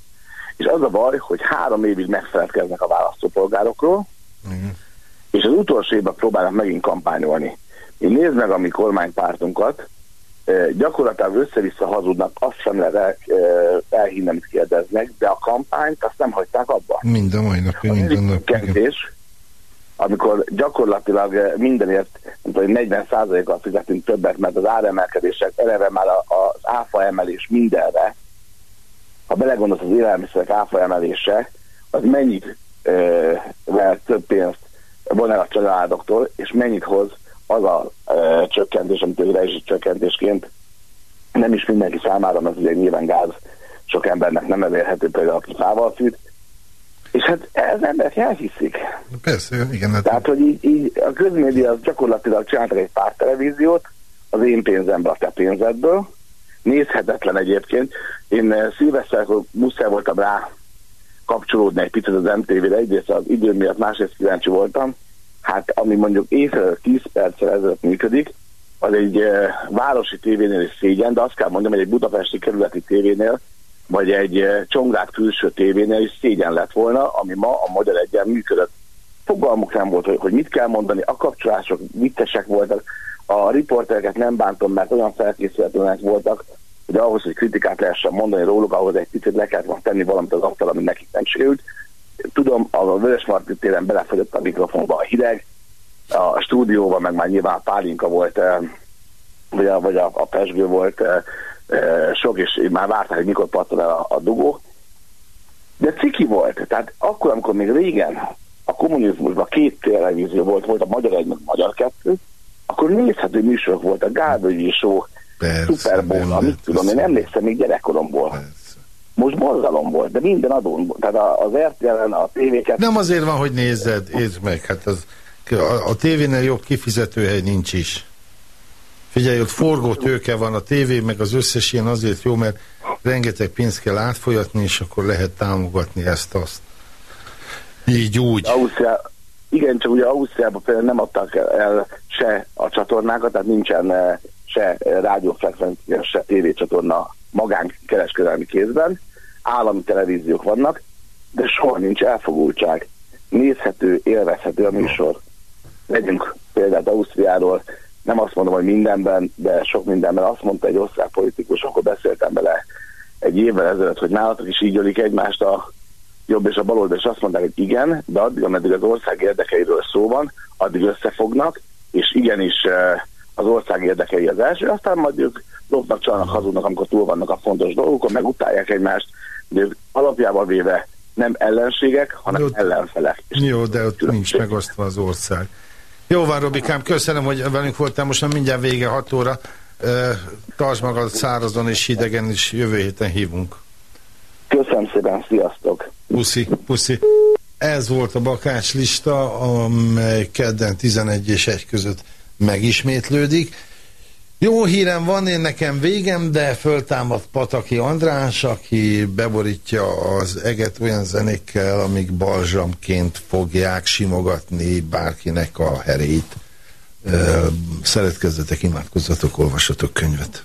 Speaker 8: és az a baj, hogy három évig megfeledkeznek a választópolgárokról, és az utolsó évben próbálnak megint kampányolni. Én nézd meg a mi kormánypártunkat, eh, gyakorlatilag össze-vissza hazudnak, azt sem lehet eh, elhinni, amit kérdeznek, de a kampányt azt nem hagyták abba.
Speaker 1: Minden mai napig, minden nap. igen.
Speaker 8: Amikor gyakorlatilag eh, mindenért nem tudom, 40%-kal fizetünk többet, mert az áremelkedések eleve már az áfa emelés mindenre, ha belegondolsz az élelmiszerek áfa emelése, az mennyit uh, vehet több pénzt von el a családoktól, és mennyit hoz az a uh, csökkentés, amit ő rezsi csökkentésként. Nem is mindenki számára, mert ugye nyilván gáz sok embernek nem elérhető, például aki fával fűt, és hát ez emberek elhiszik.
Speaker 1: Persze, igen. Hát
Speaker 8: Tehát, hogy így, így a közmédia az gyakorlatilag csináltak egy pár televíziót, az én pénzemből, a te pénzedből, nézhetetlen egyébként. Én eh, szilveszterkor muszáj voltam rá kapcsolódni egy picit az MTV-re, egyrészt az idő miatt, másrészt kíváncsi voltam, hát ami mondjuk éjfél 10 perccel ezelőtt működik, az egy e, városi tévénél is szégyen, de azt kell mondjam, hogy egy budapesti kerületi tévénél, vagy egy e, csongrád külső tévénél is szégyen lett volna, ami ma a Magyar Egyen működött. Fogalmuk nem volt, hogy, hogy mit kell mondani, a kapcsolások viccesek voltak, a riportereket nem bántom, mert olyan felkészületlenek voltak, hogy ahhoz, hogy kritikát lehessen mondani róluk, ahhoz egy picit le kellett tenni valamit az asztal, ami nekik nem sikerült. Tudom, a Vörös Marti téren belefogyott a mikrofonba a hideg, a stúdióban meg már nyilván pálinka volt, eh, vagy a, vagy a, a pesgő volt eh, eh, sok, és már várták, hogy mikor pattan el a, a dugó. De ciki volt, tehát akkor, amikor még régen a kommunizmusban két televízió volt, volt a Magyar Egy, meg a Magyar Kettő, akkor nézhető műsorok voltak, Gárdogyi Show, Super Bowl, amit tudom, én emlékszem még gyerekkoromból. Persze. Most borzalom volt, de minden adón, tehát az RTL-en, a tévéket...
Speaker 1: Nem azért van, hogy nézzed, nézd meg, hát az, a, a tévénél jobb kifizetőhely nincs is. Figyelj, ott forgó tőke van, a tévé meg az összes ilyen azért jó, mert rengeteg pénzt kell átfolyatni, és akkor lehet támogatni ezt-azt. Így úgy.
Speaker 8: Ausztria, igen, csak ugye Ausztriában például nem adtak el se a csatornákat, tehát nincsen eh, se rádiófrekvencia, se tévécsatorna magánkereskedelmi kézben, állami televíziók vannak, de soha nincs elfogultság. Nézhető, élvezhető a műsor. Legyünk példát Ausztriáról, nem azt mondom, hogy mindenben, de sok mindenben azt mondta egy osztrák politikus, akkor beszéltem bele egy évvel ezelőtt, hogy nálatok is így ölik egymást a jobb és a baloldal, és azt mondták, hogy igen, de addig, ameddig az ország érdekeiről szó van, addig összefognak, és igenis eh, az ország érdekei az első, aztán majd ők lopnak, csalnak, hazudnak, amikor túl vannak a fontos dolgokon, meg utálják egymást, de ők alapjában véve nem ellenségek, hanem jó, ellenfelek.
Speaker 1: Jó, de ott nincs megosztva az ország. Jó van, Robikám, köszönöm, hogy velünk voltál, most már mindjárt vége 6 óra. Tartsd magad szárazon és hidegen, és jövő héten hívunk.
Speaker 8: Köszönöm szépen, sziasztok!
Speaker 1: Puszi, puszi. Ez volt a bakács lista, amely kedden 11 és 1 között megismétlődik. Jó hírem van, én nekem végem, de föltámadt Pataki András, aki beborítja az eget olyan zenékkel, amik balzsamként fogják simogatni bárkinek a herét. Szeretkezzetek, imádkozzatok, olvassatok könyvet.